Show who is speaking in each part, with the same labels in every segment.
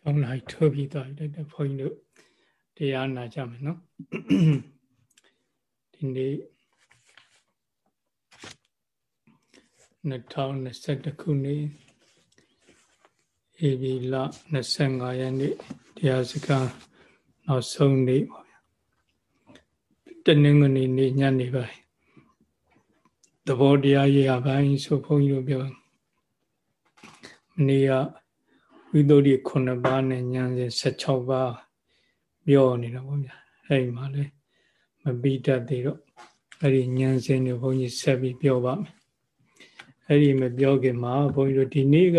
Speaker 1: ကျောင်းလိုက်ထိုးပြီးသွားပြီတဲ့ဘုန်းကြီးတို့တရားနာကြမယ်နော်ဒီနေ့2021ခုနှစ်ဧပြီလ25ရက်နေ့တရားစကားနောက်ဆုံးနေ့ပါဗျာတနင်္ဂနွေနေ့ညနေပိုင်းသဘောတရားရေးအပိုင်းဆိုဘုန်းကြီးတို့ပြောမနေ့က ဝိသုဒ္ဓိ9ပါးနဲ့ဉာဏ်စဉ်16ပါးပြောနေတာပေါ့ဗျာအဲ့ဒီမှာလဲမပြီးတတ်သေးတော့အဲ့ဒီဉာဏ်စဉ်တွေဘုန်းကြီးဆက်ပြီးပြောပါမယ်အဲ့ဒီမပြောခင်မှာဘုန်းကြီးတို့ဒီနေ့က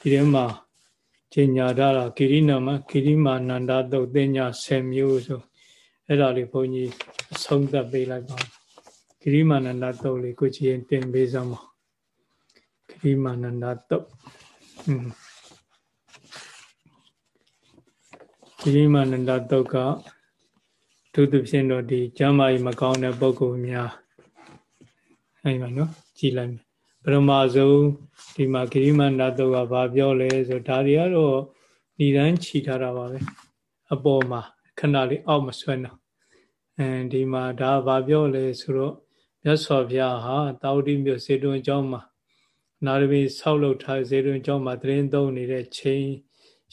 Speaker 1: ဒီထဲမှာကျင်ညာထားတာကိရိနာမကိရိမာနန္ဒသုတ်တင်ညာ10မျိုးဆိုအဲ့ဒါလေးဘုန်းကြီးအဆုံးသတ်ပေးလိုက်ပါကိရိမာနန္ဒသုတ်လေးကိုကြည့်တင်ပေးစမ်းပါကိရိမာနန္ဒသုတ်อืม ဒီရိမာနန္ဒတုတ်ကသူသူဖြင့်တော့ဒီကျမ်းမာရေးမကောင်းတဲ့ပုဂ္ဂိုလ်များအဲဒီမှာနော်ကြည်လိုက်မယ်ပရမဇုံဒီမှာဂရိမာနန္ဒတုတ်ကဘာပြောလဲဆိုဒါတွေကတော့ဏ္ဍန်းခြိထားတာပါပဲအပေါ်မှာခဏလေးအောက်မဆွဲတော့အဲဒီမှာဒါဘာပြောလဲဆိုတော့မြတ်စွာဘုရားဟာတာဝတိမြို့စေတုံကျောင်းမှာနာရဝီဆောက်လုပ်ထားစေတုံကျောင်းမှာတရင်သုံးနေတဲ့ချိန်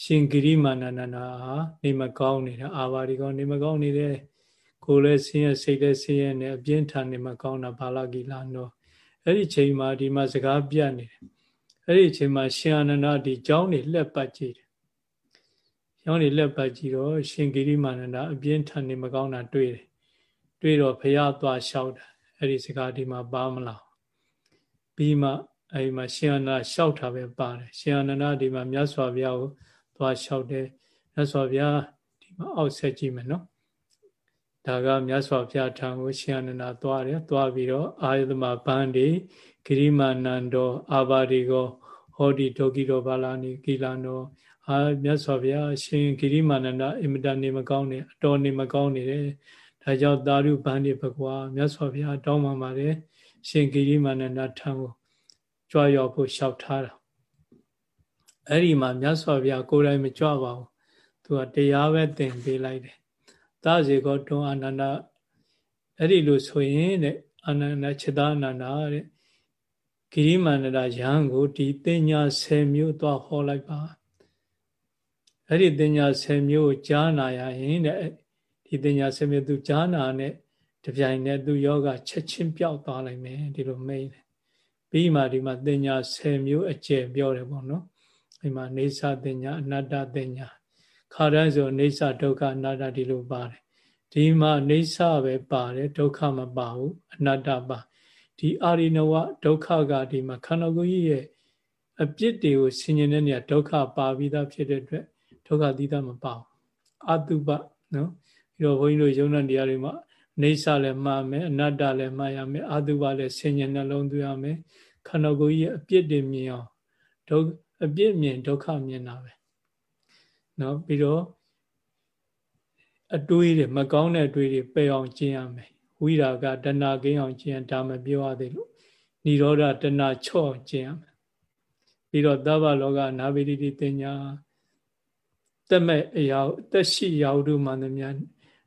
Speaker 1: ရှင်ဂိရိမာနန္ဒနာဟာနေမကောင်းနေတာအာဘာဒီကောနေမကောင်းနေတဲ့ကိုယ်လည်းဆင်းရဲစိတ်လည်းဆင်းရဲနေအပြင်းထန်နေမကောင်းတာဘာလကိလာနောအဲ့ဒီချိန်မှာဒီမှာစကားပြနေတယ်အဲ့ဒီချိန်မှာရှင်အာနန္ဒဒီเจ้าနေလှက်ပတ်ကြည့်တယ်เจ้าနေလှက်ပတ်ကြည့်တော့ရှင်ဂိရိမာနန္ဒအပြင်းထန်နေမကောင်းတာတွေ့တယ်တွေ့တော့ဘုရားသွားလျှောက်တာအဲ့ဒီစကားဒီမှာပါမလားပြီးမှအဲဒီမှာရှင်အာနန္ဒလျှောက်တာပဲပါတယ်ရှင်အာနန္ဒဒီမှာမြတ်စွာဘုရားကို သွားလျှောက်တယ်မြတ်စွာဘုရားဒီမှာအောက်ဆက်ကြည့်မယ်နော်ဒါကမြတ်စွာဘုရားထံကိုရှင်အနန္ဒသွားတယ်သွားပြီးတော့အာယသမဘန္ဒီဂိရိမာနန္ဒောအာဘာဒီကောဟောဒီဒုကိရောဘာလာနိကိလနောအာမြတ်စွာဘုရားရှင်ဂိရိမာနန္ဒအင်မတန်နေမကောင်းနေအတော်နေမကောင်းနေတယ်ဒါကြောင့်သာရုဘန္ဒီဘဂဝါမြတ်စွာဘုရားတောင်းပန်ပါတယ်ရှင်ဂိရိမာနန္ဒထံကိုကြွားရောက်ဖို့လျှောက်ထားတာ အဲ့ဒီမှာမြတ်စွာဘုရားကိုယ်တိုင်မကြွပါဘူးသူကတရားပဲသင်ပေးလိုက်တယ်သာဇေကောတွန်းအာနန္ဒအဲ့ဒီလိုဆိုရင်တဲ့အာနန္ဒခြေသားအာနန္ဒတဲ့ဂိရိမန္တရာယဟန်ကိုဒီတင်ညာ10မျိုးသွားဟောလိုက်ပါအဲ့ဒီတင်ညာ10မျိုးကိုကြားနာရရင်တဲ့ဒီတင်ညာ10မျိုးသူကြားနာနဲ့တပြိုင်နက်သူယောဂချက်ချင်းပြောက်သွားလိုက်မယ်ဒီလိုမိတ်တယ်ပြီးမှဒီမှာတင်ညာ10မျိုးအကျယ်ပြောတယ်ပေါ့နော် ဒီမှာနေသတင်ညာအနတ္တတင်ညာခါတိုင်းဆိုနေသဒုက္ခအနတ္တဒီလိုပါတယ်ဒီမှာနေသပဲပါတယ်ဒုက္ခမပါဘူးအနတ္တပါဒီအာရိနဝဒုက္ခကဒီမှာခန္ဓာကိုယ်ကြီးရဲ့အပြစ်တွေကိုဆင်ញင်တဲ့နေရာဒုက္ခပါပြီးသားဖြစ်တဲ့အတွက်ဒုက္ခသီးသားမပါဘူးအတုပနော်ပြီးတော့ဘုန်းကြီးတို့ယုံတဲ့နေရာတွေမှာနေသလည်းမှားမယ်အနတ္တလည်းမှားရမယ်အတုပလည်းဆင်ញင်နှလုံးသွင်းရမယ်ခန္ဓာကိုယ်ကြီးရဲ့အပြစ်တွေမြင်အောင်ဒုက္ခ အပြစ်မြင်ဒုက္ခမြင်တာပဲเนาะပြီးတော့အတွေးတွေမကောင်းတဲ့အတွေးတွေပယ်အောင်ကျင့်ရမယ်ဝိရာကတဏှာကင်းအောင်ကျင့်ဒါမပြောရသေးလို့និရောဓတဏှာချော့အောင်ကျင့်ရမယ်ပြီးတော့သဗ္ဗလောကနာဘိတိတင်ညာတက်မဲ့အရာတက်ရှိရာတို့မှသမျှ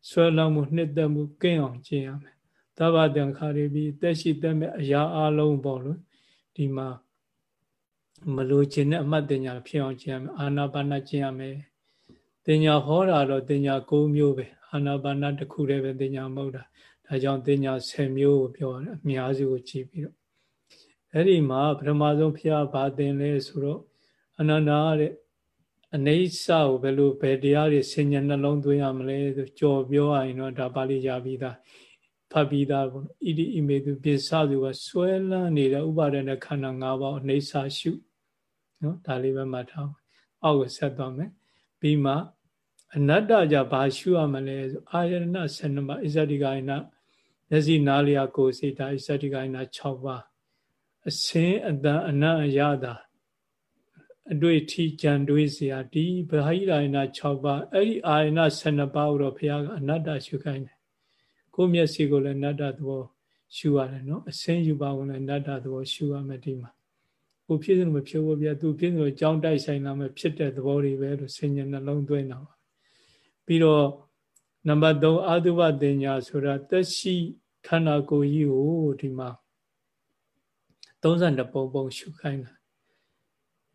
Speaker 1: ဆွဲလောင်းမှုနှစ်သက်မှုကင်းအောင်ကျင့်ရမယ်သဗ္ဗတံခါရီပြီးတက်ရှိတက်မဲ့အရာအလုံးပေါ့လို့ဒီမှာ မလိုချင်တဲ့အမှတ်တင်ညာဖြစ်အောင်ကျင့်ရမယ်အာနာပါနကျင့်ရမယ်တင်ညာဟောတာတော့တင်ညာ၉မျိုးပဲအာနာပါနတစ်ခုတည်းပဲတင်ညာမဟုတ်တာဒါကြောင့်တင်ညာ10မျိုးကိုပြောတယ်အများစုကိုကြည့်ပြီးတော့အဲ့ဒီမှာပထမဆုံးဖျားဘာတင်လဲဆိုတော့အနန္တာတဲ့အနေဆာကိုဘယ်လိုဘယ်တရားတွေဆင်ញံနှလုံးသွင်းရမလဲဆိုကြော်ပြောရရင်တော့ဒါပါဠိရပြီးသားဖတ်ပြီးသားပေါ့ဣတိဣမေသူပိစသူကဆွဲလန်းနေတဲ့ဥပါဒณะခန္ဓာ၅ပါးအနေဆာရှု နော်ဒါလေးပဲမှတ်ထားအောက်ကိုဆက်သွားမယ်ပြီးမှအနတ္တကြဘာရှုရမလဲဆိုအာယတနာ7ပါးဣဇတိကယနာမျက်စိနားလျာကိုယ်စိတ်ဓာတ်ဣဇတိကယနာ6ပါးအစင်းအတန်အနံ့အရတာအတွေ့အထိကြံတွေးစရာဒီဘာဟိရာယနာ6ပါးအဲ့ဒီအာယနာ7ပါးကိုတော့ဘုရားကအနတ္တရှုခိုင်းတယ်ကိုယ်မျက်စိကိုလည်းအနတ္တသဘောရှုရတယ်နော်အစင်းယူပါဝင်လည်းအနတ္တသဘောရှုရမယ်ဒီမှာ ကိုဖြစ်တယ်မဖြစ်ဘူးဗျာသူဖြစ်တယ်ကြောင်းတိုက်ဆိုင်လာမှဖြစ်တဲ့သဘောတွေပဲလို့ဆင်ញံနှလုံးသွင်းတာပါပြီးတော့နံပါတ်3အာသုဘတင်ညာဆိုတာသက်ရှိခန္ဓာကိုယ်ကြီးကိုဒီမှာ32ပုံပုံရှုခိုင်းတာ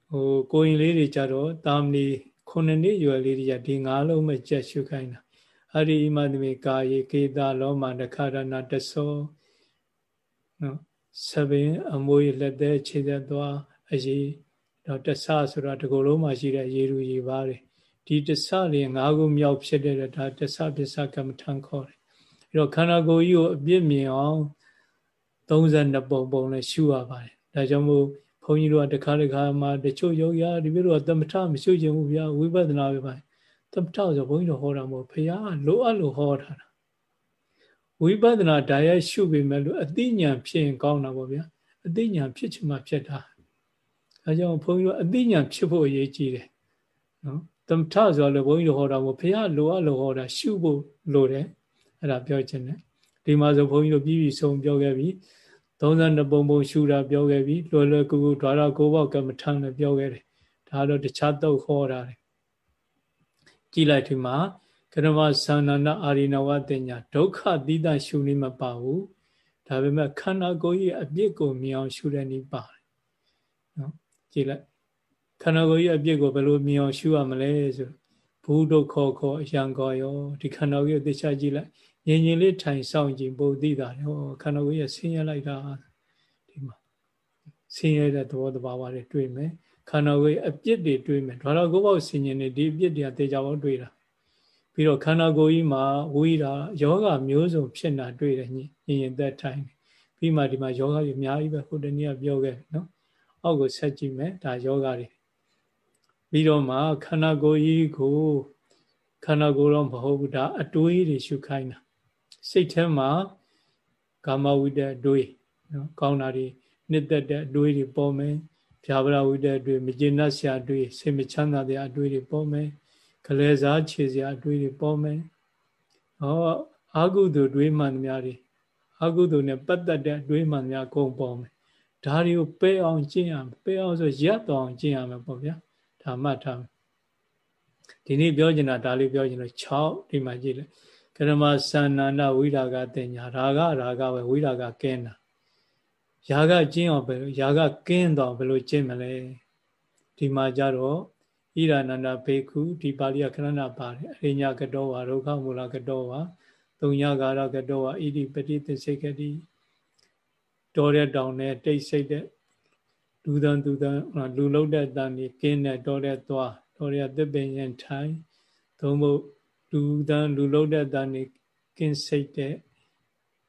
Speaker 1: ဟိုကိုရင်လေးတွေကြတော့တာမဏီ9နှစ်ရွယ်လေးတွေကဒီငါးလုံးမဲ့ကြက်ရှုခိုင်းတာအရိမသမေကာယေကေတာလောမတခရဏတသောနော် ဆပင်အမွေလက်သေးခြေသက်သွားအရေးတော့တဆဆိုတာဒီကိုယ်လုံးမှာရှိတဲ့ရေရူရေပါတယ်ဒီတဆတွေငါးခုမြောက်ဖြစ်တဲ့ဒါတဆပစ္စကမ္မထံခေါ်တယ်အဲတော့ခန္ဓာကိုယ်ကြီးကိုအပြစ်မြင်အောင်32ပုံပုံနဲ့ရှုရပါတယ်ဒါကြောင့်မို့ဘုန်းကြီးတို့ကတခါတခါမှတချို့ယောဂီဒီလိုတော့သမထမရှုချင်ဘူးဗျာဝိပဿနာပဲပါသမထဆိုဘုန်းကြီးတို့ဟောတာမဟုတ်ဖရာလိုအပ်လို့ဟောတာ ဝိပဿနာဓာတ်ရှုပေမဲ့လို့အသိဉာဏ်ဖြစ်ရင်ကောင်းတာပေါ့ဗျာအသိဉာဏ်ဖြစ်ချင်မှဖြစ်တာအဲကြောင့်ဘုန်းကြီးတို့အသိဉာဏ်ဖြစ်ဖို့အရေးကြီးတယ်နော်သမထဆိုလည်းဘုန်းကြီးတို့ဟောတာမို့ဖះလိုအပ်လို့ဟောတာရှုဖို့လိုတယ်အဲ့ဒါပြောချင်တယ်ဒီမှာဆိုဘုန်းကြီးတို့ပြီးပြီဆုံးပြောခဲ့ပြီ32ပုံပုံရှုတာပြောခဲ့ပြီလွယ်လွယ်ကူကူဓာရကိုဘောက်ကမ္မထမ်းလည်းပြောခဲ့တယ်ဒါတော့တခြားတော့ဟောတာတယ်ကြည့်လိုက်ဒီမှာ ကရမသန္နနာအာရိနဝတင်ညာဒုက္ခသီးသရှုနေမပါဘူးဒါပေမဲ့ခန္ဓာကိုယ်ရဲ့အပြစ်ကိုမြင်အောင်ရှုတဲ့နည်းပါတယ်နော်ကြည့်လိုက်ခန္ဓာကိုယ်ရဲ့အပြစ်ကိုဘယ်လိုမြင်အောင်ရှုရမလဲဆိုဘူးဒုက္ခခေါ်အယံကောရောဒီခန္ဓာကိုယ်ကိုသိချကြည့်လိုက်ငြိမ်ငြိမ်လေးထိုင်ဆောင်ကြည့်ပုံသိတာဟောခန္ဓာကိုယ်ရဲ့ဆင်းရဲလိုက်တာဒီမှာဆင်းရဲတဲ့သဘောတဘာဝတွေတွေ့မယ်ခန္ဓာကိုယ်အပြစ်တွေတွေ့မယ်ဒါတော့ကိုယ့်ဘောက်ဆင်ញင်နေဒီအပြစ်တွေကတေချာပေါက်တွေ့တာ ပြီးတော့ခန္ဓာကိုယ်ကြီးမှာဝိတာယောဂမျိုးစုံဖြစ်တာတွေ့တယ်ညင်ရင်သက်ထိုင်ပြီးမှဒီမှာယောဂတွေအများကြီးပဲခုတနေ့ကပြောခဲ့နော်အောက်ကိုဆက်ကြည့်မယ်ဒါယောဂတွေပြီးတော့မှခန္ဓာကိုယ်ကြီးကိုခန္ဓာကိုယ်တော့မဟုတ်ဘူးဒါအတွေးတွေရှုခိုင်းတာစိတ်ထဲမှာကာမဝိတ္တအတွေးနော်ကောင်းတာတွေနှစ်သက်တဲ့အတွေးတွေပေါ်မယ်ဖြာပရဝိတ္တအတွေးမကျေနပ်စရာအတွေးစိတ်မချမ်းသာတဲ့အတွေးတွေပေါ်မယ် ကလေးစားခြေစရာအတွေးတွေပေါ်မယ်ဟောအာဟုတုတွေးမှန်များတွေအာဟုတုနဲ့ပတ်သက်တဲ့အတွေးမှန်များအကုန်ပေါ်မယ်ဒါတွေကိုပယ်အောင်ကျင့်ရမယ်ပယ်အောင်ဆိုရပ်တော်အောင်ကျင့်ရမယ်ပေါ့ဗျာဒါမှတ်ထားမယ်ဒီနေ့ပြောချင်တာဒါလေးပြောချင်လို့6ဒီမှာကြည့်လိုက်ကရမသန္နန္ဒဝိရာဂတင်ညာရာဂရာဂပဲဝိရာဂကင်းတာရာဂကျင်းအောင်ပဲရာဂကင်းတော့ဘယ်လိုကျင့်မလဲဒီမှာကြတော့ ဣရဏန္ဒဘေခုဒီပါဠိယခဏနာပါတယ်အရိညာကတောဝါဒုက္ခမူလကတောဝါသုံးညဂါရကတောဝါဣတိပတိသစ္စေကတိတော်တဲ့တောင်နဲ့တိတ်ဆိတ်တဲ့လူတန်သူတန်လူလုံးတဲ့တန်ကြီးကင်းတဲ့တော်တဲ့သွားတော်တဲ့သစ်ပင်ရင်ထိုင်သုံးဖို့လူတန်လူလုံးတဲ့တန်ကြီးကင်းစိတ်တဲ့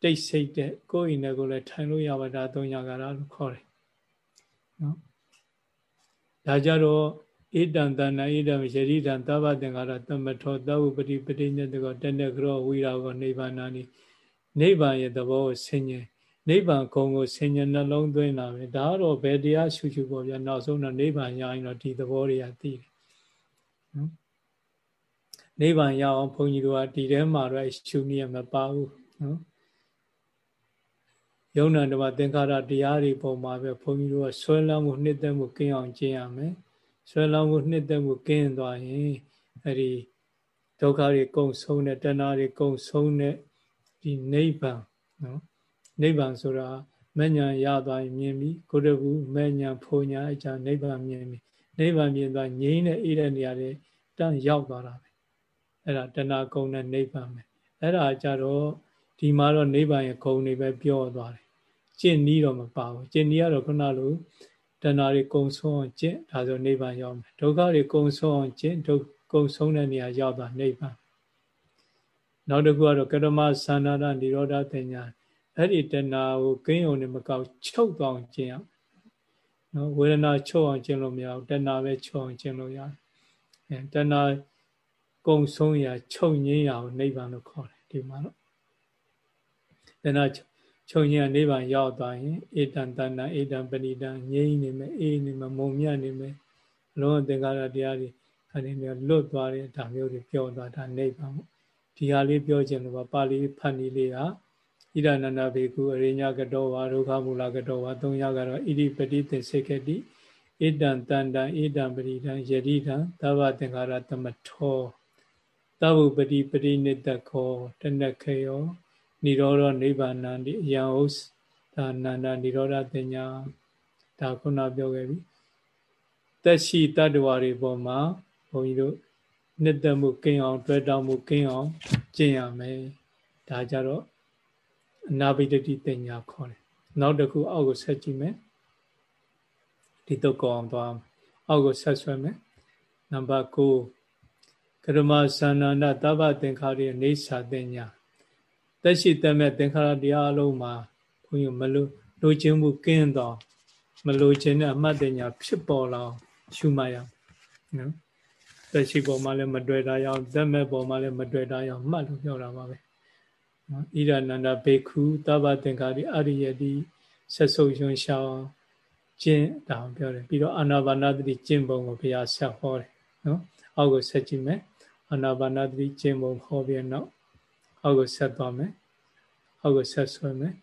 Speaker 1: တိတ်ဆိတ်တဲ့ကိုယ်အိမ်နဲ့ကိုလည်းထိုင်လို့ရပါတာသုံးညကရာလို့ခေါ်တယ်နော်ဒါကြတော့ ဣတံတဏဣတံယရိတံသဗ္ဗသင်္ကာရသမထောသဝပတိပတိညတကောတဏ္ဍကရောဝိရာကောနိဗ္ဗာနာနိနိဗ္ဗာန်ရဲ့သဘောကိုဆင်ញင်နိဗ္ဗာန်ကုံကိုဆင်ញနှလုံးသွင်းတာပဲဒါကတော့ဘယ်တရားရှုရှုပေါ့ဗျာနောက်ဆုံးတော့နိဗ္ဗာန်ရရင်တော့ဒီသဘောတွေကသိတယ်နော်နိဗ္ဗာန်ရအောင်ဘုန်းကြီးတို့ကဒီထဲမှာတော့ရှုနည်းမပါဘူးနော်ယုံနာတမသင်္ခါရတရားတွေပုံမှာပဲဘုန်းကြီးတို့ကဆွဲလမ်းမှုနှစ်သက်မှုကင်းအောင်ကျင့်ရမယ် ဆွဲလမ်းမှုနှစ်သက်မှုကင်းသွားရင်အဲ့ဒီဒုက္ခတွေကုန်ဆုံးတဲ့တဏှာတွေကုန်ဆုံးတဲ့ဒီနိဗ္ဗာန်နော်နိဗ္ဗာန်ဆိုတာမဉ္ဇဏ်ရသွားရင်မြင်ပြီကိုတကူမဉ္ဇဏ်ဖုန်ညာအကြနိဗ္ဗာန်မြင်ပြီနိဗ္ဗာန်မြင်သွားငြိမ်းတဲ့အေးတဲ့နေရာတွေတန်းရောက်သွားတာပဲအဲ့ဒါတဏှာကုံတဲ့နိဗ္ဗာန်ပဲအဲ့ဒါကြတော့ဒီမှာတော့နိဗ္ဗာန်ရဲ့ဂုံတွေပဲပြောသွားတယ်ကျင့်နီးတော့မပါဘူးကျင့်နီးကတော့ခုနလို တဏှာတွေကုံဆုံးအောင်ကျင့်ဒါဆိုနိဗ္ဗာန်ရောက်မယ်ဒုက္ခတွေကုံဆုံးအောင်ကျင့်ဒုက္ကုံဆုံးတဲ့နေရာရောက်သွားနိဗ္ဗာန်နောက်တစ်ခုကတော့ကရမသန္နာရនិရောဓတင်ညာအဲ့ဒီတဏှာကိုကင်းုံနဲ့မကောက်ချုပ်သွားအောင်ကျင့်ရနော်ဝေဒနာချုပ်အောင်ကျင့်လို့မရဘူးတဏှာပဲချုပ်အောင်ကျင့်လို့ရတယ်အဲတဏှာကုံဆုံးရာချုပ်ငင်းရာကိုနိဗ္ဗာန်လို့ခေါ်တယ်ဒီမှာတော့တဏှာ ချုပ်ငင်းရာနိဗ္ဗာန်ရောက်သွားရင်ဧတံတဏှာဧတံပဏိတံငြိမ့်နေမယ်အေးနေမယ်မုံမြနေမယ်အလုံးအသင်္ကာရတရားတွေအဲဒီမျိုးလွတ်သွားတဲ့ဒါမျိုးတွေပြောသွားတာနိဗ္ဗာန်ပေါ့ဒီဟာလေးပြောခြင်းလို့ပါဠိဖတ်နည်းလေးကဣဒနန္ဒဘေကုအရိညာကတောဝါဒုက္ခမူလကတောဝါသုံးရကတော့ဣတိပတိသစ္စေကတိဣတံတန္တံဣတံပရိဒံယတိတံသဗ္ဗသင်္ခါရသမထောသဗ္ဗပတိပရိနိတခောတဏ္ဍခေယော និရောဓနိဗ္ဗာနံဒီအယံဥစ္စဒါနန္ဒនិရောဓတညာဒါခုနပြောခဲ့ပြီတက်ရှိတတ္တဝါတွေပေါ်မှာဘုန်းကြီးတို့နှစ်သက်မှုကင်းအောင်တွေ့တောင်းမှုကင်းအောင်ကျင့်ရမယ်ဒါကြတော့အနာဘိတတိတညာခေါ်တယ်နောက်တစ်ခုအောက်ကိုဆက်ကြည့်မယ်ဒီတော့ကောင်းသွားအောက်ကိုဆက်ဆွဲမယ်နံပါတ်9ကရမသန္နန္ဒသဗ္ဗသင်္ခါရိနေသာတင်ညာ တက်ရှိတမဲ့သင်္ခါရတရားအလုံးမှာဘုန်းကြီးမလို့လိုချင်မှုကင်းတော့မလိုချင်တဲ့အမှတ်တင်ညာဖြစ်ပေါ်လာရှုမှတ်ရနော်တက်ရှိပေါ်မှာလည်းမတွေ့တာရအောင်တက်မဲ့ပေါ်မှာလည်းမတွေ့တာရအောင်မှတ်လို့ပြောတာပါပဲနော်ဣရဏန္ဒဘေခုသဗ္ဗသင်္ခါရိအရိယတိဆက်ဆုပ်ရွှင်ရှောင်းကျင့်တာပြောတယ်ပြီးတော့အာနာပါနသတိကျင့်ပုံကိုဘုရားဆက်ဟောတယ်နော်အောက်ကိုဆက်ကြည့်မယ်အာနာပါနသတိကျင့်ပုံဟောပြီးတော့ အောက်ကိုဆက်သွားမယ်အောက်ကိုဆက်ဆွဲမယ်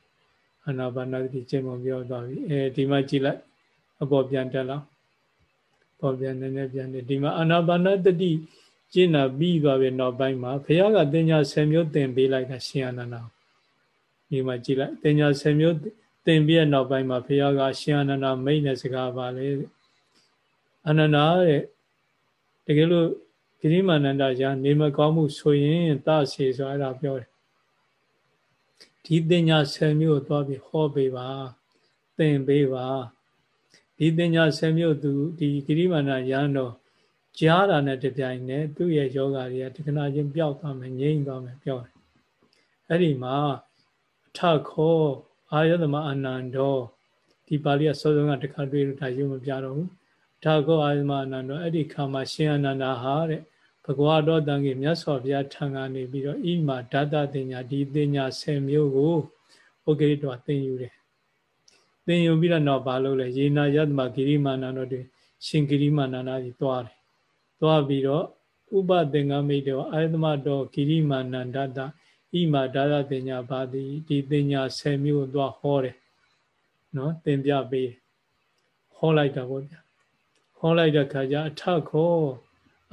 Speaker 1: အာနာပါနသတိကျင့်ပုံပြောသွားပြီအဲဒီမှာကြည့်လိုက်အပေါ်ပြန်တက်လာပေါ်ပြန်နေနေပြန်နေဒီမှာအာနာပါနသတိကျင့်တာပြီးသွားပြီနောက်ပိုင်းမှာဘုရားကတင်ညာ10မျိုးသင်ပေးလိုက်တာရှင်အနန္ဒာဒီမှာကြည့်လိုက်တင်ညာ10မျိုးသင်ပြီးတဲ့နောက်ပိုင်းမှာဘုရားကရှင်အနန္ဒာမိတ်တဲ့စကားပါလေအနန္ဒာတဲ့တကယ်လို့ ဂိရိမာနန္ဒာရာနေမကောင်းမှုဆိုရင်တဆေဆိုအဲ့ဒါပြောတယ်ဒီတင်ညာ10မျိုးသွားပြီးဟောပေးပါသင်ပေးပါဒီတင်ညာ10မျိုးသူဒီဂိရိမာနရန်တော့ကြားတာနဲ့တပြိုင်နက်သူ့ရဲ့ယောဂတွေကတခဏချင်းပျောက်သွားမယ်ငြိမ့်သွားမယ်ပြောတယ်အဲ့ဒီမှာအထခောအာယသမအနန္တောဒီပါဠိကစောစောကတခါတွေ့လို့ဒါရုံမပြတော့ဘူး အထခောအာယသမအနန္တောအဲ့ဒီခါမှာရှင်အနန္ဒာဟာတဲ့ဘဂဝါတော်တန်ကြီးမြတ်စွာဘုရားထံကနေပြီးတော့ဣမာဓာတတင်ညာဒီတင်ညာ10မျိုးကိုဥဂိတော်သင်ယူတယ်သင်ယူပြီးတော့တော့ဘာလို့လဲယေနာယသမဂိရိမာနန္တောတွေရှင်ဂိရိမာနန္ဒာကြီးသွားတယ်သွားပြီးတော့ဥပသင်္ကမိတ်တော်အာယတမတော်ဂိရိမာနန္ဒတဣမာဒါသတင်ညာပါတိဒီတင်ညာ10မျိုးသွားဟောတယ်နော်သင်ပြပေးဟောလိုက်တာပေါ့ဗျာ ဟောလိုက်တဲ့ခါကျအထခော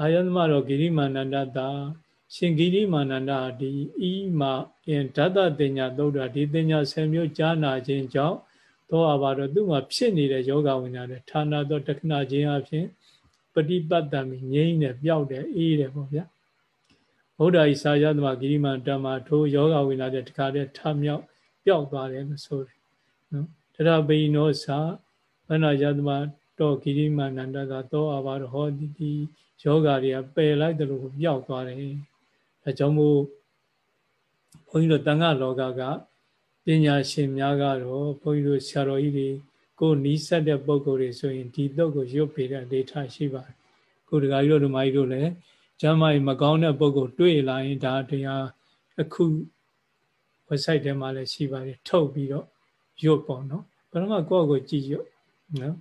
Speaker 1: အာယတမတော်ဂိရိမာနန္ဒတရှင်ဂိရိမာနန္ဒဒီဣမာအင်ဓာတတင်ညာသုဒ္ဓဒီတင်ညာ10မျိုးကြားနာခြင်းကြောင့်သောအဘာတော့သူ့မှာဖြစ်နေတဲ့ယောဂဝိညာဉ်နဲ့ဌာနတော်တခဏချင်းအဖြစ်ပฏิပတ်တံငြိမ့်တယ်ပျောက်တယ်အေးတယ်ပေါ့ဗျာဗုဒ္ဓဤစာရသမဂိရိမဓမ္မထိုယောဂဝိနာတဲ့တခါတည်းထမြောက်ပျောက်သွားတယ်လို့ဆိုတယ်နော်တရဘိနောစာဘဏယသမ တော်ဂိရိမနန္ဒသာသောအဘာဟောတိတိယောဂတွေကပယ်လိုက်တယ်လို့ပျောက်သွားတယ်အဲကြောင့်မို့ဘုန်းကြီးတို့တန်ခါလောကကပညာရှင်များကတော့ဘုန်းကြီးတို့ဆရာတော်ကြီးတွေကိုနီးစပ်တဲ့ပုံကိုယ်တွေဆိုရင်ဒီတော့ကိုရွတ်ပေးတဲ့ဒေတာရှိပါတယ်ကိုတကာကြီးတို့ဓမ္မကြီးတို့လည်းကျမ်းမာရေးမကောင်းတဲ့ပုံကိုတွေ့လာရင်ဒါတရားအခု website ထဲမှာလည်းရှိပါတယ်ထုတ်ပြီးတော့ရွတ်ပေါ့နော်ဘယ်တော့မှကိုယ့်ကိုကြည့်ရွတ်နော်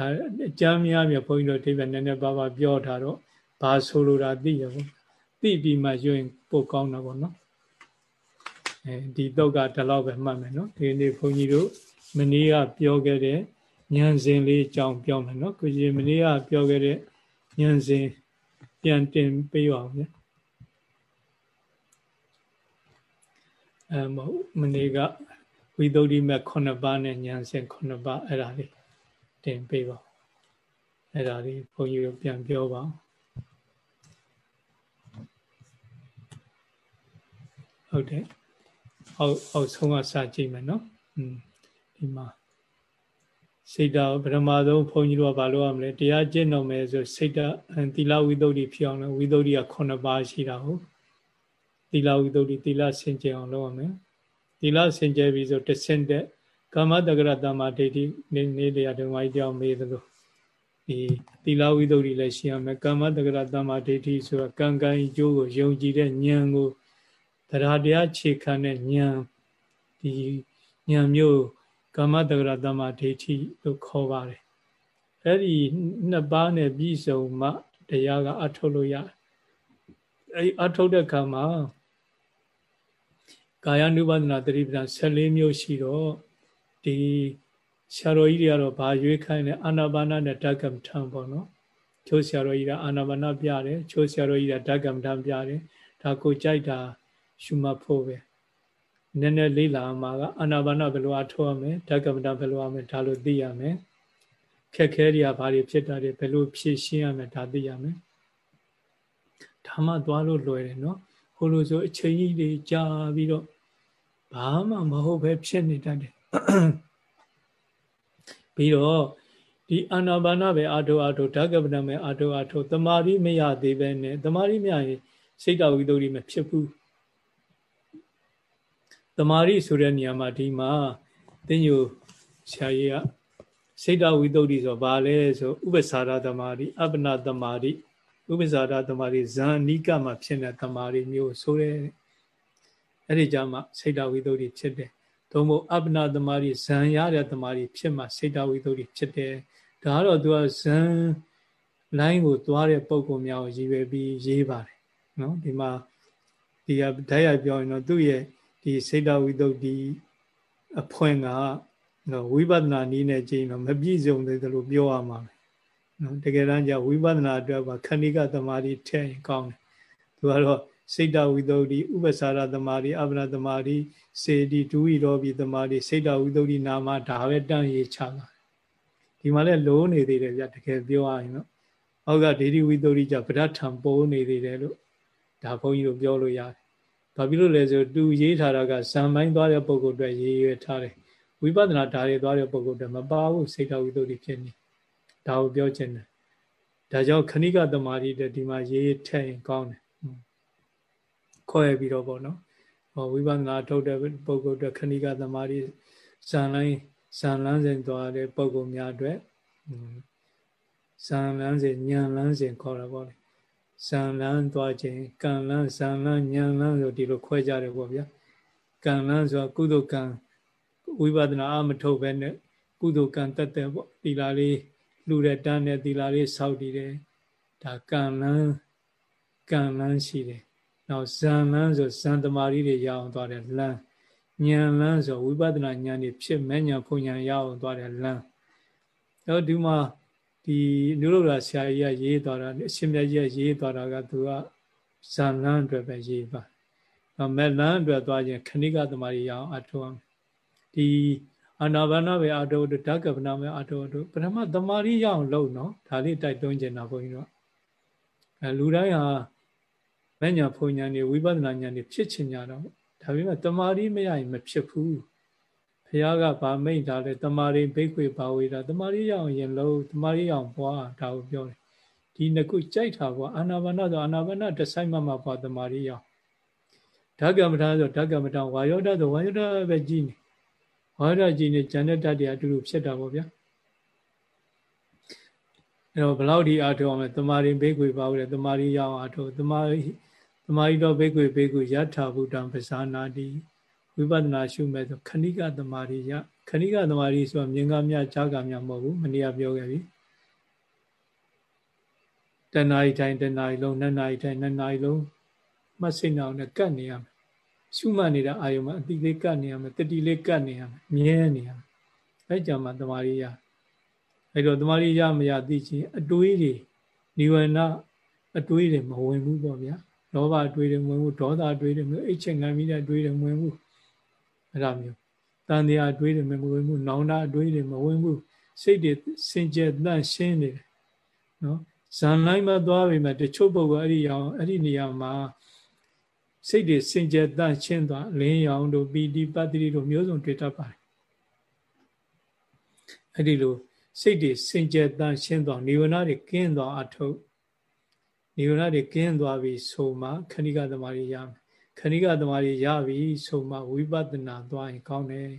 Speaker 1: ဒါအကျမ်းများမြဘုန်းကြီးတို့ဒီပဲနည်းနည်းပါးပါးပြောထားတော့ဘာဆိုလိုတာသိရပေါ့သိပြီးမှရွရင်ပိုကောင်းတာပေါ့နော်အဲဒီတော့ကဒီလောက်ပဲမှတ်မယ်နော်ဒီနေ့ဘုန်းကြီးတို့မနေ့ကပြောခဲ့တဲ့ဉာဏ်စဉ်လေးအကြောင်းပြောမယ်နော်ကိုကြီးမနေ့ကပြောခဲ့တဲ့ဉာဏ်စဉ်ပြန်တင်ပေးပါဦးဗျအဲမဟုတ်မနေ့ကဝိသုဒ္ဓိမဲ့9ပါးနဲ့ဉာဏ်စဉ်9ပါးအဲ့ဒါလေး တင်ပေးပါအဲ့ဒါလေးဘုန်းကြီးတို့ပြန်ပြောပါဟုတ်တယ်အောက်အောက်ဆုံးကစကြည့်မယ်နော်อืมဒီမှာစိတ်ဓာတ်ပထမဆုံးဘုန်းကြီးတို့ကဘာလုပ်ရမလဲတရားကျင့်တော်မယ်ဆိုစိတ်ဓာတ်သီလဝိသုဒ္ဓိဖြစ်အောင်လဲဝိသုဒ္ဓိက9ပါးရှိတာဟုတ်သီလဝိသုဒ္ဓိသီလစင်ကြယ်အောင်လုပ်ရမယ်သီလစင်ကြယ်ပြီဆိုတဆင့်တဲ့ ကာမတက္ကရတမဒိဋ္ဌိနေနေတရားဓမ္မကြီးကြောင့်မေးသလိုဒီသီလဝိသုဒ္ဓိလည်းရှိရမယ်ကာမတက္ကရတမဒိဋ္ဌိဆိုတာကံကံအကျိုးကိုယုံကြည်တဲ့ဉာဏ်ကိုတရားတရားခြေခံတဲ့ဉာဏ်ဒီဉာဏ်မျိုးကာမတဂရတမဒိဋ္ဌိလို့ခေါ်ပါတယ်အဲ့ဒီနှစ်ပါးနဲ့ပြည့်စုံမှတရားကအထုတ်လို့ရတယ်အဲ့ဒီအထုတ်တဲ့ခါမှာကာယ ानु ဘဒနာတတိပဒ14မျိုးရှိတော့ ဒီဆရာတော်ကြီးတွေကတော့ဘာရွေးခိုင်းလဲအာနာပါနနဲ့ဓကမ္မထံပေါ့နော်ချိုးဆရာတော်ကြီးကအာနာပါနပြတယ်ချိုးဆရာတော်ကြီးကဓကမ္မထံပြတယ်ဒါကိုကြိုက်တာရှုမှတ်ဖို့ပဲနည်းနည်းလေးလာမှာကအာနာပါနဘယ်လိုအထောက်ရမလဲဓကမ္မထံဘယ်လိုရမလဲဒါလိုသိရမယ်ခက်ခဲတွေကဘာတွေဖြစ်တာတွေဘယ်လိုဖြည့်ရှင်းရမလဲဒါသိရမယ်ဒါမှသွားလို့လွယ်တယ်နော်ဟိုလိုဆိုအချိန်ကြီးတွေကြာပြီးတော့ဘာမှမဟုတ်ပဲဖြစ်နေတတ်တယ် ပြီးတော့ဒီအာနာပါနပဲအာထုအာထုဓကပဏပဲအာထုအာထုတမာရီမရသေးပဲနဲ့တမာရီမရရင်စိတ်တော်ဝိတ္တုမဖြစ်ဘူးတမာရီဆိုတဲ့နေရာမှာဒီမှာတင်းညိုဆရာကြီးကစိတ်တော်ဝိတ္တုဆိုဘာလဲဆိုဥပ္ပစာရတမာရီအပ္ပနာတမာရီဥပ္ပစာရတမာရီဇန်နိကမှာဖြစ်တဲ့တမာရီမျိုးဆိုတဲ့အဲ့ဒီကြမှာစိတ်တော်ဝိတ္တုဖြစ်တယ် သို့မဟုတ်အပ္ပနာသမารိဇံရတဲ့သမารိဖြစ်မှစေတဝိသုဒ္ဓိဖြစ်တယ်ဒါကတော့သူကဇံလိုင်းကိုသွားတဲ့ပုံကုများကိုရည်ရွယ်ပြီးရေးပါတယ်နော်ဒီမှာဒီကဓာတ်ရိုက်ပြောရင်တော့သူ့ရဲ့ဒီစေတဝိသုဒ္ဓိအဖွင့်ကနော်ဝိပဿနာနည်းနဲ့ကြည့်တော့မပြည့်စုံသေးတယ်လို့ပြောရမှာပဲနော်တကယ်တမ်းကျဝိပဿနာအတွက်ပါခဏိကသမารိထည့်ရင်ကောင်းတယ်သူကတော့ စိတ်တဝိသုဒ္ဓိဥပ္ပစာရသမารိအပ္ပနာသမารိစေတီဒူဤရောပြီးသမารိစိတ်တဝိသုဒ္ဓိနာမဒါပဲတန့်ရေးချတာဒီမှာလည်းလိုးနေသေးတယ်ဗျတကယ်ပြောရရင်တော့အောက်ကဒေဒီဝိသုဒ္ဓိကြပဋ္ဌာန်ပိုးနေသေးတယ်လို့ဒါဘုန်းကြီးတို့ပြောလို့ရတယ်ဘာဖြစ်လို့လဲဆိုတူရေးထားတာကဇံပိုင်းသွားတဲ့ပုံကိုအတွက်ရေးရွယ်ထားတယ်ဝိပဿနာဓာရီသွားတဲ့ပုံကိုအတွက်မပါဘူးစိတ်တဝိသုဒ္ဓိဖြစ်နေဒါကိုပြောချင်တယ်ဒါကြောင့်ခဏိကသမารိတဲ့ဒီမှာရေးထည့်ရင်ကောင်းတယ် ခေါ်ရပြီးတော့ပေါ့နော်ဟောဝိပဿနာထုတ်တဲ့ပုဂ္ဂိုလ်အတွက်ခဏိကသမာဓိဇန်လိုင်းဇန်လန်းစဉ်သွားတဲ့ပုဂ္ဂိုလ်များအတွက်ဇန်လန်းစဉ်ညံလန်းစဉ်ခေါ်တာပေါ့လေဇန်လန်းသွားခြင်းကံလန်းဇန်လန်းညံလန်းဆိုဒီလိုခွဲကြတယ်ပေါ့ဗျာကံလန်းဆိုတာကုသိုလ်ကံဝိပဿနာအမထုတ်ပဲနဲ့ကုသိုလ်ကံတက်တဲ့ပေါ့ဒီလာလေးလှူတဲ့တန်းနဲ့ဒီလာလေးစောက်တည်တယ်ဒါကံလန်းကံလန်းရှိတယ် နောက်ဇံလန်းဆိုဇံသမารီတွေရအောင်သွားတယ်လမ်းဉာဏ်လန်းဆိုဝိပဿနာဉာဏ်တွေဖြစ်မဲ့ဉာဏ်ဖုန်ဉာဏ်ရအောင်သွားတယ်လမ်းတော့ဒီမှာဒီနုရုဒ္ဓဆရာကြီးကရေးသွားတာအရှင်မြတ်ကြီးကရေးသွားတာကသူကဇံလန်းအတွက်ပဲရေးပါတော့မဲ့လန်းအတွက်သွားခြင်းခဏိကသမารီရအောင်အထောက်ဒီအာနာပါနပဲအာထောတို့ဓကပနာပဲအာထောတို့ပထမသမารီရအောင်လုပ်နော်ဒါလေးတိုက်တွန်းကျင်တာဘုန်းကြီးတို့အဲလူတိုင်းဟာ မညာဖုန်ညာနေဝိပဿနာညာနေဖြစ်ချင်ကြတော့ဒါပေမဲ့တမာရီမရရင်မဖြစ်ဘူးဘုရားကဗာမိတ်ထားတယ်တမာရီဘိက္ခွေဘာဝေတာတမာရီရအောင်ရင်လို့တမာရီရအောင်ပွားဒါကိုပြောတယ်ဒီနှစ်ခုကြိုက်တာပွားအာနာပါနဆိုအာနာပါနတဆိုင်မမပွားတမာရီရအောင်ဓကမထာဆိုဓကမထာဝါယောဒဆိုဝါယောဒပဲကြည်နေဝါယောဒကြည်နေဉာဏ်နဲ့တတ်တယ်အတူတူဖြစ်တာပေါ့ဗျာအဲ့တော့ဘလောက်ဒီအာထုအောင်လဲတမာရီဘိက္ခွေဘာဝေတမာရီရအောင်အာထုတမာရီ သမာဓိတော်ဘေကွေဘေကွယထာဘုဒ္ဓံပဇာနာတိဝိပဿနာရှုမဲ့ဆိုခဏိကသမာဓိယခဏိကသမာဓိဆိုတာမြင်ကမြခြားကမြမဟုတ်ဘူးမနေ့ကပြောခဲ့ပြီတဏှာဤတိုင်းတဏှာဤလုံးနှစ်နာရီတိုင်းနှစ်နာရီလုံးမှတ်စိတ်အောင်နဲ့ကတ်နေရမယ်ရှုမှတ်နေတဲ့အာယုံမှာအတိလေးကတ်နေရမယ်တတိလေးကတ်နေရမယ်မြဲနေရမယ်အဲကြောင့်မှသမာဓိယအဲတော့သမာဓိယမရသိချင်းအတွေးတွေនិဝရဏအတွေးတွေမဝင်ဘူးပေါ့ဗျာ လောဘအတွေးတွေမဝင်ဘူးဒေါသအတွေးတွေမဝင်အိတ်ချင်ငံမိတဲ့အတွေးတွေမဝင်ဘူးအဲ့ဒါမျိုးတန်တရားအတွေးတွေမဝင်ဘူးနောင်တအတွေးတွေမဝင်ဘူးစိတ်တွေစင်ကြယ်တန့်ရှင်းနေတယ်နော်ဇန်လိုက်မသွားပြီမဲ့တချို့ပုဂ္ဂိုလ်အဲ့ဒီရောင်အဲ့ဒီနေရာမှာစိတ်တွေစင်ကြယ်တန့်ရှင်းသွားလင်းရောင်တို့ပီတိပတ္တိတို့မျိုးစုံတွေ့တတ်ပါတယ်အဲ့ဒီလိုစိတ်တွေစင်ကြယ်တန့်ရှင်းသွားနိဝရဏတွေကင်းသွားအထုပ် နိဝရဏတွေကင်းသွားပြီဆိုမှခဏိကသမารီရမယ်ခဏိကသမารီရပြီဆိုမှဝိပဿနာသွားရင်ကောင်းတယ်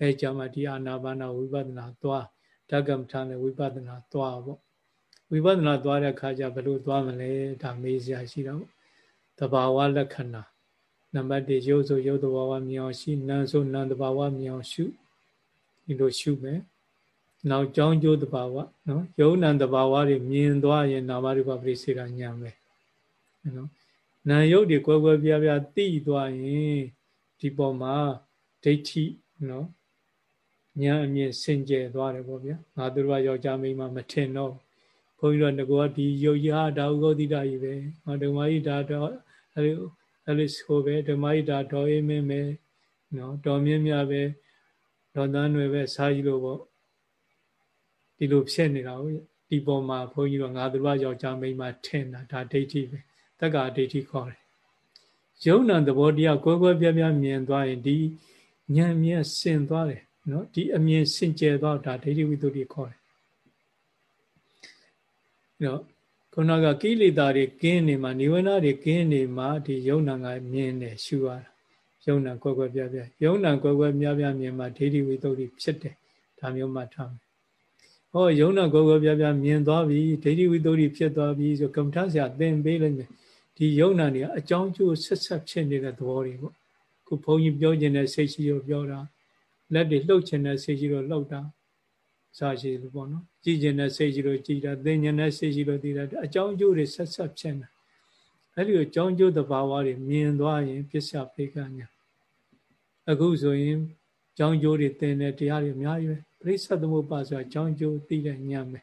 Speaker 1: အဲကြောင့်မှဒီအာနာပါနာဝိပဿနာသွားဓကမ္မထာနဲ့ဝိပဿနာသွားပေါ့ဝိပဿနာသွားတဲ့အခါကျဘယ်လိုသွားမလဲဒါမေးစရာရှိတော့တဘာဝလက္ခဏာနံပါတ်1ရုပ်ဆိုရုပ်တဘာဝမြင်အောင်ရှိနာမ်ဆိုနာမ်တဘာဝမြင်အောင်ရှုဒီလိုရှုမယ် နောက်ကြောင်းကျိုးတဘာဝနော်ယုံနံတဘာဝတွေမြင်သွားရင်နာမရူပပရိစေတာညာပဲနော်နာယုတ်တွေကွဲကွဲပြားပြားသိသွားရင်ဒီပေါ်မှာဒိဋ္ဌိနော်ဉာဏ်အမြင်စင်ကြယ်သွားတယ်ပေါ့ဗျာငါတို့ကယောက်ျားမိန်းမမထင်တော့ဘုန်းကြီးတို့ကဒီယုတ်ရဒါဥဂောတိတာကြီးပဲဟောဓမ္မကြီးဒါတော့အဲအဲလိုဆိုပဲဓမ္မကြီးဒါတော်အေးမင်းပဲနော်တော်မြင့်မြတ်ပဲတော်သားတွေပဲစားကြီးလို့ပေါ့ ဒီလိုဖြစ်နေတာဟုတ်ဒီပေါ်မှာဘုန်းကြီးတို့ငါတို့ကယောက်ျားမိန်းမထင်တာဒါဒိဋ္ဌိပဲတက္ကဒိဋ္ဌိခေါ်တယ်ယုံနာသဘောတရားကွဲကွဲပြားပြားမြင်သွားရင်ဒီဉာဏ်မြတ်ဆင်သွားတယ်နော်ဒီအမြင်စင်ကြယ်သွားတာဒိဋ္ဌိဝိတ္တုခေါ်တယ်နော်ခုနကကိလေသာတွေကင်းနေမှာနိဝရဏတွေကင်းနေမှာဒီယုံနာကမြင်တယ်ရှုရတာယုံနာကွယ်ကွယ်ပြားပြားယုံနာကွယ်ကွယ်ပြားပြားမြင်မှာဒိဋ္ဌိဝိတ္တုဖြစ်တယ်ဒါမျိုးမှတ်ထားမယ် ဟောယုံနာကွယ်ကွယ်ပြားပြားမြင်သွားပြီဒိဋ္ဌိဝိတ္တုဖြစ်သွားပြီဆိုကမ္မထဆရာသင်ပေးလိုက်မယ်ဒီယုံနာတွေအကြောင်းကျိုးဆက်ဆက်ဖြစ်နေတဲ့သဘောတွေပေါ့ခုဘုန်းကြီးပြောခြင်းနဲ့စိတ်ရှိရောပြောတာလက်တွေလှုပ်ခြင်းနဲ့စိတ်ရှိရောလှုပ်တာစားရှိလို့ပေါ့နော်ကြည်ခြင်းနဲ့စိတ်ရှိရောကြည်တာသိဉာဏ်နဲ့စိတ်ရှိရောသိတာအကြောင်းကျိုးတွေဆက်ဆက်ဖြစ်နေအဲ့ဒီအကြောင်းကျိုးသဘာဝတွေမြင်သွားရင်ပစ္စယပေကညာအခုဆိုရင်ကြောင်းကျိုးတွေသင်တဲ့တရားတွေအများကြီးပဲ ပရိစ္ဆေသမုပ္ပါဆိုတာကြောင်းကျိုးသိတဲ့ဉာဏ်ပဲ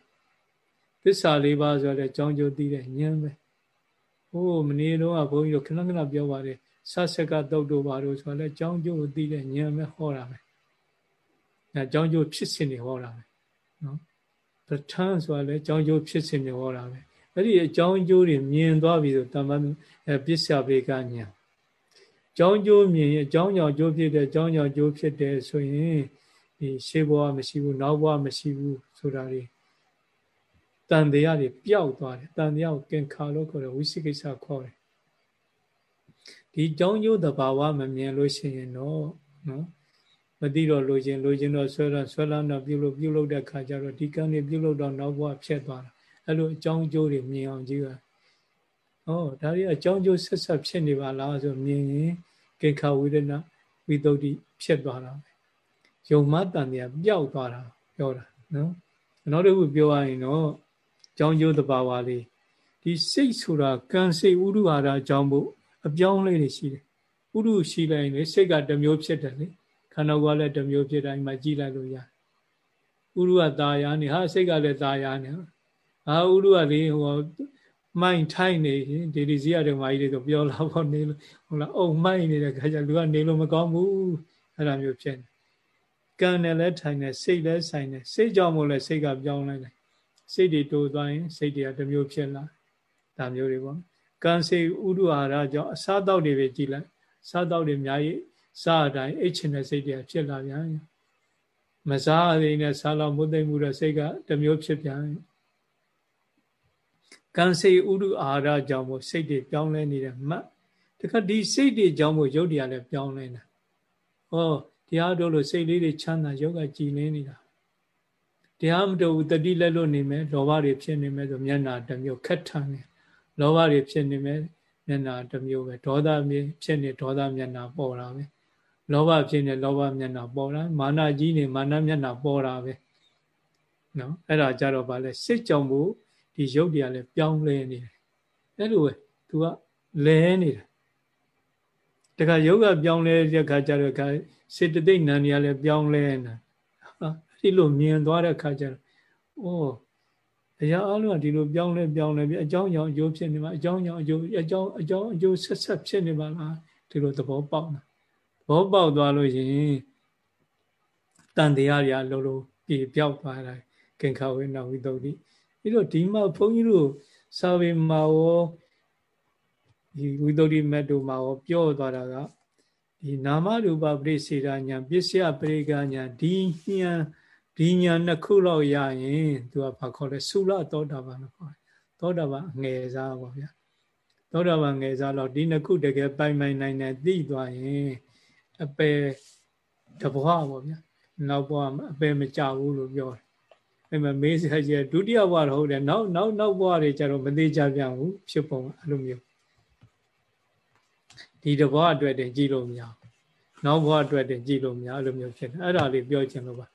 Speaker 1: သစ္စာလေးပါးဆိုတဲ့ကြောင်းကျိုးသိတဲ့ဉာဏ်ပဲဟိုးမနေ့တော့ဘုန်းကြီးတို့ခဏခဏပြောပါတယ်ဆဆက်ကတုတ်တို့ပါတို့ဆိုတော့ကြောင်းကျိုးကိုသိတဲ့ဉာဏ်ပဲဟောတာပဲအဲကြောင်းကျိုးဖြစ်စဉ်တွေဟောတာပဲနော်ပဋ္ဌာန်းဆိုတာလည်းကြောင်းကျိုးဖြစ်စဉ်တွေဟောတာပဲအဲ့ဒီအကြောင်းကျိုးတွေမြင်သွားပြီဆိုတမ္ပအဲပစ္စယဘေကညာကြောင်းကျိုးမြင်ရင်အကြောင်းကြောင့်ကျိုးဖြစ်တယ်အကြောင်းကြောင့်ကျိုးဖြစ်တယ်ဆိုရင် ဒီရှေးဘဝမရှိဘူးနောက်ဘဝမရှိဘူးဆိုတာတွေတန်တရားတွေပျောက်သွားတယ်တန်တရားကိုကင်ခါလို့ခေါ်တယ်ဝိသိကိစ္စခေါ်တယ်ဒီကြောင်းကျိုးတဘာဝမမြင်လို့ရှိရင်တော့နော်မသိတော့လိုချင်လိုချင်တော့ဆွဲတော့ဆွဲလန်းတော့ပြုလို့ပြုလို့တဲ့ခါကျတော့ဒီကံတွေပြုလို့တော့နောက်ဘဝဖြစ်သွားတာအဲ့လိုအကြောင်းကျိုးတွေမြင်အောင်ကြည့်ပါဩဒါတွေအကြောင်းကျိုးဆက်ဆက်ဖြစ်နေပါလားဆိုမြင်ရင်ကိခဝိရဏဝိတုဒ္ဓိဖြစ်သွားတာပဲ ယုံမှတန်တရားပျောက်သွားတာပြောတာနော်နောက်တစ်ခုပြောရရင်တော့ကြောင်းကျိုးတဘာဝလေးဒီစိတ်ဆိုတာကံစိတ်ဥဒုဟာရအကြောင်းဖို့အပြောင်းလဲနေရှိတယ်ဥဒုရှိလိုက်ရင်စိတ်ကတစ်မျိုးဖြစ်တယ်လေခန္ဓာကလည်းတစ်မျိုးဖြစ်တိုင်းမှာကြည်လိုက်လို့ရတယ်ဥရုကတာယာနေဟာစိတ်ကလည်းတာယာနေဟာဥရုကလေဟိုမိုင်ထိုင်နေဒေဒီစီရတဲ့မာကြီးတွေကပြောလာဖို့နေလို့ဟုတ်လားအုံမိုင်နေတဲ့ခါကျလူကနေလို့မကောင်းဘူးအဲ့လိုမျိုးဖြစ်နေ ကံနဲ့လည်းထိုင်နေစိတ်လည်းဆိုင်နေစိတ်ကြောင့်မို့လဲစိတ်ကပြောင်းလိုက်တယ်စိတ်တွေတိုးသွားရင်စိတ်တွေကတစ်မျိုးဖြစ်လာဒါမျိုးတွေပေါ့ကံစိတ်ဥဒ္ဓအာရကြောင့်အစားတောက်တွေပဲကြည်လိုက်စားတောက်တွေအများကြီးစားအတိုင်းအိတ်ချင်တဲ့စိတ်တွေဖြစ်လာပြန်မစားအရင်နဲ့စားလို့မသိမှုတဲ့စိတ်ကတစ်မျိုးဖြစ်ပြန်ကံစိတ်ဥဒုအာဟာရကြောင့်မို့စိတ်တွေပြောင်းလဲနေတယ်မှတ်တခါဒီစိတ်တွေကြောင့်မို့ရုပ်တရားလည်းပြောင်းလဲနေတာဟော တရားတို့လို့စိတ်လေးတွေချမ်းသာယောဂကြည်နေနေတာတရားမတော်ဘူးတတိလက်လို့နေမယ်လောဘတွေဖြစ်နေမယ်ဆိုမျက်နာတစ်မျိုးခက်ထန်နေလောဘတွေဖြစ်နေမယ်မျက်နာတစ်မျိုးပဲဒေါသဖြစ်နေဒေါသမျက်နာပေါ်လာပဲလောဘဖြစ်နေလောဘမျက်နှာပေါ်တာမာနကြီးနေမာနမျက်နှာပေါ်တာပဲနော်အဲ့ဒါကြတော့ဗာလဲစိတ်ကြောင့်မို့ဒီရုပ်တရားလဲပြောင်းလဲနေတယ်အဲ့လိုပဲသူကလဲနေတယ်တခါယောဂပြောင်းလဲတဲ့ခါကျတော့ခါ စေတသိက်နံနေရလဲပြောင်းလဲနေတာအဲ့ဒီလိုမြင်သွားတဲ့ခါကျတော့အိုးအရာအလုံးကဒီလိုပြောင်းလဲပြောင်းလဲပြီးအကြောင်းကြောင့်အကျိုးဖြစ်နေမှာအကြောင်းကြောင့်အကျိုးအကြောင်းအကြောင်းအကျိုးဆက်ဆက်ဖြစ်နေပါလားဒီလိုသဘောပေါက်တာဘောပေါက်သွားလို့ရင်တန်တရားတွေအလုံးလုံးပြေပြောက်သွားတာကင်္ခဝေနဝိတုဒ္ဓိအဲ့တော့ဒီမှာဘုန်းကြီးတို့စာပေမှာရောဒီဝိတုဒ္ဓိမတ်တို့မှာရောပြောသွားတာက ဒီနာမရူပပရိစေဒညာပစ္စယပရိကညာဒီညာဒီညာနှစ်ခုလောက်ရရင်သူကဘာခေါ်လဲသုလသောတာပန်လို့ခေါ်တယ်သောတာပန်အငယ်စားပါဗျာသောတာပန်ငယ်စားတော့ဒီနှစ်ခုတကယ်ပိုင်ပိုင်နိုင်နိုင်သိသွားရင်အပယ်တဘွားပေါ့ဗျာနောက်ဘွားအပယ်မကြဘူးလို့ပြောတယ်အဲ့မှာမေးစရာကြီးဒုတိယဘွားတော့ဟုတ်တယ်နောက်နောက်နောက်ဘွားတွေကျတော့မသေးကြပြန်ဘူးဖြစ်ပုံအဲ့လိုမျိုး ဒီတဘွားအတွက်တင်ကြည့်လို့မရနောက်ဘွားအတွက်တင်ကြည့်လို့မရအဲ့လိုမျိုးဖြစ်တယ်အဲ့ဒါလေးပြောချင်လို့ပါ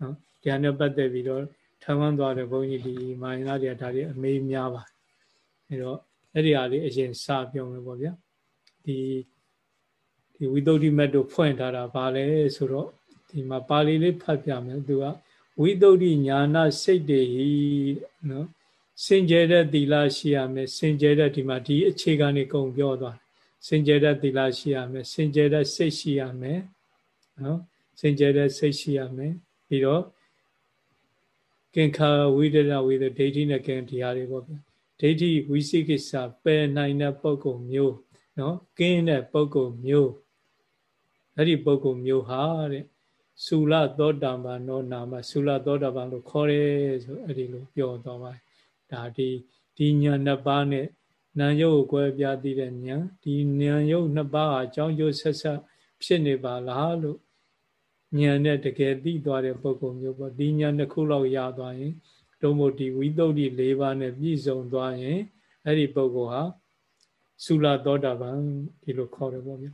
Speaker 1: နော်တရားနဲ့ပတ်သက်ပြီးတော့ထမ်းဝန်းသွားတဲ့ဘုန်းကြီးဒီမာယနာတရားဒါတွေအမေးများပါအဲ့တော့အဲ့ဒီဟာလေးအရင်စပြောမယ်ပေါ့ဗျာဒီဒီဝိသုဒ္ဓိမတ်တို့ဖွင့်ထားတာဗာလဲဆိုတော့ဒီဒီမှာပါဠိလေးဖတ်ပြမယ်သူကဝိသုဒ္ဓိညာနာစိတ်တွေဟိနော်စင်ကြယ်တဲ့သီလရှိရမယ်စင်ကြယ်တဲ့ဒီမှာဒီအခြေခံနေကုန်ပြောသွား စင်ကြယ်တဲ့သီလရှိရမယ်စင်ကြယ်တဲ့စိတ်ရှိရမယ်နော်စင်ကြယ်တဲ့စိတ်ရှိရမယ်ပြီးတော့ကင်္ခာဝိဒနာဝိဒဒိဋ္ဌိနဲ့ကံတရားတွေပေါ့ဗျဒိဋ္ဌိဝိသိကိစ္စပယ်နိုင်တဲ့ပုဂ္ဂိုလ်မျိုးနော်ကင်းတဲ့ပုဂ္ဂိုလ်မျိုးအဲ့ဒီပုဂ္ဂိုလ်မျိုးဟာတဲ့ဆူလသောတာပန်နောနာမဆူလသောတာပန်လို့ခေါ်တယ်ဆိုအဲ့ဒီလိုပြောသွားပါတယ်ဒါဒီဒီညာနှစ်ပါးနဲ့ နာယုတ်ကိုကွဲပြားသိတဲ့ညာဒီညာယုတ်နှစ်ပါးဟာအကြောင်းကျိုးဆက်ဆက်ဖြစ်နေပါလားလို့ဉာဏ်နဲ့တကယ်သိသွားတဲ့ပုဂ္ဂိုလ်မျိုးပေါ့ဒီဉာဏ်တစ်ခုလောက်ရသွားရင်တို့မို့ဒီဝိသုဒ္ဓိ၄ပါးနဲ့ပြည့်စုံသွားရင်အဲ့ဒီပုဂ္ဂိုလ်ဟာသုလသောတာပန်ဒီလိုခေါ်တယ်ပေါ့ဗျာ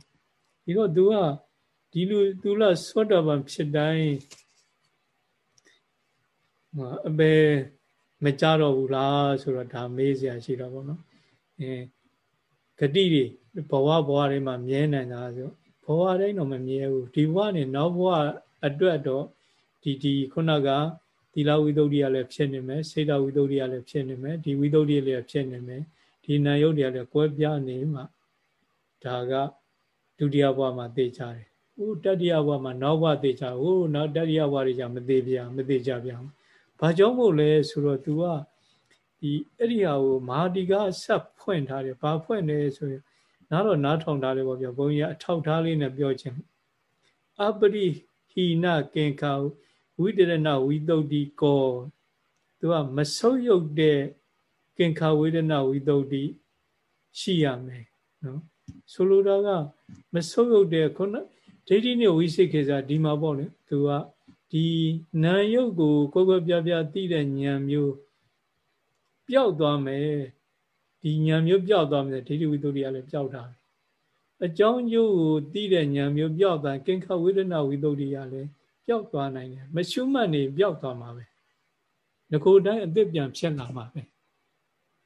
Speaker 1: ဒီတော့ तू ကဒီလိုသူလသောတာပန်ဖြစ်တိုင်းအပေမကြတော့ဘူးလားဆိုတော့ဒါမေးစရာရှိတော့ဗောနော် အဲဂတိတွေဘဝဘဝတွေမှာမြဲနေတာဆိုဘဝတိုင်းတော့မမြဲဘူးဒီဘဝနဲ့နောက်ဘဝအတွက်တော့ဒီဒီခုနကသီလဝိသုဒ္ဓိကလည်းဖြစ်နေမယ်စေတဝိသုဒ္ဓိကလည်းဖြစ်နေမယ်ဒီဝိသုဒ္ဓိလည်းဖြစ်နေမယ်ဒီနာယုတ်တွေကလည်းကွဲပြားနေမှဒါကဒုတိယဘဝမှာသိကြတယ်။ဟိုတတိယဘဝမှာနောက်ဘဝသိကြဟိုနောက်တတိယဘဝတွေじゃမသိပြမသိကြပြန်။ဘာကြောင့်မို့လဲဆိုတော့ तू က ဒီအဲ့ဒီဟာကိုမဟာတိကဆက်ဖွင့်ထားတယ်။ဘာဖွင့်လဲဆိုရင်နားတော့နားထောင်ထားတယ်ပေါ့ဗျာ။ဘုန်းကြီးကအထောက်ထားလေးနဲ့ပြောခြင်းအပရိဟိနကင်္ခာဝိတရဏဝိတုဒ္ဓိကောသူကမဆုပ်ယုတ်တဲ့ကင်္ခာဝေဒနာဝိတုဒ္ဓိရှိရမယ်နော်ဆိုလိုတာကမဆုပ်ယုတ်တဲ့ခုနဒိဋ္ဌိနဲ့ဝိသိကိစ္စဒီမှာပေါ့လေသူကဒီနာယုတ်ကိုကိုယ်ကိုယ်ပြပြသိတဲ့ဉာဏ်မျိုး ပျောက်သွားမယ်ဒီဉာဏ်မျိုးပျောက်သွားမယ်ဒိဋ္ဌိဝိတုဒ္ဓိကလည်းပျောက်တာအကြောင်းကျိုးကိုသိတဲ့ဉာဏ်မျိုးပျောက်သွားကင်္ခဝေဒနာဝိတုဒ္ဓိကလည်းပျောက်သွားနိုင်တယ်မရှုမှတ်နေပျောက်သွားမှာပဲငကိုတိုင်းအသစ်ပြန်ဖြစ်လာမှာပဲ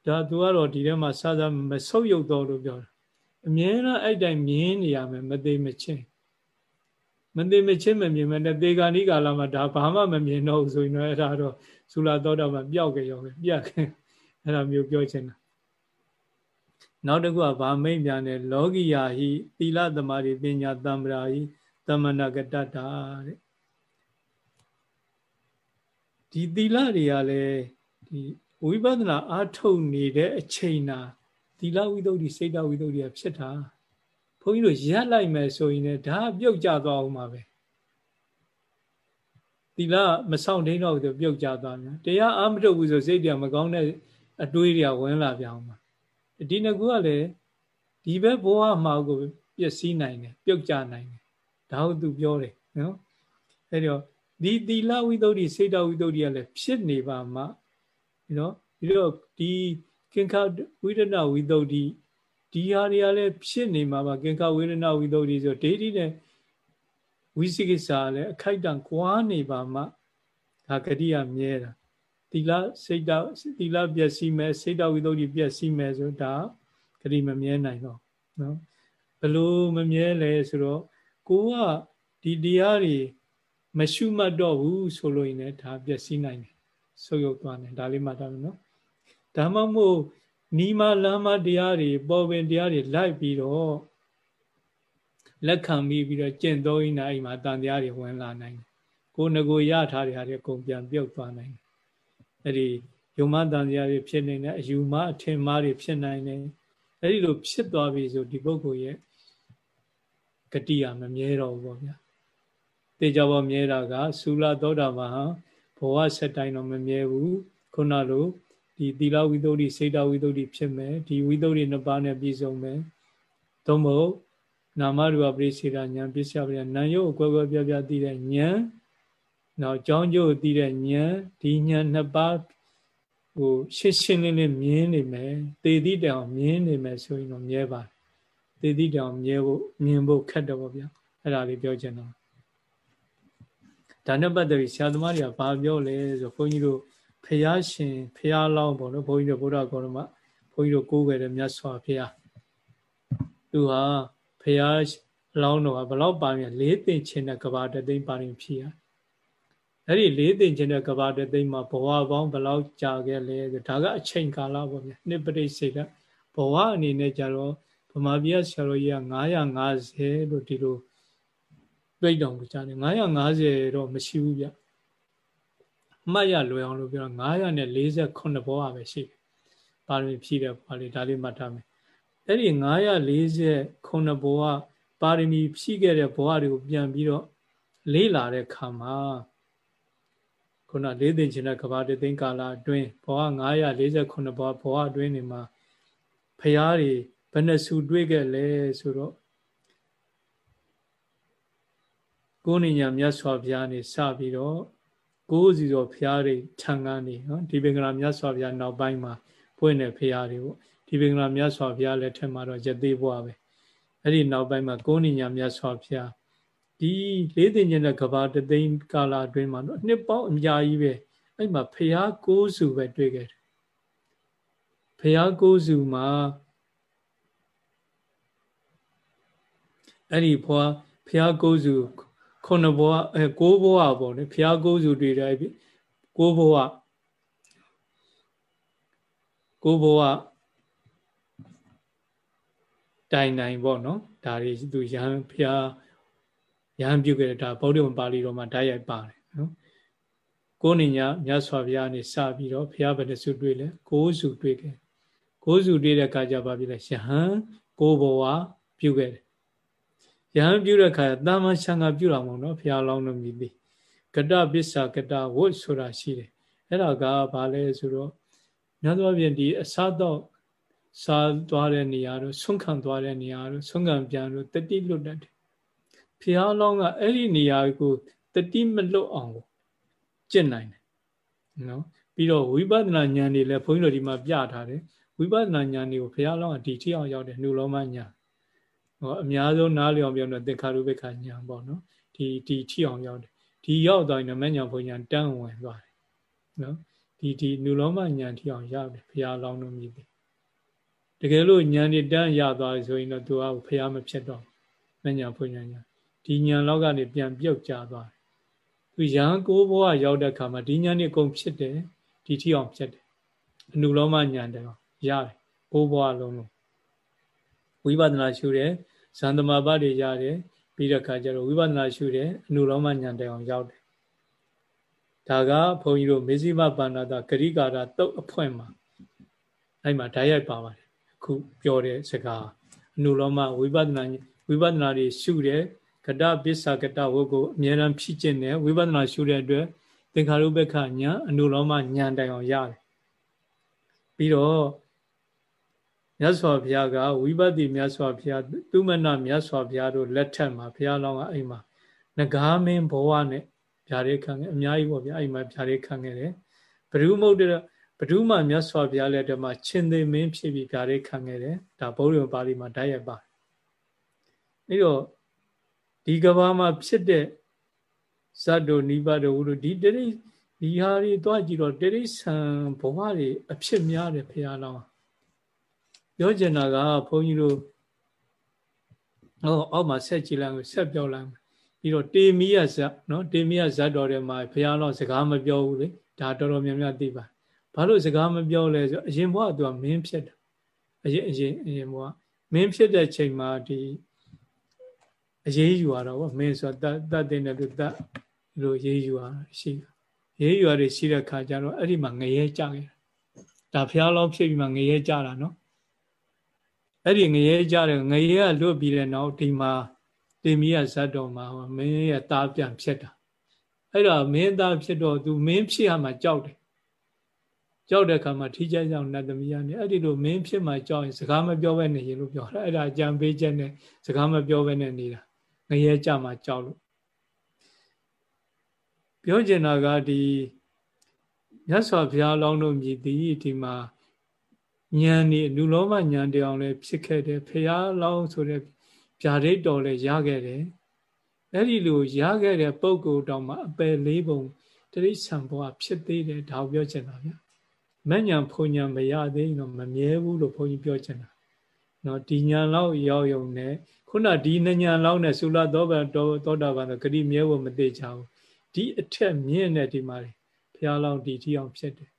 Speaker 1: ဒါသူကတော့ဒီထဲမှာစစမဆုပ်ယုတ်တော့လို့ပြောတာအမြဲတမ်းအဲ့တိုင်းမြင်နေရမယ်မသေးမချင်းမသေးမချင်းမမြင်မနဲ့သေဂာနိကာလမှာဒါဘာမှမမြင်တော့ဘူးဆိုရင်တော့အဲ့ဒါတော့ဇူလာသောတာမှာပျောက်ကြရောပဲပြတ်ခဲ့ အဲ့ဒါမျိုးပြောချင်တာနောက်တစ်ခုကဗာမိတ်များနဲ့လောကီယာဟိသီလသမာဓိပညာတမ္ပရာဟိသမဏကတ္တတာတဲ့ဒီသီလတွေကလည်းဒီဝိပဿနာအားထုတ်နေတဲ့အချိန်နာသီလဝိသုဒ္ဓိစိတ်တဝိသုဒ္ဓိကဖြစ်တာဘုန်းကြီးတို့ရပ်လိုက်မယ်ဆိုရင်လည်းဒါပြုတ်ကျသွားအောင်ပါပဲသီလမဆောင်တင်းတော့ဆိုပြုတ်ကျသွားတယ်တရားအားမထုတ်ဘူးဆိုစိတ်တရားမကောင်းတဲ့ အတွေးတွေကဝင်လာပြန်အောင်ပါဒီငကူကလည်းဒီဘက်ဘဝမှာကိုပျက်စီးနိုင်တယ်ပြုတ်ကျနိုင်တယ်ဒါဟုတ်သူပြောတယ်နော်အဲ့တော့ဒီသီလဝိသုဒ္ဓိစေတဝိသုဒ္ဓိကလည်းဖြစ်နေပါမှနော်ပြီးတော့ဒီကင်္ခဝိရဏဝိသုဒ္ဓိဒီဟာတွေကလည်းဖြစ်နေမှာပါကင်္ခဝေဒနာဝိသုဒ္ဓိဆိုဒိဋ္ဌိနဲ့ဝိသိကိစ္စလည်းအခိုက်တန့်ကွာနေပါမှဒါဂတိယမြဲတာသီ လစိတ်တသီလပျက်စီးမယ်စိတ်တဝိသုဒ္ဓိပျက်စီးမယ်ဆိုဒါဂတိမမြဲနိုင်တော့နော်ဘလို့မမြဲလဲဆိုတော့ကိုကဒီတရားတွေမရှုမှတ်တော့ဘူးဆိုလို့ရင်လည်းဒါပျက်စီးနိုင်တယ်ဆုပ်ယုပ်သွားတယ်ဒါလေးမှတ်ထားမယ်နော်ဒါမှမဟုတ်နီမလမ်းမတရားတွေပေါ်ပင်တရားတွေလိုက်ပြီးတော့လက်ခံပြီးပြီးတော့ကျင့်သုံးရင်အဲ့မှာတန်တရားတွေဝင်လာနိုင်တယ်ကိုယ်ငကိုရထားတဲ့ဟာတွေအကုန်ပြန်ပြုတ်သွားနိုင်တယ် အဲ့ဒီယုံမတန်တရားတွေဖြစ်နေတဲ့အယူမအထင်မှားတွေဖြစ်နိုင်တယ်အဲ့ဒီလိုဖြစ်သွားပြီဆိုဒီပုဂ္ဂိုလ်ရဲ့ဂတိရမမြဲတော့ဘူးပေါ့ဗျာတေကြဘောမြဲတာကသုလသောတာပန်ဘဝဆက်တိုင်းတော့မမြဲဘူးခုနလိုဒီသီလဝိသုဒ္ဓိစေတဝိသုဒ္ဓိဖြစ်မယ်ဒီဝိသုဒ္ဓိနှစ်ပါးနဲ့ပြည့်စုံမယ်သို့မဟုတ်နာမရူပပရိစေတာဉာဏ်ပစ္စယပရိနာယုတ်အကွဲကွဲပြားပြားသိတဲ့ဉာဏ် နောက်ကြောင်းကျိုးသိတဲ့ဉာဏ်ဒီဉာဏ်နှစ်ပါးဟိုရှင်းရှင်းလင်းလင်းမြင်နေမယ်သေသည့်တောင်မြင်နေမယ်ဆိုရင်တော့မြဲပါတယ်သေသည့်တောင်မြဲဖို့မြင်ဖို့ခက်တော့ဗျာအဲ့ဒါလေးပြောချင်တော့ဒါနဲ့ပတ်သက်ပြီးဆရာသမားတွေကဘာပြောလဲဆိုဘုန်းကြီးတို့ဖះရှင်ဖះလောင်းပေါ့နော်ဘုန်းကြီးတို့ဗုဒ္ဓဂေါရမဘုန်းကြီးတို့ကိုးကွယ်တဲ့မြတ်စွာဘုရားသူဟာဖះလောင်းတော့ဘလောက်ပါရင်လေးသိမ့်ခြင်းတဲ့ကဘာတသိမ့်ပါရင်ဖြစ်ရ အဲ့ဒီလေးသိမ့်ခြင်းတဲ့ကဘာတသိမ့်မှာဘဝပေါင်းဘလောက်ကြာခဲ့လဲဒါကအချိန်ကာလပေါ့ဗျာနှစ်ပရိစေကဘဝအနေနဲ့ကြတော့ဗမာပြည်ဆရာတော်ကြီးက950လို့ဒီလိုပြိတ်တော်မူကြတယ်950တော့မရှိဘူးဗျအမှတ်ရလွယ်အောင်လို့ပြော948ဘဝပဲရှိတယ်ပါရမီဖြည့်တဲ့ဘဝလေးဒါလေးမှတ်ထားမယ်အဲ့ဒီ948ဘဝပါရမီဖြည့်ခဲ့တဲ့ဘဝတွေကိုပြန်ပြီးတော့လေးလာတဲ့ခါမှာ ခုနလေးသိင်ချင်တဲ့ကဘာတသိန်းကာလအတွင်းဘဝ948ဘဝဘဝအတွင်းနေမှာဖရာတွေဘယ်နှစုတွေ့ခဲ့လဲဆိုတော့ကိုးဉာဏ်မြတ်စွာဘုရားနေစပြီးတော့ကိုးစီတော်ဘုရားတွေထံကနေနော်ဒီပင်္ဂလာမြတ်စွာဘုရားနောက်ပိုင်းမှာပွင့်တဲ့ဘုရားတွေပေါ့ဒီပင်္ဂလာမြတ်စွာဘုရားလက်ထက်မှာတော့ရသေးဘွားပဲအဲ့ဒီနောက်ပိုင်းမှာကိုးဉာဏ်မြတ်စွာဘုရား ဒီလေးသိဉ္ဇဉ်တဲ့ကဘာတသိန်းကာလအတွင်းမှာတော့နှစ်ပေါင်းအများကြီးပဲအဲ့မှာဘုရားကိုးစုပဲတွေ့ခဲ့တယ်ဘုရားကိုးစုမှာအဲ့ဒီဘွားဘုရားကိုးစုခုနှစ်ဘဝအဲကိုးဘဝပေါ့လေဘုရားကိုးစုတွေ့တယ်ကိုးဘဝကိုးဘဝတိုင်တိုင်ပေါ့နော်ဒါတွေသူရဟန်းဘုရား ရဟန်းပြုခဲ့တာဗုဒ္ဓဝံပါဠိတော်မှာဓာတ်ရိုက်ပါတယ်နော်ကိုးနေညာမြတ်စွာဘုရားနေစပြီးတော့ဘုရားဘယ်နှစုတွေ့လဲကိုးစုတွေ့ခဲ့ကိုးစုတွေ့တဲ့အခါကျပါပြီလဲရဟန်းကိုးဘဝပြုခဲ့တယ်ယဟန်ပြုတဲ့ခါတာမန်ရှံကပြုတာမဟုတ်နော်ဘုရားလောင်းလို့မြည်သည်ကတပစ္ဆာကတဝတ်ဆိုတာရှိတယ်အဲ့ဒါကဘာလဲဆိုတော့ညသောဖြင့်ဒီအစားတော့စားသွားတဲ့နေရာတို့ဆွန့်ခံသွားတဲ့နေရာတို့ဆွန့်ခံပြန်တို့တတိလွတ်တတ်တယ် ဘုရားလောင်းကအဲ့ဒီနေရာကိုတတိမလွတ်အောင်ကိုကျင့်နိုင်တယ်နော်ပြီးတော့ဝိပဿနာဉာဏ်တွေလည်းဘုန်းကြီးတို့ဒီမှာပြထားတယ်ဝိပဿနာဉာဏ်တွေကိုဘုရားလောင်းကဒီထိအောင်ရောက်တယ်နှုလောမဉာဏ်ဟောအများဆုံးနားလျောင်ပြောတော့သင်္ခါရုပ္ပခာညာပေါ့နော်ဒီဒီထိအောင်ရောက်တယ်ဒီရောက်သွားရင်မညာဘုံညာတန်းဝင်သွားတယ်နော်ဒီဒီနုလောမညာထိအောင်ရောက်တယ်ဘုရားလောင်းလို့မြည်တယ်တကယ်လို့ညာနေတန်းရသွားပြီဆိုရင်တော့သူကဘုရားမဖြစ်တော့မညာဘုံညာညာ ဒီညာလောက်ကနေပြန်ပြုတ်ကျသွားတယ်သူရဟန်းကိုဘဝရောက်တဲ့အခါမှာဒီညာနေကုန်ဖြစ်တယ်ဒီထိအောင်ဖြစ်တယ်အနုလောမညာတယ်ရတယ်ကိုဘဝလုံးလုံးဝိပဿနာရှုတယ်ဇန်သမဘာတွေရတယ်ပြီးတဲ့အခါကျတော့ဝိပဿနာရှုတယ်အနုလောမဉာဏ်တိုင်အောင်ရောက်တယ်ဒါကဘုန်းကြီးတို့မေဇိမပါဏတာဂရိကာရတုတ်အဖွင့်မှာအဲ့မှာဓာတ်ရိုက်ပါပါတယ်အခုပြောတဲ့စကားအနုလောမဝိပဿနာဝိပဿနာတွေရှုတယ် ကတပစ္ဆာကတဝုတ်ကိုအမြဲတမ်းဖြည့်ကျင့်တယ်ဝိပဿနာရှုတဲ့အတွက်သင်္ခါရုပ္ပခဉာဏ်အနုလောမဉာဏ်တိုင်အောင်ရတယ်ပြီးတော့မြတ်စွာဘုရားကဝိပဿနာမြတ်စွာဘုရားသူမနမြတ်စွာဘုရားတို့လက်ထက်မှာဘုရားလောင်းကအိမ်မှာငကားမင်းဘဝနဲ့ဗျာဒိခံခဲ့အများကြီးပေါ့ဗျာအိမ်မှာဗျာဒိခံခဲ့တယ်ဘဒုမုတ်တဲ့ဘဒုမမြတ်စွာဘုရားလက်ထက်မှာရှင်သေမင်းဖြစ်ပြီးဗျာဒိခံခဲ့တယ်ဒါဘုရားပါဠိမှာဓာတ်ရပါအဲ့တော့ ဒီကဘာမှာဖြစ်တဲ့ဇတ်တို့နိဗ္ဗာန်တို့တို့ဒီတိဒီဟာတွေတွားကြည့်တော့တိရိစ္ဆာန်ဘဝတွေအဖြစ်များတယ်ဘုရားလောင်းပြောချင်တာကဘုန်းကြီးတို့ဟောအောက်မှာဆက်ကြည့်လိုက်ဆက်ပြောလိုက်ပြီးတော့တေမီယဇတ်နော်တေမီယဇတ်တော်ထဲမှာဘုရားတော်စကားမပြောဘူးလေဒါတော်တော်များများသိပါဘာလို့စကားမပြောလဲဆိုအရင်ဘဝကသူကမင်းဖြစ်တာအရင်အရင်အရင်ဘဝမင်းဖြစ်တဲ့ချိန်မှာဒီ အရေးယူရတော့ဗောမင်းဆိုတတ်တတ်တဲ့နဲ့သူတတ်လို့ရေးယူရရှိရေးယူရရှိတဲ့ခါကျတော့အဲ့ဒီမှာငရဲကြခဲ့တာဒါဖျားလောဖြစ်ပြီးမှငရဲကြတာနော်အဲ့ဒီငရဲကြတယ်ငရဲကလွတ်ပြီးတဲ့နောက်ဒီမှာတင်မီးကဇတ်တော်မှာမင်းရဲ့သားပြန်ဖြစ်တာအဲ့တော့မင်းသားဖြစ်တော့သူမင်းဖြစ်ရမှာကြောက်တယ်ကြောက်တဲ့အခါမှာထိကြကြောင်နတ်သမီးကနေအဲ့ဒီလိုမင်းဖြစ်မှကြောက်ရင်စကားမပြောဘဲနေရင်လို့ပြောတာအဲ့ဒါအကြံပေးချက်နဲ့စကားမပြောဘဲနဲ့နေတာ ငရဲကြမှာကြောက်လို့ပြောချင်တာကဒီမြတ်စွာဘုရားလောင်းတို့မြည်သည်ဒီမှာဉာဏ်นี่လူလောဘဉာဏ်တရားလည်းဖြစ်ခဲ့တယ်ဖရာလောင်းဆိုတဲ့ဗျာဒိတ်တော်လည်းရခဲ့တယ်အဲ့ဒီလိုရခဲ့တဲ့ပုံကိုယ်တောင်မှအပယ်လေးပုံတိရိစ္ဆာန်ဘဝဖြစ်သေးတယ်ဒါကိုပြောချင်တာဗျမဉဏ်ဖုန်ဉဏ်မရသေးရင်တော့မမြဲဘူးလို့ဘုန်းကြီးပြောချင်တာနော်ဒီညာလောက်ရောက်ရုံနဲ့ခုနဒီနညာလောက်နဲ့သုလသောဘသောတာပန်ဆိုဂတိမြဲဖို့မသေးချဘူးဒီအထက်မြင့်တဲ့ဒီမှာဘုရားလောင်းဒီထီအောင်ဖြစ်တယ်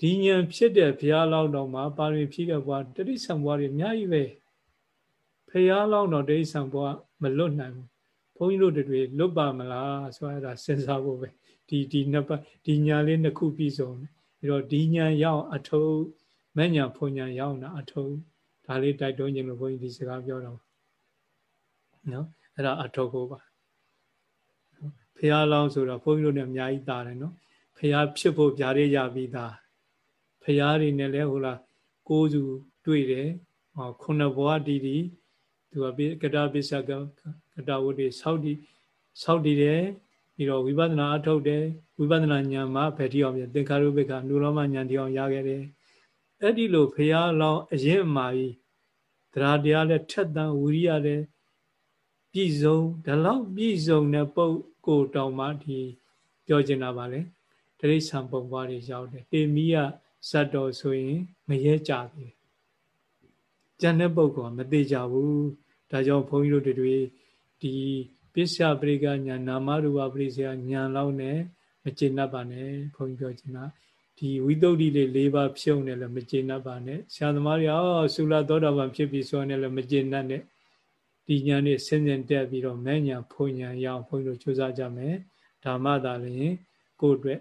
Speaker 1: ဒီဉာဏ်ဖြစ်တဲ့ဘုရားလောင်းတော်မှာပါရမီဖြည့်တဲ့ဘွားတတိဆံဘွားတွေအများကြီးပဲဘုရားလောင်းတော်တတိဆံဘွားမလွတ်နိုင်ဘူးဘုန်းကြီးတို့တွေလွတ်ပါမလားဆိုရတာစဉ်းစားဖို့ပဲဒီဒီနှစ်ပတ်ဒီညာလေးနှစ်ခုပြီးဆုံးပြီးတော့ဒီညာရောက်အထုံးမညာဖွညာရောက်တာအထုံးဒါလေးတိုက်တွန်းခြင်းလို့ဘုန်းကြီးဒီစကားပြောတော့ နော်အဲ့ဒါအထုံးကိုပါဖះလောင်းဆိုတော့ဘုန်းကြီးတို့နဲ့အများကြီးတာတယ်နော်ဖះဖြစ်ဖို့ဗျာလေးရပြီးသားဖះတွေနဲ့လဲဟိုလားကိုးစုတွေ့တယ်ဟောခုနဘဝတီတီသူကကတာပစ္စကကတာဝတ္တိဆောက်တည်ဆောက်တည်တယ်ပြီးတော့ဝိပဿနာအထုတ်တယ်ဝိပဿနာဉာဏ်မှာဗေတိအောင်ပြသင်္ခါရုပ္ပကနုလောမဉာဏ်တရားရခဲ့တယ်အဲ့ဒီလိုဖះလောင်းအရင်အမှာကြီးတရားတရားနဲ့ထက်တန်ဝိရိယနဲ့ ပြည့်စုံဒီလောက်ပြည့်စုံတဲ့ပုဂ္ကိုတောင်မှဒီပြောချင်တာပါလေတရိษံပုံပွားတွေရောက်တယ်တေမီယဇတ်တော်ဆိုရင်မရဲကြဘူးကျန်တဲ့ပုဂ္ဂိုလ်ကမသေးကြဘူးဒါကြောင့်ဘုန်းကြီးတို့တွေဒီပစ္စယပရိကညာနာမရူပပရိစ္ဆယညာလောက်နဲ့မကျေနပ်ပါနဲ့ဘုန်းကြီးပြောချင်တာဒီဝိသုဒ္ဓိလေး၄ပါးဖြုံနေလည်းမကျေနပ်ပါနဲ့ဆရာသမားတွေအော်သုလသောတာပန်ဖြစ်ပြီဆိုရင်လည်းမကျေနပ်နဲ့ ဒီညာနဲ့ဆင်းဆင်းတက်ပြီးတော့မဲ့ညာဖုန်ညာရအောင်ဘုန်းကြီးတို့ကြိုးစားကြမယ်ဓမ္မသာလည်းကိုယ့်အတွက်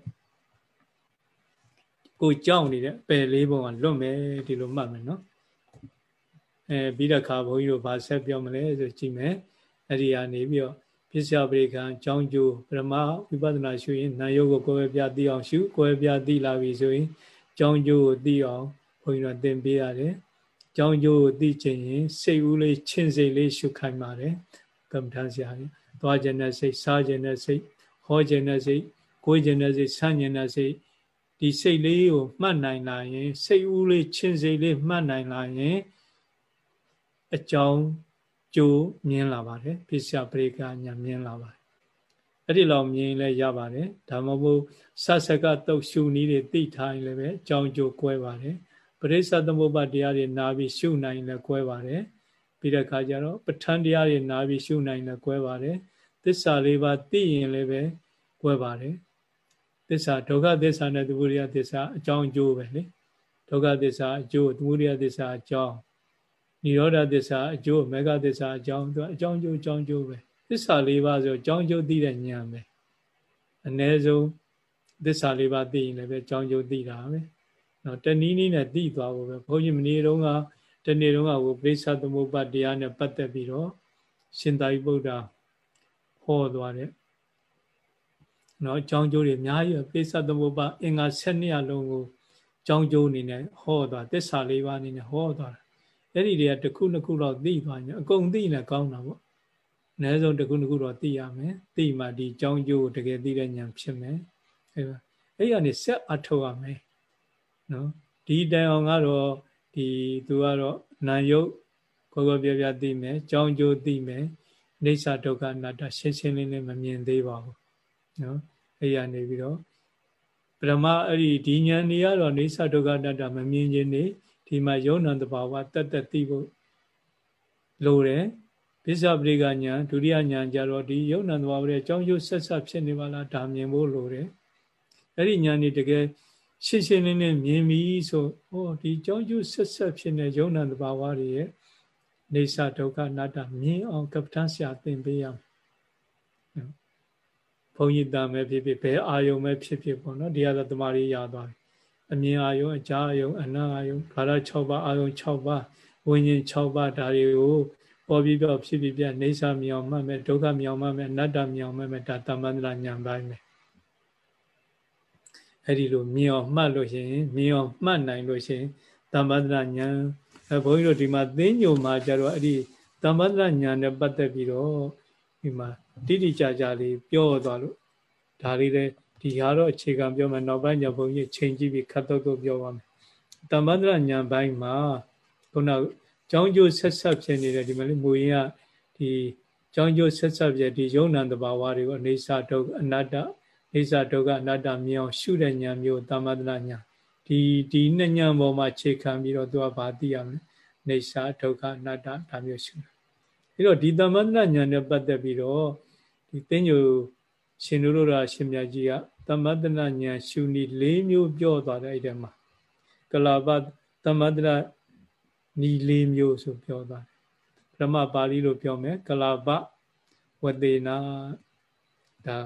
Speaker 1: ကိုကြောက်နေတဲ့ပယ်လေးပုံကလွတ်မယ်ဒီလိုမှတ်မယ်နော်အဲပြီးတဲ့အခါဘုန်းကြီးတို့ဗာဆက်ပြောမလဲဆိုကြည့်မယ်အဲ့ဒီကနေပြီးတော့ပစ္စယပရိကံကြောင်းကျိုးပရမဝိပဿနာရှုရင်နာယုတ်ကိုကိုယ်ပဲပြသိအောင်ရှုကိုယ်ပဲပြသိလာပြီဆိုရင်ကြောင်းကျိုးကိုသိအောင်ဘုန်းကြီးတို့သင်ပေးရတယ် ကြောင်းကျိုးကိုသိချင်ရင်စိတ်ဦးလေးချင်းစိတ်လေးရှုခိုင်းပါတယ်ကမ္မထာဆရာကြီးသွားခြင်းနဲ့စိတ်စားခြင်းနဲ့စိတ်ဟောခြင်းနဲ့စိတ်ကိုယ်ခြင်းနဲ့စိတ်ဆန့်ခြင်းနဲ့စိတ်ဒီစိတ်လေးကိုမှတ်နိုင်လာရင်စိတ်ဦးလေးချင်းစိတ်လေးမှတ်နိုင်လာရင်အကြောင်းကျိုးမြင်လာပါတယ်ပစ္စယပရိကညာမြင်လာပါတယ်အဲ့ဒီလောက်မြင်လဲရပါတယ်ဒါမှမဟုတ်ဆတ်ဆကတုတ်ရှုနည်းတွေသိထားရင်လည်းပဲအကြောင်းကျိုးကွဲပါတယ် ပရိစ္ဆသမုပ္ပါတရားတွေနာပြီးရှုနိုင်လည်းကွဲပါတယ်ပြီးတဲ့အခါကျတော့ပဋ္ဌာန်းတရားတွေနာပြီးရှုနိုင်လည်းကွဲပါတယ်သစ္စာလေးပါးသိရင်လည်းပဲကွဲပါတယ်သစ္စာဒုက္ခသစ္စာနဲ့သမုဒယသစ္စာအကြောင်းအကျိုးပဲလေဒုက္ခသစ္စာအကျိုးသမုဒယသစ္စာအကြောင်းនិရောဓသစ္စာအကျိုးမေဃသစ္စာအကြောင်းသူအကြောင်းကျိုးအကြောင်းကျိုးပဲသစ္စာလေးပါးဆိုအကြောင်းကျိုးသိတဲ့ဉာဏ်ပဲအ ਨੇ ဆုံးသစ္စာလေးပါးသိရင်လည်းပဲအကြောင်းကျိုးသိတာပဲ နော်တနည်းနည်းနဲ့သိသွားဖို့ပဲဘုန်းကြီးမနေ့တုန်းကတနေ့တုန်းကကိုပိဿသမုပ္ပါတရားနဲ့ပတ်သက်ပြီးတော့ရှင်သာရိပုတ္တရာဟောသွားတယ်နော်အကြောင်းကျိုးတွေအများကြီးပိဿသမုပ္ပါအင်္ဂါ7နှစ်အလုံးကိုအကြောင်းကျိုးအနေနဲ့ဟောသွားသစ္စာလေးပါးအနေနဲ့ဟောသွားတာအဲ့ဒီတွေကတစ်ခုနှစ်ခုတော့သိသွားရင်အကုန်သိနေကောင်းတာပေါ့အနည်းဆုံးတစ်ခုနှစ်ခုတော့သိရမယ်သိမှဒီအကြောင်းကျိုးကိုတကယ်သိတဲ့ဉာဏ်ဖြစ်မယ်အဲ့ဒါအဲ့ရနေဆက်အထောက်ရမယ် နော်ဒီတိုင်အောင်ကတော့ဒီသူကတော့နာယုတ်ကိုကိုပြပြသိမယ်အကြောင်းကျိုးသိမယ်အိဋ္ဌဒုက္ခအနတ္တရှင်းရှင်းလင်းလင်းမမြင်သေးပါဘူးနော်အဲ့ရနေပြီးတော့ပရမအဲ့ဒီဒီဉာဏ်တွေကတော့အိဋ္ဌဒုက္ခအနတ္တမမြင်ခြင်းနေဒီမှာယုံနံတဘာဝတက်တက်သိဖို့လိုတယ်ပိဿပရိကညာဒုတိယညာကြတော့ဒီယုံနံတဘာဝရဲ့အကြောင်းကျိုးဆက်ဆက်ဖြစ်နေပါလားဒါမြင်ဖို့လိုတယ်အဲ့ဒီညာနေတကယ် ရှင်းရှင်းလင်းလင်းမြင်ပြီဆိုဟောဒီအကြောင်းကျိုးဆက်ဆက်ဖြစ်နေယုံနံတဘာဝတွေရဲ့နေသဒုက္ခအနတ္တမြင်အောင်ကပ္ပတဆရာသင်ပေးရမယ်ဘုန်းကြီးတာမဲ့ဖြစ်ဖြစ်ဘယ်အာယုံမဲ့ဖြစ်ဖြစ်ပေါ့နော်ဒီဟာသမားကြီးရသွားပြီအမြင်အာယုံအကြားအာယုံအနာအာယုံဘာသာ6ပါးအာယုံ6ပါးဝိညာဉ်6ပါးဒါတွေကိုပေါ်ပြီးတော့ဖြစ်ပြီးပြနေစာမြောင်မှတ်မယ်ဒုက္ခမြောင်မှတ်မယ်အနတ္တမြောင်မှတ်မယ်ဒါတမ္ပန္တရာညာပိုင်းပဲ အဲ့ဒီလိုမြင်အောင်မှတ်လို့ရှိရင်မြင်အောင်မှတ်နိုင်လို့ရှိရင်တမ္ပန္တရာညာအဲဘုန်းကြီးတို့ဒီမှာသိညိုမှာကြတော့အဲ့ဒီတမ္ပန္တရာညာနဲ့ပတ်သက်ပြီးတော့ဒီမှာတိတိကျကျလေးပြောသွားလို့ဒါလေးလည်းဒီဟာတော့အခြေခံပြောမယ်နောက်ပိုင်းညဘုန်းကြီးချိန်ကြည့်ပြီးခတ်တော့တော့ပြောပါမယ်တမ္ပန္တရညာပိုင်းမှာခုနကျောင်းကျိုးဆက်ဆက်ဖြစ်နေတဲ့ဒီမလေးမူရင်ကဒီကျောင်းကျိုးဆက်ဆက်ဖြစ်ဒီယုံနံတဘာဝတွေကိုအနေစာဒုက္ခအနတ္တ အိစာဒုက္ခအနတ္တမြင်အောင်ရှုတဲ့ဉာဏ်မျိုးတမ္ပန္တရညာဒီဒီနှစ်ဉာဏ်ပေါ်မှာခြေခံပြီးတော့သူကဗာသိရမယ်နေစာဒုက္ခအနတ္တဒါမျိုးရှုတာအဲ့တော့ဒီသမ္မတဉာဏ်နဲ့ပတ်သက်ပြီးတော့ဒီသင်္ညိုရှင်တို့တို့ရာရှင်မြတ်ကြီးကသမတနာဉာဏ်ရှုနည်း၄မျိုးပြောသွားတယ်အဲ့ဒီမှာကလာပသမတနာနီ၄မျိုးဆိုပြောသွားတယ်ပရမပါဠိလိုပြောမယ်ကလာပဝတေနာဒါ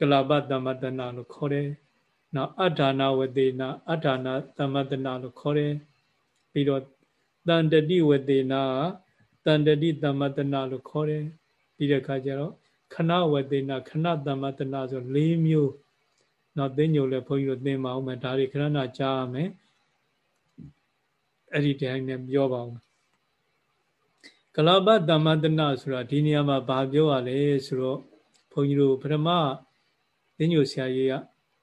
Speaker 1: ကလာပသမတနာလို့ခေါ်တယ်နောက်အဋ္ဌာနာဝတေနာအဋ္ဌာနာသမတနာလို့ခေါ်တယ်ပြီးတော့တန်တတိဝတေနာတန်တတိသမတနာလို့ခေါ်တယ်ပြီးတဲ့အခါကျတော့ခဏဝတေနာခဏသမတနာဆို၄မျိုးနော်သိညိုလည်းဘုန်းကြီးတို့သင်ပါအောင်မယ်ဒါတွေခဏနာကြားရမယ်အဲ့ဒီတိုင်းနဲ့ပြောပါအောင်ကလပတမတနာဆိုတာဒီနေရာမှာဘာပြောရလဲဆိုတော့ဘုန်းကြီးတို့ပထမ သိညိုဆရာကြီးက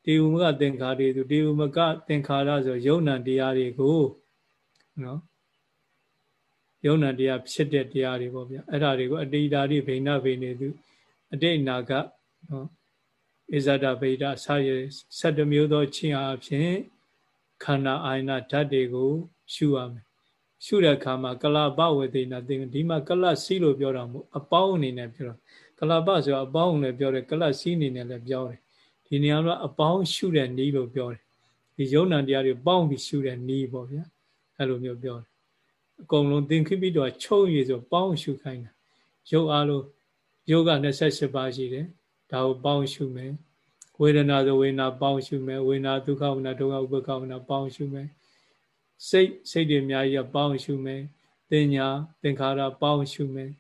Speaker 1: တေဝမကသင်္ခါရတွေတေဝမကသင်္ခါရဆိုယုံနာတရားတွေကိုနော်ယုံနာတရားဖြစ်တဲ့တရားတွေပေါ့ဗျအဲ့ဒါတွေကိုအတိတ်ဓာတိဗိဏဗိနေသူအတိတ်နာကနော်ဣဇဒဗိဒဆာရ7မျိုးသောချင်းအားဖြင့်ခန္ဓာအာယနာဓာတ်တွေကိုရှုရမယ်ရှုတဲ့အခါမှာကလပဝေဒေနာသင်ဒီမှာကလစီလို့ပြောတာမဟုတ်အပေါင်းအနေနဲ့ပြောတာကလပဆိုအပေါင်းလည်းပြောတယ်ကလစီအနေနဲ့လည်းပြောတယ် ဒီနေရာမှာအပေါင်းရှုတဲ့နီးလို့ပြောတယ်ဒီယုံနာတရားတွေပေါင်းပြီးရှုတဲ့နီးပေါ့ဗျာအဲ့လိုမျိုးပြောတယ်အကုန်လုံးသင်္ခိပိတော့ချုပ်ရည်ဆိုပေါင်းရှုခိုင်းတာရုပ်အားလုံးရုပ်က28ပါးရှိတယ်ဒါကိုပေါင်းရှုမယ်ဝေဒနာဆိုဝေဒနာပေါင်းရှုမယ်ဝေဒနာဒုက္ခဝေဒနာဒုက္ခဥပ္ပခဝေဒနာပေါင်းရှုမယ်စိတ်စိတ်တွေအများကြီးပေါင်းရှုမယ်တင်ညာသင်္ခါရပေါင်းရှုမယ်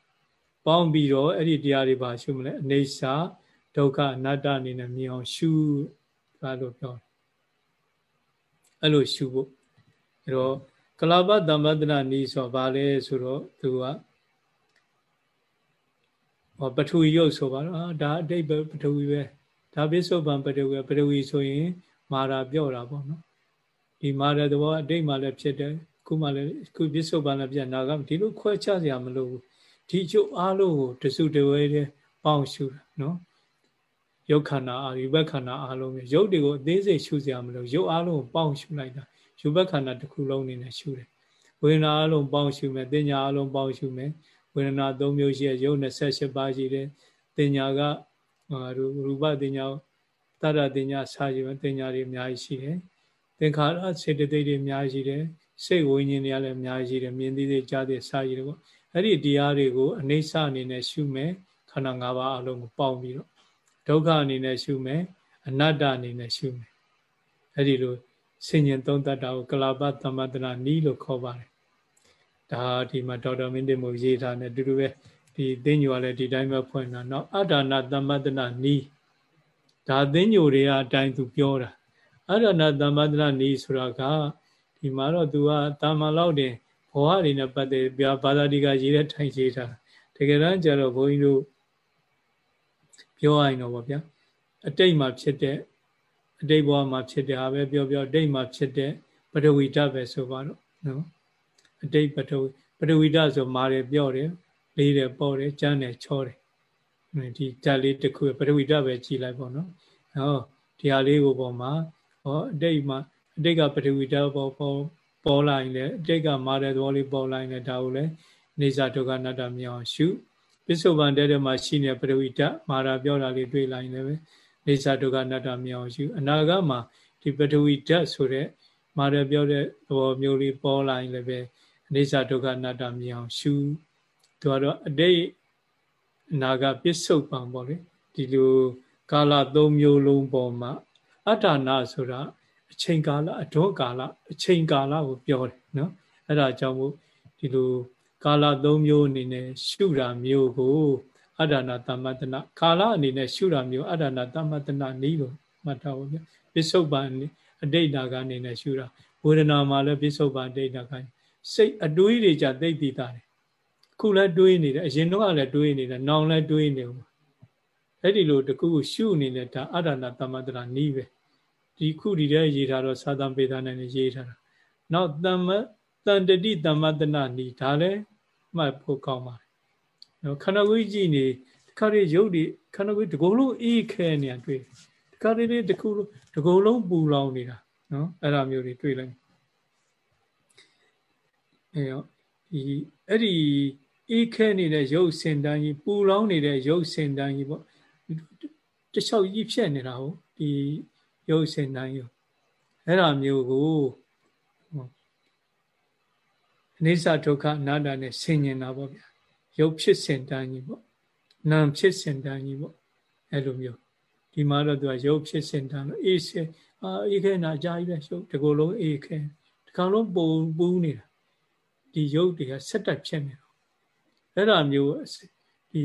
Speaker 1: ပေါင်းပြီးတော့အဲ့ဒီတရားတွေပါရှုမလဲအနေစာ ဒုက္ခအနတ္တအနေနဲ့မြင်အောင်ရှုတာလို့ပြောတယ်အဲ့လိုရှုဖို့အဲ့တော့ကလပတမ္ပတနာနီးဆိုဘာလဲဆိုတော့သူကဟောပထဝီရုပ်ဆိုပါတော့အာဒါအတိတ်ပဲပထဝီပဲဒါပိစုပံပထဝီပထဝီဆိုရင်မာရာပြောတာပေါ့နော်ဒီမာရာသဘောအတိတ်မှာလည်းဖြစ်တယ်ခုမှလည်းခုပိစုပံလည်းပြန်နာကဒီလိုခွဲခြားစရာမလိုဘူးဒီကျုပ်အားလုံးကိုတစုတဝဲတဲ့ပေါင်းရှုတာနော် ရုပ်ခန္ဓာအာရုပ်ခန္ဓာအားလုံးရုပ်တွေကိုအသေးစိတ်ရှုစရာမလိုရုပ်အားလုံးကိုပေါင်းရှုလိုက်တာရုပ်ခန္ဓာတစ်ခုလုံးအနေနဲ့ရှုတယ်ဝေဒနာအားလုံးပေါင်းရှုမယ်တင်ညာအားလုံးပေါင်းရှုမယ်ဝေဒနာ၃မျိုးရှိရရုပ်28ပါးရှိတယ်တင်ညာကရူပတင်ညာတရတင်ညာစာရည်တင်ညာတွေအများကြီးရှိတယ်သင်္ခါရစေတသိက်တွေအများကြီးရှိတယ်စိတ်ဝိညာဉ်တွေလည်းအများကြီးရှိတယ်မြင်သိသိကြားသိစာရည်တွေပေါ့အဲ့ဒီတရားတွေကိုအနိစ္စအနေနဲ့ရှုမယ်ခန္ဓာ၅ပါးအလုံးကိုပေါင်းပြီးတော့ ဒုက္ခအနေနဲ့ရှုမယ်အနတ္တအနေနဲ့ရှုမယ်အဲ့ဒီလိုဆင်ញင်သုံးတတ်တာကိုကလာပသမ္မတနာနီးလို့ခေါ်ပါတယ်ဒါဒီမှာဒေါက်တာမင်းတင်မို့ရေးထားတယ်တူတူပဲဒီသိညိုကလည်းဒီတိုင်းပဲဖွင့်တာเนาะအဒါနာသမ္မတနာနီးဒါသိညိုတွေကအတိုင်းသူပြောတာအဒါနာသမ္မတနာနီးဆိုတာကဒီမှာတော့သူကတာမန်လောက်တင်ဘဝတွေနဲ့ပတ်သက်ပြဘာသာတိကရေးတဲ့ထိုင်ရေးထားတကယ်တမ်းကျတော့ဘုန်းကြီးတို့ ပြောရရင်တော့ဗောဗျာအတိတ်မှာဖြစ်တဲ့အတိတ်ဘဝမှာဖြစ်တဲ့ဟာပဲပြောပြောအတိတ်မှာဖြစ်တဲ့ပထဝီဓာတ်ပဲဆိုပါတော့နော်အတိတ်ပထဝီပထဝီဓာတ်ဆိုမာတယ်ပြောတယ်လေးတယ်ပေါ်တယ်ကျန်းတယ်ချောတယ်ဒီဓာတ်လေးတစ်ခုပထဝီဓာတ်ပဲကြည်လိုက်ပေါ့နော်ဟောဒီဟာလေးကိုပေါ်မှာဟောအတိတ်မှာအတိတ်ကပထဝီဓာတ်ပေါ်ပေါ်ပေါ်လာရင်လည်းအတိတ်ကမာတဲ့သဘောလေးပေါ်လာရင်လည်းဒါကိုလည်းနေစာဒုက္ခနာတမြောင်ရှု ပစ္စုပန်တဲ့တဲ့မှာရှိနေပထဝီဓာတ်မာတာပြောတာလေးတွေ့လာရင်လည်းနေစာဒုက္ခနာတမြောင်ရှုအနာဂတ်မှာဒီပထဝီဓာတ်ဆိုတဲ့မာရပြောတဲ့သဘောမျိုးလေးပေါ်လာရင်လည်းပဲအနေစာဒုက္ခအနတ္တမြင်အောင်ရှုသူကတော့အတိတ်အနာဂတ်ပစ္စုပန်ပေါ့လေဒီလိုကာလ၃မျိုးလုံးပေါ်မှာအတ္တနာဆိုတာအချိန်ကာလအထွန်းကာလအချိန်ကာလကိုပြောတယ်နော်အဲ့ဒါကြောင့်မို့ဒီလို ကာလ၃မျိုးအနေနဲ့ရှုတာမျိုးကိုအတ္တနာတမ္မတနာကာလအနေနဲ့ရှုတာမျိုးအတ္တနာတမ္မတနာနည်းလို့မှတ်ထားပါဗျပစ္စုပန်အတိတ်နာကအနေနဲ့ရှုတာဝေဒနာမှာလည်းပစ္စုပန်အတိတ်နာကစိတ်အတွေးတွေကြသိသိတာတယ်ခုလည်းတွေးနေတယ်အရင်တော့ကလည်းတွေးနေတယ်နောင်လည်းတွေးနေဦးအဲ့ဒီလိုတကူရှုနေတယ်ဒါအရဏတမတရာနီးပဲဒီခုဒီတဲ့ရေးထားတော့သာသံပေဒနဲ့ရေးထားတာနောက်တမ္မတန်တတိတမ္မတနာနီးဒါလည်း မှတ်ဖို့ကောင်းပါတယ်နော်ခန္ဓာကိုယ်ကြည့်နေခါရရုပ်ဒီခန္ဓာကိုယ်ဒီကုလုံးအေးခဲနေရတွေ့ဒီခါလေးတခုဒီကုလုံးပူလောင်နေတာနော်အဲ့လိုမျိုးတွေတွေ့လိုက်အဲဒီအဲ့ဒီအေးခဲနေတဲ့ရုပ်စင်တန်းကြီးပူလောင်နေတဲ့ရုပ်စင်တန်းကြီးပေါ့တခြားကြီးဖြစ်နေတာဟုတ်ဒီရုပ်စင်တန်းကြီးအဲ့ဒါမျိုးကိုအ နိစ္စဒုက္ခအနတ္တနဲ့ဆင်ញင်တာပေါ့ဗျာရုပ်ဖြစ်စင်တန်းကြီးပေါ့နာမ်ဖြစ်စင်တန်းကြီးပေါ့အဲ့လိုမျိုးဒီမှာတော့သူကရုပ်ဖြစ်စင်တန်းလို့အေးစေအာအေးခဲနာအကြာကြီးပဲရုပ်ဒီကိုယ်လုံးအေးခဲဒီကောင်လုံးပူပူနေတာဒီရုပ်တွေကဆက်တက်ဖြစ်နေတော့အဲ့ဒါမျိုးဒီ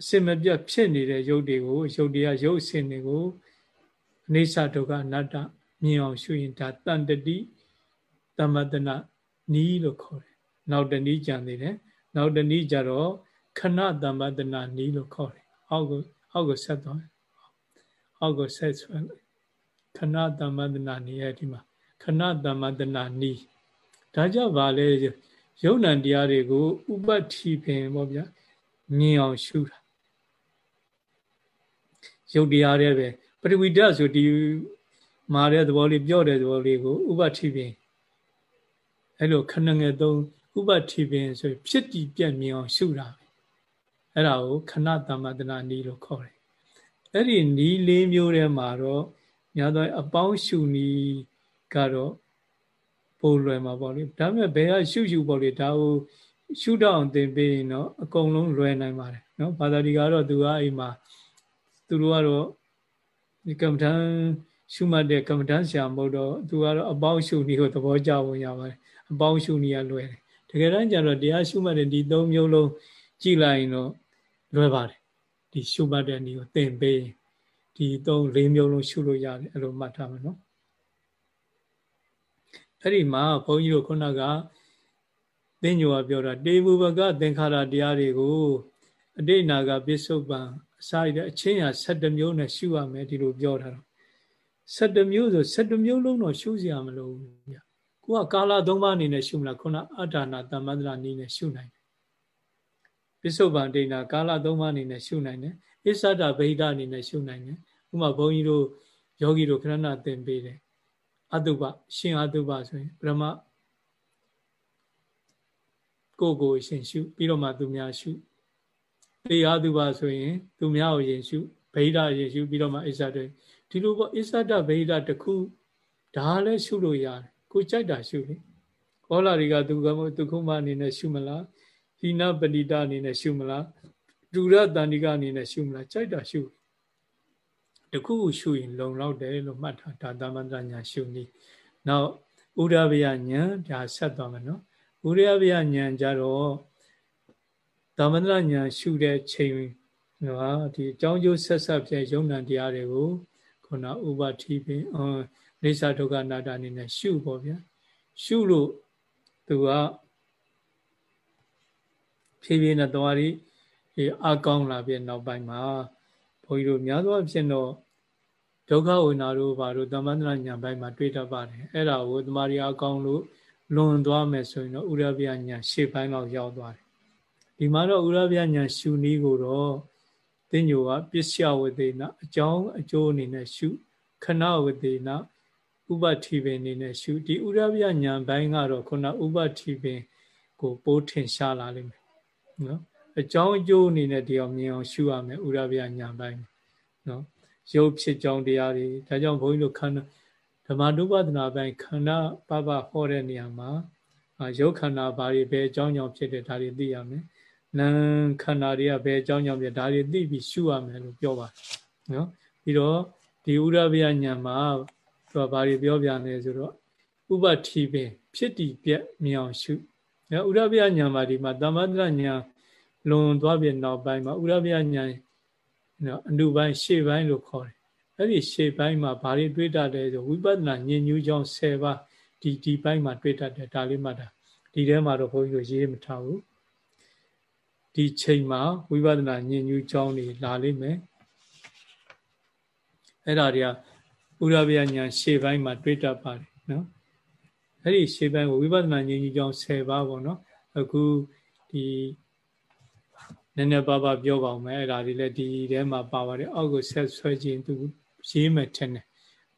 Speaker 1: အစင်မပြတ်ဖြစ်နေတဲ့ရုပ်တွေကိုရုပ်တွေကရုပ်အစင်တွေကိုအိဋ္ဌဒုက္ခအနတ္တမြင်အောင်ရှုရင်ဒါတန်တတိတမတနာ နီးလို့ခေါ်တယ်နောက်တနည်းကြံသေးတယ်နောက်တနည်းကြတော့ခဏတမတနာနီးလို့ခေါ်တယ်အောက်ကိုအောက်ကိုဆက်သွားအောက်ကိုဆက်ဆွဲခဏတမတနာနီးရဲ့ဒီမှာခဏတမတနာနီးဒါကြောင့်ဗာလဲယုံ nant တရားတွေကိုဥပတ္ထိပင်ပေါ့ဗျာမြင်အောင်ရှုတာယုတ်တရားတွေပဲပရိဝိဒဆိုဒီမာတဲ့သဘောလေးပြောတဲ့သဘောလေးကိုဥပတ္ထိပင် အဲ့လိုခဏငယ်သုံးဥပတ္ထိပင်ဆိုဖြစ်တည်ပြတ်မြင်အောင်ရှုတာအဲ့ဒါကိုခဏတမတနာနီးလို့ခေါ်တယ်အဲ့ဒီနီးလေးမျိုးထဲမှာတော့ညာတော့အပေါင်းရှုနီးကတော့ပိုလွယ်မှာပေါ့လေဒါပေမဲ့ဘယ်ကရှုရှုပေါ့လေဒါကိုရှုတော့အောင်သင်ပေးရင်တော့အကုန်လုံးလွယ်နိုင်ပါတယ်နော်ဘာသာဒီကတော့သူကအိမ်မှာသူတို့ကတော့ဒီကမ္မထန်ရှုမှတ်တဲ့ကမ္မထန်ဆရာမဟုတ်တော့သူကတော့အပေါင်းရှုနည်းကိုသဘောကျဝင်ရပါတယ် အပေါင်းရှုနည်းကလွယ်တယ်တကယ်တမ်းကျတော့တရားရှုမှတ်တဲ့ဒီသုံးမျိုးလုံးကြည့်လိုက်ရင်တော့လွယ်ပါတယ်ဒီရှုမှတ်တဲ့နည်းကိုသင်ပေးရင်ဒီသုံးလေးမျိုးလုံးရှုလို့ရတယ်အဲ့လိုမှတ်ထားမယ်နော်အဲ့ဒီမှာဘုန်းကြီးတို့ခုနကသင်ညိုကပြောတာတေဘူဘကသင်္ခါရတရားတွေကိုအတိတ်နာကပစ္စုပန်အစာရတဲ့အချင်းရာ7မျိုးနဲ့ရှုရမယ်ဒီလိုပြောထားတော့7မျိုးဆို7မျိုးလုံးတော့ရှုစရာမလိုဘူးဗျ ကိုကကာလ၃ပါးအနေနဲ့ရှုမလားခုနအဋ္ဌာနာတမ္မန္တရာနည်းနဲ့ရှုနိုင်တယ်ပစ္စုပန်ဒိဏကာလ၃ပါးအနေနဲ့ရှုနိုင်တယ်အစ္ဆဒဗိဒအနေနဲ့ရှုနိုင်တယ်ဥပမာဘုန်းကြီးတို့ယောဂီတို့ခဏနာသင်ပေးတယ်အတုပရှင်အတုပဆိုရင်ပရမကိုကိုရှင်ရှုပြီးတော့မှသူများရှုတေအတုပဆိုရင် သူများကိုရင်ရှုဗိဒရင်ရှုပြီးတော့မှအစ္ဆဒဒီလိုပေါ့အစ္ဆဒဗိဒတခုဒါလည်းရှုလို့ရတယ် ကိုကြိုက်တာရှုလေဟောလာတွေကသူကမို့သူခုမအနေနဲ့ရှုမလားဟိနပဏိတအနေနဲ့ရှုမလားဒုရတန္တိကအနေနဲ့ရှုမလားကြိုက်တာရှုတခုခုရှုရင်လုံလောက်တယ်လို့မှတ်ထားဒါသမန္တညာရှုနည်းနောက်ဥရဗျာဉာဏ်ဒါဆက်သွားမယ်နော်ဥရဗျာဉာဏ်ကြတော့သမန္တညာရှုတဲ့ချိန်နော်ဒီအကြောင်းကျိုးဆက်ဆက်ဖြင့်ယုံ nant တရားတွေကိုခုနဥပတိပင် အိဋ္ဌဒုက္ခနာတာအနေနဲ့ရှုပေါ့ဗျာရှုလို့သူကဖြည်းဖြည်းနဲ့သွားရီအကောင်းလာပြနောက်ပိုင်းမှာဘုန်းကြီးတို့များသောအားဖြင့်တော့ဒုက္ခဝိနာတို့ဘာလို့သမန္တရညာဘက်မှာတွေ့တတ်ပါတယ်အဲ့ဒါကိုတမာရီအကောင်းလို့လွန်သွားမယ်ဆိုရင်တော့ဥရဗျညာရှေ့ပိုင်းလောက်ရောက်သွားတယ်ဒီမှာတော့ဥရဗျညာရှုနည်းကိုတော့သင်ညိုကပစ္စယဝေဒေနအကြောင်းအကျိုးအနေနဲ့ရှုခဏဝေဒေန ဥပတိပင်အနေနဲ့ရှုဒီဥရဗျညာဘိုင်းကတော့ခုနဥပတိပင်ကိုပိုးထင်ရှားလာလိမ့်မယ်နော်အကြောင်းအကျိုးအနေနဲ့ဒီအောင်မြင်အောင်ရှုရမယ်ဥရဗျညာဘိုင်းနော်ရုပ်ဖြစ်ကြောင်းတရားတွေဒါကြောင့်ဘုန်းကြီးတို့ခန္ဓာဓမ္မနုပဒနာပိုင်းခန္ဓာပပဟောတဲ့နေရာမှာရုပ်ခန္ဓာဘာတွေဘယ်အကြောင်းကြောင့်ဖြစ်တယ်ဒါတွေသိရမယ်နာမ်ခန္ဓာတွေကဘယ်အကြောင်းကြောင့်ဖြစ်ဒါတွေသိပြီးရှုရမယ်လို့ပြောပါတယ်နော်ပြီးတော့ဒီဥရဗျညာမှာ သူကဘာတွေပြောပြလဲဆိုတော့ဥပတိပင် ဖြစ်တည်ပြက်မြောင်ရှုနော်ဥရဗျညာမှာဒီမှာသမန္တရညာလွန်သွားပြနောက်ပိုင်းမှာဥရဗျညာနော်အနုပိုင်းရှေ့ပိုင်းလို့ခေါ်တယ်အဲ့ဒီရှေ့ပိုင်းမှာဘာတွေတွေးတတ်လဲဆိုဝိပဿနာဉာဏ်ညူးကြောင်း10ပါးဒီဒီပိုင်းမှာတွေးတတ်တယ်ဒါလေးမှတ်တာဒီထဲမှာတော့ဘုန်းကြီးတို့ရေးမထားဘူးဒီချိန်မှာဝိပဿနာဉာဏ်ညူးကြောင်းတွေလာလိမ့်မယ်အဲ့ဒါတွေက ဥရဗျာဉာဏ်ရှေ့ပိုင်းမှာတွေးတတ်ပါတယ်နော်အဲ့ဒီရှေ့ပိုင်းကိုဝိပဿနာဉာဏ်ညူးကြောင်း10ပါးပေါ့နော်အခုဒီနည်းနည်းပါးပါးပြောပါအောင်မယ်အဲ့ဒါတွေလည်းဒီထဲမှာပါပါတယ်အောက်ကိုဆက်ဆွဲခြင်းသူရေးမယ်ထင်တယ်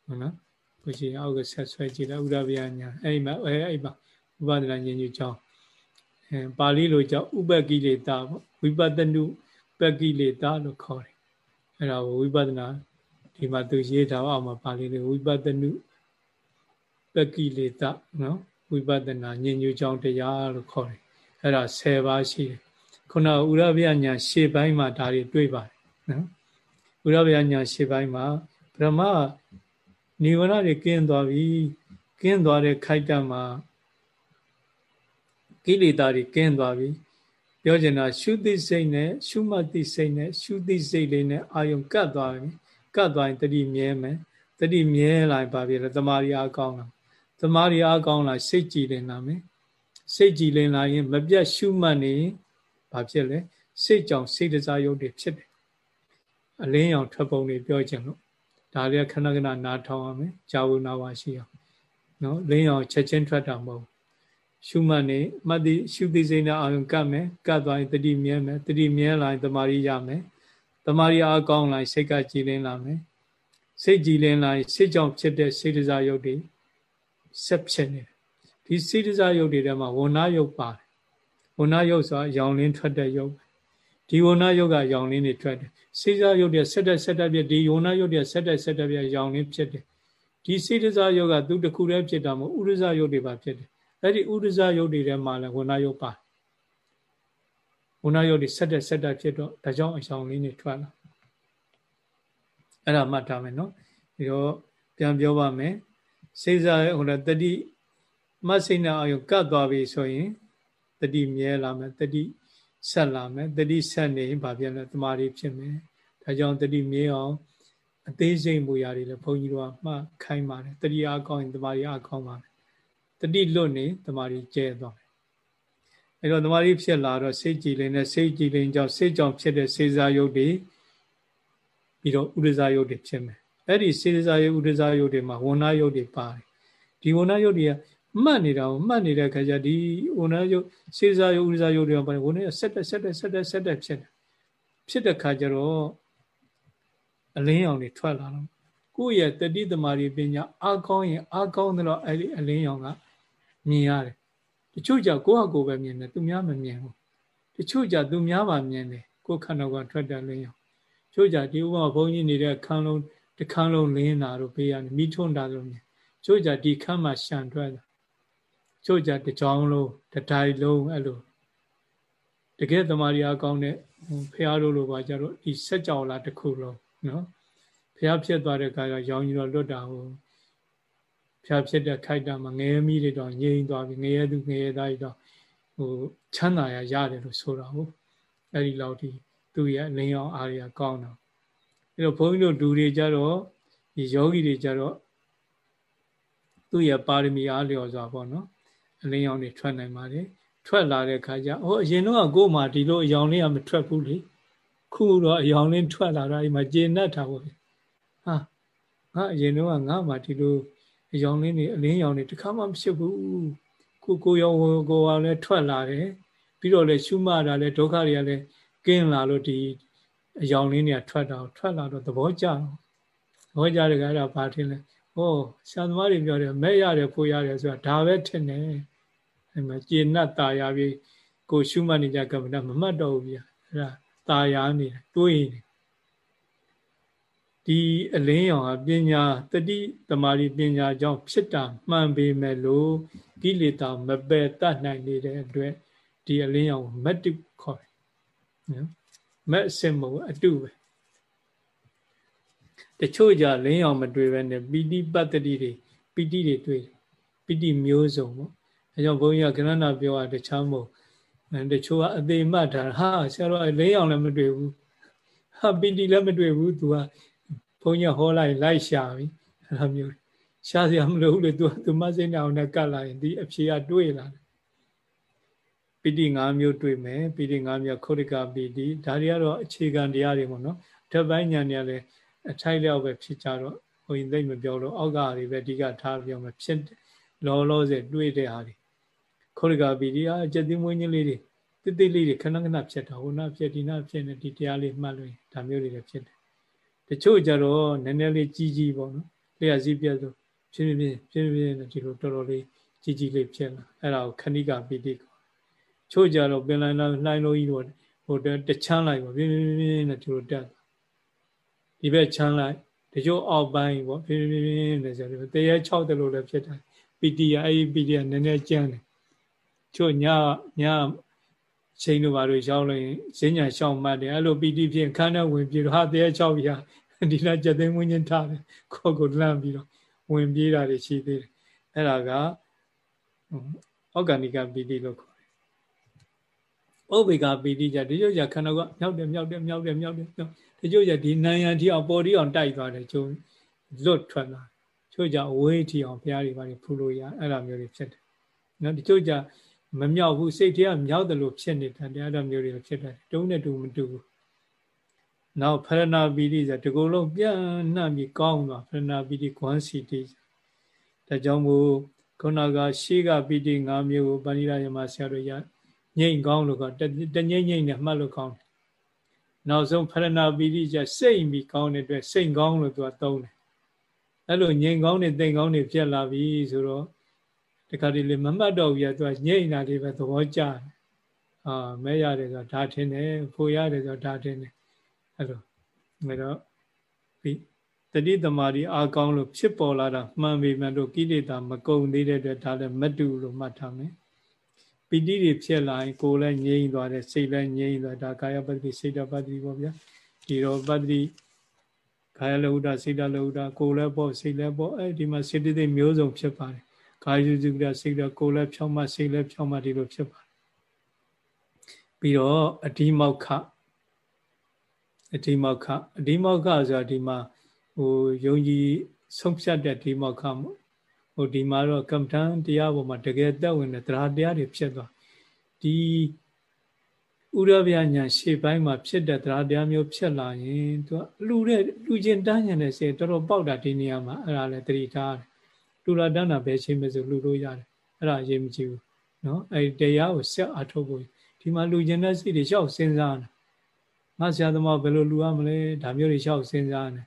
Speaker 1: ဟုတ်နော်ကိုကြီးအောက်ကိုဆက်ဆွဲကြည့်တယ်ဥရဗျာညာအဲ့ဒီမှာအဲ့အဲ့မှာဝိပဿနာဉာဏ်ကြီးကြောင်းအဲပါဠိလိုကြောင့်ဥပကိလေသာပေါ့ဝိပဿနုပကိလေသာလို့ခေါ်တယ်အဲ့ဒါကိုဝိပဿနာ ဒီမှာသူရေးထားအောင်မှာပါဠိလိုဝိပဿနုပကိလေသာနော်ဝိပဿနာဉာဏ်ကြီးကြောင်းတရားလို့ခေါ်တယ်အဲ့ဒါ10ပါးရှိတယ်ခုနဥရဗျညာရှေ့ပိုင်းမှာဒါတွေတွေ့ပါတယ်နော်ဥရဗျညာရှေ့ပိုင်းမှာဗြဟ္မနိဝရဏတွေကင်းသွားပြီကင်းသွားတဲ့ခိုက်တမှာကိလေသာတွေကင်းသွားပြီပြောချင်တာရှုသိစိတ်နဲ့ရှုမှတ်သိစိတ်နဲ့ရှုသိစိတ်လေးနဲ့အာယုံကတ်သွားပြီ ကတ်သွားရင်တတိမြဲမယ်တတိမြဲလာရင်ဘာဖြစ်လဲတမာရီအားကောင်းလာတမာရီအားကောင်းလာစိတ်ကြည်လင်လာမယ်စိတ်ကြည်လင်လာရင် မပြတ်ရှုမှတ်နေဘာဖြစ်လဲစိတ်ကြောင့်စိတ်တစားရုပ်တွေဖြစ်တယ်အလင်းရောင်ထွက်ပုံတွေပြောချင်လို့ဒါလည်းခဏခဏနားထောင်ရမယ်ကြာဝနာပါရှိအောင်နော်လင်းရောင်ချက်ချင်းထွက်တာမဟုတ်ရှုမှတ်နေမှတ်သိရှုသိစိတ်နဲ့အာရုံကပ်မယ်ကပ်သွားရင်တတိမြဲမယ်တတိမြဲလာရင်တမာရီရမယ် တမာရီအားကောင်းလာရင်စိတ်ကကြည်လင်းလာမယ်စိတ်ကြည်လင်းလာရင်စိတ်ကြောင့်ဖြစ်တဲ့စိတ်တစားရုပ်တွေဆက်ဖြစ်နေတယ်ဒီစိတ်တစားရုပ်တွေထဲမှာဝဏရုပ်ပါတယ်ဝဏရုပ်ဆိုတာရောင်လင်းထွက်တဲ့ရုပ်ဒီဝဏရုပ်ကရောင်လင်းတွေထွက်တယ်စိတ်စားရုပ်တွေဆက်တက်ဆက်တက်ပြဒီဝဏရုပ်တွေဆက်တက်ဆက်တက်ပြရောင်လင်းဖြစ်တယ်ဒီစိတ်တစားရုပ်ကသူတခုတည်းဖြစ်တာမဟုတ်ဥရဇရုပ်တွေပါဖြစ်တယ်အဲ့ဒီဥဒဇယုတ်တွေထဲမှာလည်းဝဏယုတ်ပါ ဝဏယုတ်တွေဆက်တက်ဆက်တက်ဖြစ်တော့ဒါကြောင့်အဆောင်လေးတွေထွက်လာအဲ့ဒါမှတ်ထားမယ်နော်ဒီတော့ပြန်ပြောပါမယ်စိတ်စားဟိုတတိမစိတ်နာအယုကတ်သွားပြီဆိုရင်တတိမြဲလာမယ်တတိဆက်လာမယ်တတိဆက်နေရင်ဗာပြန်လဲတမာရီဖြစ်မယ်ဒါကြောင့်တတိမြဲအောင်အသေးစိတ်မူရာတွေလည်းဘုန်းကြီးတို့ကမှတ်ခိုင်းပါတယ်တတိအားကောင်းရင်တမာရီအားကောင်းပါတယ်တတိလွတ်နေတမာရီကျဲသွားတယ် အဲတော့တမာရီဖြစ်လာတော့စိတ်ကြည်လင်နဲ့စိတ်ကြည်လင်ကြောင့်စိတ်ကြောင့်ဖြစ်တဲ့စေစားယုတ်တွေပြီးတော့ဥဒဇာယုတ်တွေဖြစ်မယ်အဲ့ဒီစေစားယုတ်ဥဒဇာယုတ်တွေမှာဝဏယုတ်တွေပါတယ်ဒီဝဏယုတ်တွေကမှတ်နေတာကိုမှတ်နေတဲ့ခါကျဒီဝဏယုတ်စေစားယုတ်ဥဒဇာယုတ်တွေကပါတယ်ဝဏယဆက်တက်ဆက်တက်ဆက်တက်ဆက်တက်ဖြစ်တယ်ဖြစ်တဲ့ခါကျတော့အလင်းရောင်တွေထွက်လာတော့ကိုယ့်ရဲ့တတိသမารီပညာအားကောင်းရင်အားကောင်းတော့အဲ့ဒီအလင်းရောင်ကမြင်ရတယ် တချို့ကြကိုယ့်ဟာကိုယ်ပဲမြင်တယ်သူများမမြင်ဘူးတချို့ကြသူများပါမြင်တယ်ကိုယ်ခန္ဓာကထွက်တယ်လင်းရောင်ချို့ကြဒီဥပမာဘုန်းကြီးနေတဲ့ခန်းလုံးတစ်ခန်းလုံးလင်းတာတို့ပေးရတယ်မိထွန်းတာတို့မြင်ချို့ကြဒီခန်းမှာရှံထွက်တာချို့ကြတကြောင်လုံးတတိုင်းလုံးအဲ့လိုတကယ်တမာရီအကောင်းတဲ့ဖះတို့လိုပါကြတော့ဒီစက်ကြောလာတစ်ခုလုံးနော်ဖះဖြစ်သွားတဲ့အခါကျရောင်ကြီးတော့လွတ်တာဟို ဖျားဖြစ်တဲ့ခိုက်တာမှာငရဲမီးတွေတော့ငြိမ်သွားပြီငရဲသူငရဲသားကြီးတော့ဟိုချမ်းသာရရတယ်လို့ဆိုတာဟုတ်အဲ့ဒီလောက်ထိသူ့ရဲ့လင်းအောင်အားရကောင်းတော့အဲ့တော့ဘုန်းကြီးတို့ဒူတွေကြတော့ဒီယောဂီတွေကြတော့သူ့ရဲ့ပါရမီအားလျော်စွာပေါ့နော်အလင်းအောင်တွေထွက်နိုင်ပါတယ်ထွက်လာတဲ့ခါကျဟိုအရင်တော့ကို့မှာဒီလိုအယောင်လေးကမထွက်ဘူးလေခုတော့အယောင်လေးထွက်လာတော့အိမ်မှာကျေနပ်တာပေါ့ဟာငါအရင်တော့ငါမှဒီလို အယောင်လေးတွေအလင်းရောင်တွေတခါမှမဖြစ်ဘူးကိုကိုရောကိုကလည်းထွက်လာတယ်ပြီးတော့လည်းရှုမှတ်တာလည်းဒုက္ခတွေကလည်းကင်းလာလို့ဒီအယောင်လေးတွေကထွက်တာထွက်လာတော့သဘောကျသဘောကျတဲ့ကအဲ့ဒါဘာထင်လဲဟောဆရာသမားတွေပြောတယ်မဲ့ရတယ်ဖို့ရတယ်ဆိုတာဒါပဲထင်တယ်အဲ့မှာကျေနပ်ตาရပြီးကိုရှုမှတ်နေကြကမ္မဋ္ဌမမှတ်တော့ဘူးဗျာအဲ့ဒါตาရနေတယ်တွေးနေ ဒီအလင်းရောင်ဟာပညာတတိတမာရီပညာကြောင့်ဖြစ်တာမှန်ပေမဲ့လို့ကိလေသာမပယ်တတ်နိုင်နေတဲ့အတွက်ဒီအလင်းရောင်မတ်တုခေါ်တယ်နော်မတ်စင်မဟုတ်အတုပဲတချို့ကြလင်းရောင်မတွေ့ပဲနဲ့ပီတိပတ္တိတွေပီတိတွေတွေ့တယ်ပီတိမျိုးစုံပေါ့အဲကြောင့်ဘုန်းကြီးကကရဏပြောတာတခြားမဟုတ်တချို့ကအသေးမှတ်တာဟာဆရာတော်လင်းရောင်လည်းမတွေ့ဘူးဟာပီတိလည်းမတွေ့ဘူးသူက ဘုန်းကြီးဟောလိုက်လိုက်ရှာပြီအဲ့လိုမျိုးရှာစရာမလိုဘူးလေသူသူမစိနေအောင်နဲ့ကတ်လာရင်ဒီအဖြေကတွေးလာတယ်ပိဋိ၅မျိုးတွေးမယ်ပိဋိ၅မျိုးခုရိကပိဋိဒါတွေကတော့အခြေခံတရားတွေပေါ့နော်ဓာတ်ပိုင်းညာတွေကလည်းအထိုက်လျောက်ပဲဖြစ်ကြတော့ဘုန်းကြီးသိမပြောလို့အောက်ကဟာတွေပဲအဓိကထားပြောမယ်ဖြစ်လောလောဆယ်တွေးတဲ့ဟာတွေခုရိကပိဋိအာကျက်သိမွေးကြီးလေးတွေတိတိလေးတွေခဏခဏဖြစ်တာဟိုနာဖြစ်ဒီနာဖြစ်နေဒီတရားလေးမှတ်လို့ဒါမျိုးတွေလည်းဖြစ်တယ် တချို့ကြတော့နည်းနည်းလေးကြီးကြီးပေါ့နော်လျှက်စည်းပြတ်ဆိုဖြည်းဖြည်းဖြည်းဖြည်းဖြည်းဒီလိုတော်တော်လေးကြီးကြီးလေးဖြစ်လာအဲ့ဒါကိုခဏိကပီတိခေါ်ချို့ကြတော့ပင်လိုင်းလှိုင်းလို့ကြီးတော့ဟိုတချမ်းလိုက်ပေါ့ပြင်းပြင်းပြင်းနဲ့သူတို့တက်ဒီဘက်ချမ်းလိုက်တချို့အောက်ပိုင်းပေါ့ပြင်းပြင်းပြင်းနဲ့ဆိုတော့တရေ6တလို့လည်းဖြစ်တယ်ပီတိကအဲ့ဒီပီတိကနည်းနည်းကျန်းတယ်ချို့ညည ချိန်တို့ဘာလို့ရောက်လို့ဈဉ္ညာရှောင်းမှတ်တယ်အဲ့လိုပီတိဖြင့်ခန်းထဲဝင်ပြေတော့ဟာတရေ6ပြဒီလားကြက်သိန်းဝင်းချင်းထားတယ်ခေါ်ကိုလှမ်းပြီးတော့ဝင်ပြေးတာတွေရှိသေးတယ်အဲ့ဒါကအော်ဂဏိကပီတိလို့ခေါ်တယ်ဥပေက္ခပီတိကြဒီကျုပ်ကြခန္ဓာကမြောက်တယ်မြောက်တယ်မြောက်တယ်မြောက်တယ်ဒီကျုပ်ကြဒီနံရံထီအောင်ပေါ်တီအောင်တိုက်သွားတယ်ကျုံလွတ်ထွက်လာကျုပ်ကြအဝေးထီအောင်ဘုရားတွေပါဖူလို့ရအဲ့လိုမျိုးတွေဖြစ်တယ်နော်ဒီကျုပ်ကြ မမြောက်ဘူးစိတ်ထဲကမြောက်တယ်လို့ဖြစ်နေတာတရားတော်မျိုးတွေဖြစ်တယ်တုံးနဲ့တူမတူဘူးနောက်ဖရဏပီတိဆိုဒီကုလုံးပြန့်နှံ့ပြီးကောင်းသွားဖရဏပီတိခွမ်းစီတိဒါကြောင့်မို့ခုနကရှေးကပီတိ၅မျိုးကိုပဏိရယမဆရာတို့ရငိမ့်ကောင်းလို့ကတငိမ့်ငိမ့်နဲ့မှတ်လို့ကောင်းတယ်နောက်ဆုံးဖရဏပီတိကျစိတ်ပြီးကောင်းတဲ့အတွက်စိတ်ကောင်းလို့သူကသုံးတယ်အဲ့လိုငိမ့်ကောင်းနေတိမ်ကောင်းနေဖြစ်လာပြီဆိုတော့ တခါတလေမမှတ်တော့ဘူးရသူကငိမ့်တာလေးပဲသဘောကျတယ်အာမဲရတယ်ဆိုတော့ဒါထင်းတယ်ဖိုရတယ်ဆိုတော့ဒါထင်းတယ်အဲ့လိုဒါတော့ပြီးတတိသမารီအာကောင်းလို့ဖြစ်ပေါ်လာတာမှန်ပေမဲ့လို့ကိလေသာမကုန်သေးတဲ့အတွက်ဒါလည်းမတူလို့မှတ်ထားမယ်ပီတိတွေဖြစ်လာရင်ကိုယ်လည်းငြိမ့်သွားတယ်စိတ်လည်းငြိမ့်သွားဒါကာယပတ္တိစိတ်တပတ္တိပေါ့ဗျာဒီတော့ပတ္တိကာယလောဟုတစိတ်တလောဟုတကိုယ်လည်းပေါ့စိတ်လည်းပေါ့အဲဒီမှာစေတသိက်မျိုးစုံဖြစ်ပါတယ် ကာယစုကစိတ်လည်းကိုယ်လည်းဖြောင်းမှစိတ်လည်းဖြောင်းမှဒီလိုဖြစ်ပါတယ်ပြီးတော့အဒီမောက္ခအဒီမောက္ခအဒီမောက္ခဆိုတာဒီမှာဟိုယုံကြည်ဆုံးဖြတ်တဲ့ဒီမောက္ခမို့ဟိုဒီမှာတော့ကမ္မထံတရားပေါ်မှာတကယ်တက်ဝင်တဲ့တရားတရားတွေဖြစ်သွားဒီဥရဗျာညာရှေ့ပိုင်းမှာဖြစ်တဲ့တရားတရားမျိုးဖြစ်လာရင်သူကလူတဲ့လူချင်းတန်းညံတဲ့စေတော်တော်ပေါက်တာဒီနေရာမှာအဲ့ဒါလည်းတတိထားတယ် လူလာပြနာဘယ်ချိန်မှဆိုလူလို့ရတယ်အဲ့ဒါအရေးမကြီးဘူးနော်အဲ့တရားကိုဆက်အထုတ်ဖို့ဒီမှာလူကျင်တဲ့စိတ်တွေရှောက်စဉ်းစားနေငါဆရာသမားဘယ်လိုလူရမလဲဒါမျိုးတွေရှောက်စဉ်းစားနေ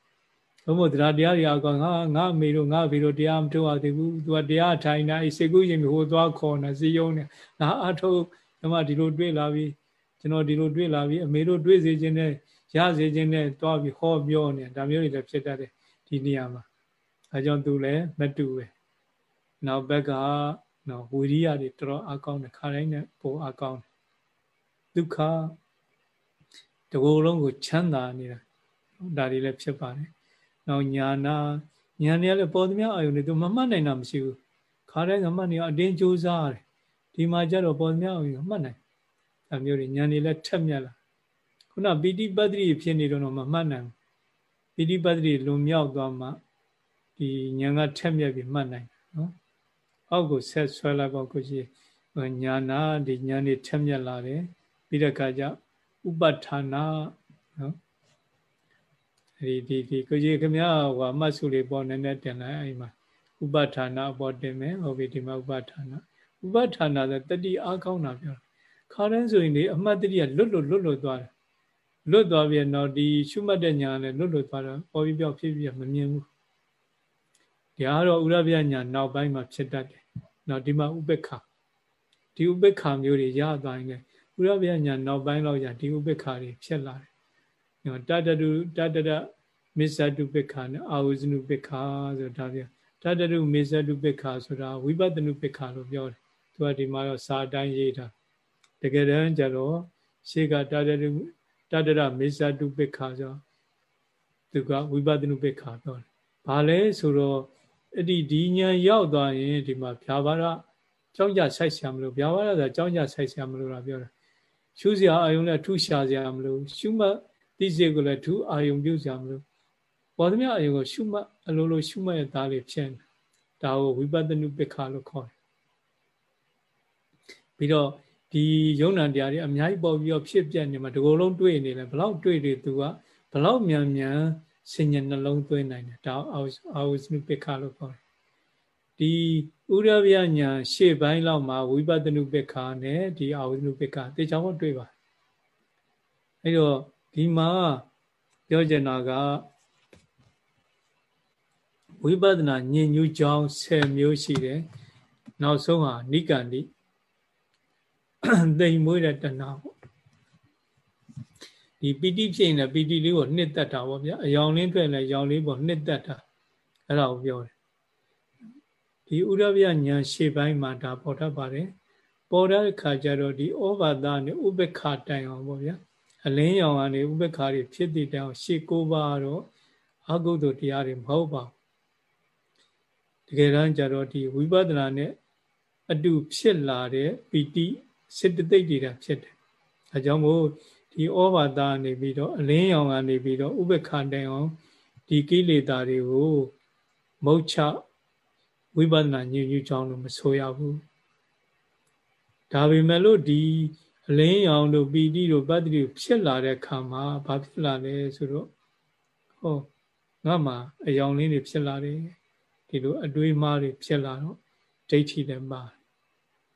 Speaker 1: ဘုမို့တရားတရားတွေအကောင်ငါငါမေတို့ငါဘီတို့တရားမထုတ်ရသေးဘူးသူကတရားထိုင်နေအဲ့စေကုရင်မျိုးဟိုသွားခေါ်နေစီယုံနေဒါအထုတ်ဓမ္မဒီလိုတွေ့လာပြီကျွန်တော်ဒီလိုတွေ့လာပြီအမေတို့တွေ့စေခြင်းနဲ့ရစေခြင်းနဲ့တွားပြီးဟောပြောနေဒါမျိုးတွေလည်းဖြစ်တတ်တယ်ဒီနေရာမှာ အဲကြောင့်သူလည်းမတူပဲနောက်ဘက်ကနော်ဝီရိယတွေတော်တော်အကောင်းတယ်ခါတိုင်းနဲ့ပိုအကောင်းတယ်ဒုက္ခတကူလုံးကိုချမ်းသာနေတာဒါတွေလည်းဖြစ်ပါတယ်နောက်ညာနာညာနေလည်းပေါ်သမျှအာယုန်တွေသူမမှတ်နိုင်တာမရှိဘူးခါတိုင်းကမှတ်နေအတင်းကြိုးစားတယ်ဒီမှာကျတော့ပေါ်သမျှအာယုန်မှတ်နိုင်အမျိုးတွေညာနေလည်းထက်မြက်လာခုနပီတိပတ္တိဖြစ်နေတော့မမှတ်နိုင်ပီတိပတ္တိလွန်မြောက်သွားမှ ဒီညာကထက်မြက်ပြီးမှတ်နိုင်နော်အောက်ကိုဆက်ဆွဲလိုက်ပေါ့ကိုကြီးညာနာဒီညာနေထက်မြက်လာတယ်ပြီးတဲ့အခါကျဥပဋ္ဌာနာနော်ဒီဒီဒီကိုကြီးခင်ဗျာဟိုအမှတ်စုလေးပေါ်နည်းနည်းတင်လိုက်အဲ့မှာဥပဋ္ဌာနာပေါ်တင်မယ်ဟုတ်ပြီဒီမှာဥပဋ္ဌာနာဥပဋ္ဌာနာဆိုတတိအားကောင်းတာပြောခါတိုင်းဆိုရင်ဒီအမှတ်တတိကလွတ်လွတ်လွတ်လွတ်သွားတယ်လွတ်သွားပြန်တော့ဒီရှုမှတ်တဲ့ညာနဲ့လွတ်လွတ်သွားတော့ပေါ်ပြီးပြောက်ဖြစ်ပြီးမမြင်ဘူး ဒီကတော့ဥရဗျညာနောက်ပိုင်းမှာဖြစ်တတ်တယ်နောက်ဒီမှာဥပ္ပခဒီဥပ္ပခမျိုးတွေရသွားရင်ဥရဗျညာနောက်ပိုင်းလောက်じゃဒီဥပ္ပခတွေဖြစ်လာတယ်တတတုတတရမစ္ဆတုပိခာနဲ့အာဝဇနုပိခာဆိုတာပြတတတုမစ္ဆတုပိခာဆိုတာဝိပဿနုပိခာလို့ပြောတယ်သူကဒီမှာတော့စာအတိုင်းရေးတာတကယ်တမ်းကျတော့ရှေးကတတတုတတရမစ္ဆတုပိခာဆိုသူကဝိပဿနုပိခာပြောတယ်ဘာလဲဆိုတော့ အဲ့ဒီဒီညာရောက်သွားရင်ဒီမှာဖြာပါရကြောင်းကြဆိုင်ဆရာမလို့ဖြာပါရဆိုတာကြောင်းကြဆိုင်ဆရာမလို့တာပြောတာရှုစရာအယုံနဲ့ထုရှာစရာမလို့ရှုမှတ်သိစေကိုလည်းထူအာယုံပြုစရာမလိုပေါ်သမျှအာယုံကိုရှုမှတ်အလိုလိုရှုမှတ်ရသားလေးဖြစ်နေဒါကိုဝိပဿနုပိခါလို့ခေါ်တယ်ပြီးတော့ဒီယုံ nant တရားတွေအများကြီးပေါ်ပြီးတော့ဖြစ်ပြနေမှာဒီကုလုံးတွေ့နေလဲဘလောက်တွေ့တွေသူကဘလောက်မြန်မြန် စဉ္ညာနှလုံးသွင်းနိုင်တယ်ဒါအာဝိစနုပိခါလို့ခေါ်တယ်ဒီဥရဗျညာရှေ့ပိုင်းလောက်မှာဝိပဿနုပိခါနဲ့ဒီအာဝိစနုပိခါတေချောင်းတွေ့ပါအဲ့တော့ဒီမှာပြောချင်တာကဝိပဿနာဉာဏ်ညူးကြောင်း10မျိုးရှိတယ်နောက်ဆုံးဟာနိကန္တိသိမ်မွေးတဲ့တဏှာပေါ့ ဒီပီတိဖြစ်ရင်လည်းပီတိလေးကိုနှစ်သက်တာပေါ့ဗျာအယောင်လေးတွေ့လည်းရောင်လေးပေါ့နှစ်သက်တာအဲ့ဒါကိုပြောတယ်ဒီဥရဗျညာရှေ့ပိုင်းမှာဒါပေါ်တတ်ပါတယ်ပေါ်တဲ့အခါကျတော့ဒီဩဘာဒနဲ့ဥပ္ပခာတိုင်အောင်ပေါ့ဗျာအလင်းရောင်ကနေဥပ္ပခာတွေဖြစ်တည်တိုင်အောင်ရှေ့ကိုပါတော့အကုသိုလ်တရားတွေမဟုတ်ပါဘူးတကယ်တမ်းကျတော့ဒီဝိပဿနာနဲ့အတူဖြစ်လာတဲ့ပီတိစေတသိက်တွေဖြစ်တယ်အဲကြောင့်မို့ ဒီဩဘာဒနေပြီးတော့အလင်းရောင်ကနေပြီးတော့ဥပ္ပခာတိုင်အောင်ဒီကိလေသာတွေကိုမုတ်ချဝိပဿနာညဉ့်ညူးကြောင်းလို့မဆိုရဘူးဒါပေမဲ့လို့ဒီအလင်းရောင်တို့ပီတိတို့ပတ္တိတို့ဖြစ်လာတဲ့ခါမှာဘာဖြစ်လာလဲဆိုတော့ဟောငါမှအယောင်လေးတွေဖြစ်လာတယ်ဒီလိုအတွေးမှားတွေဖြစ်လာတော့ဒိဋ္ဌိလည်းမှာ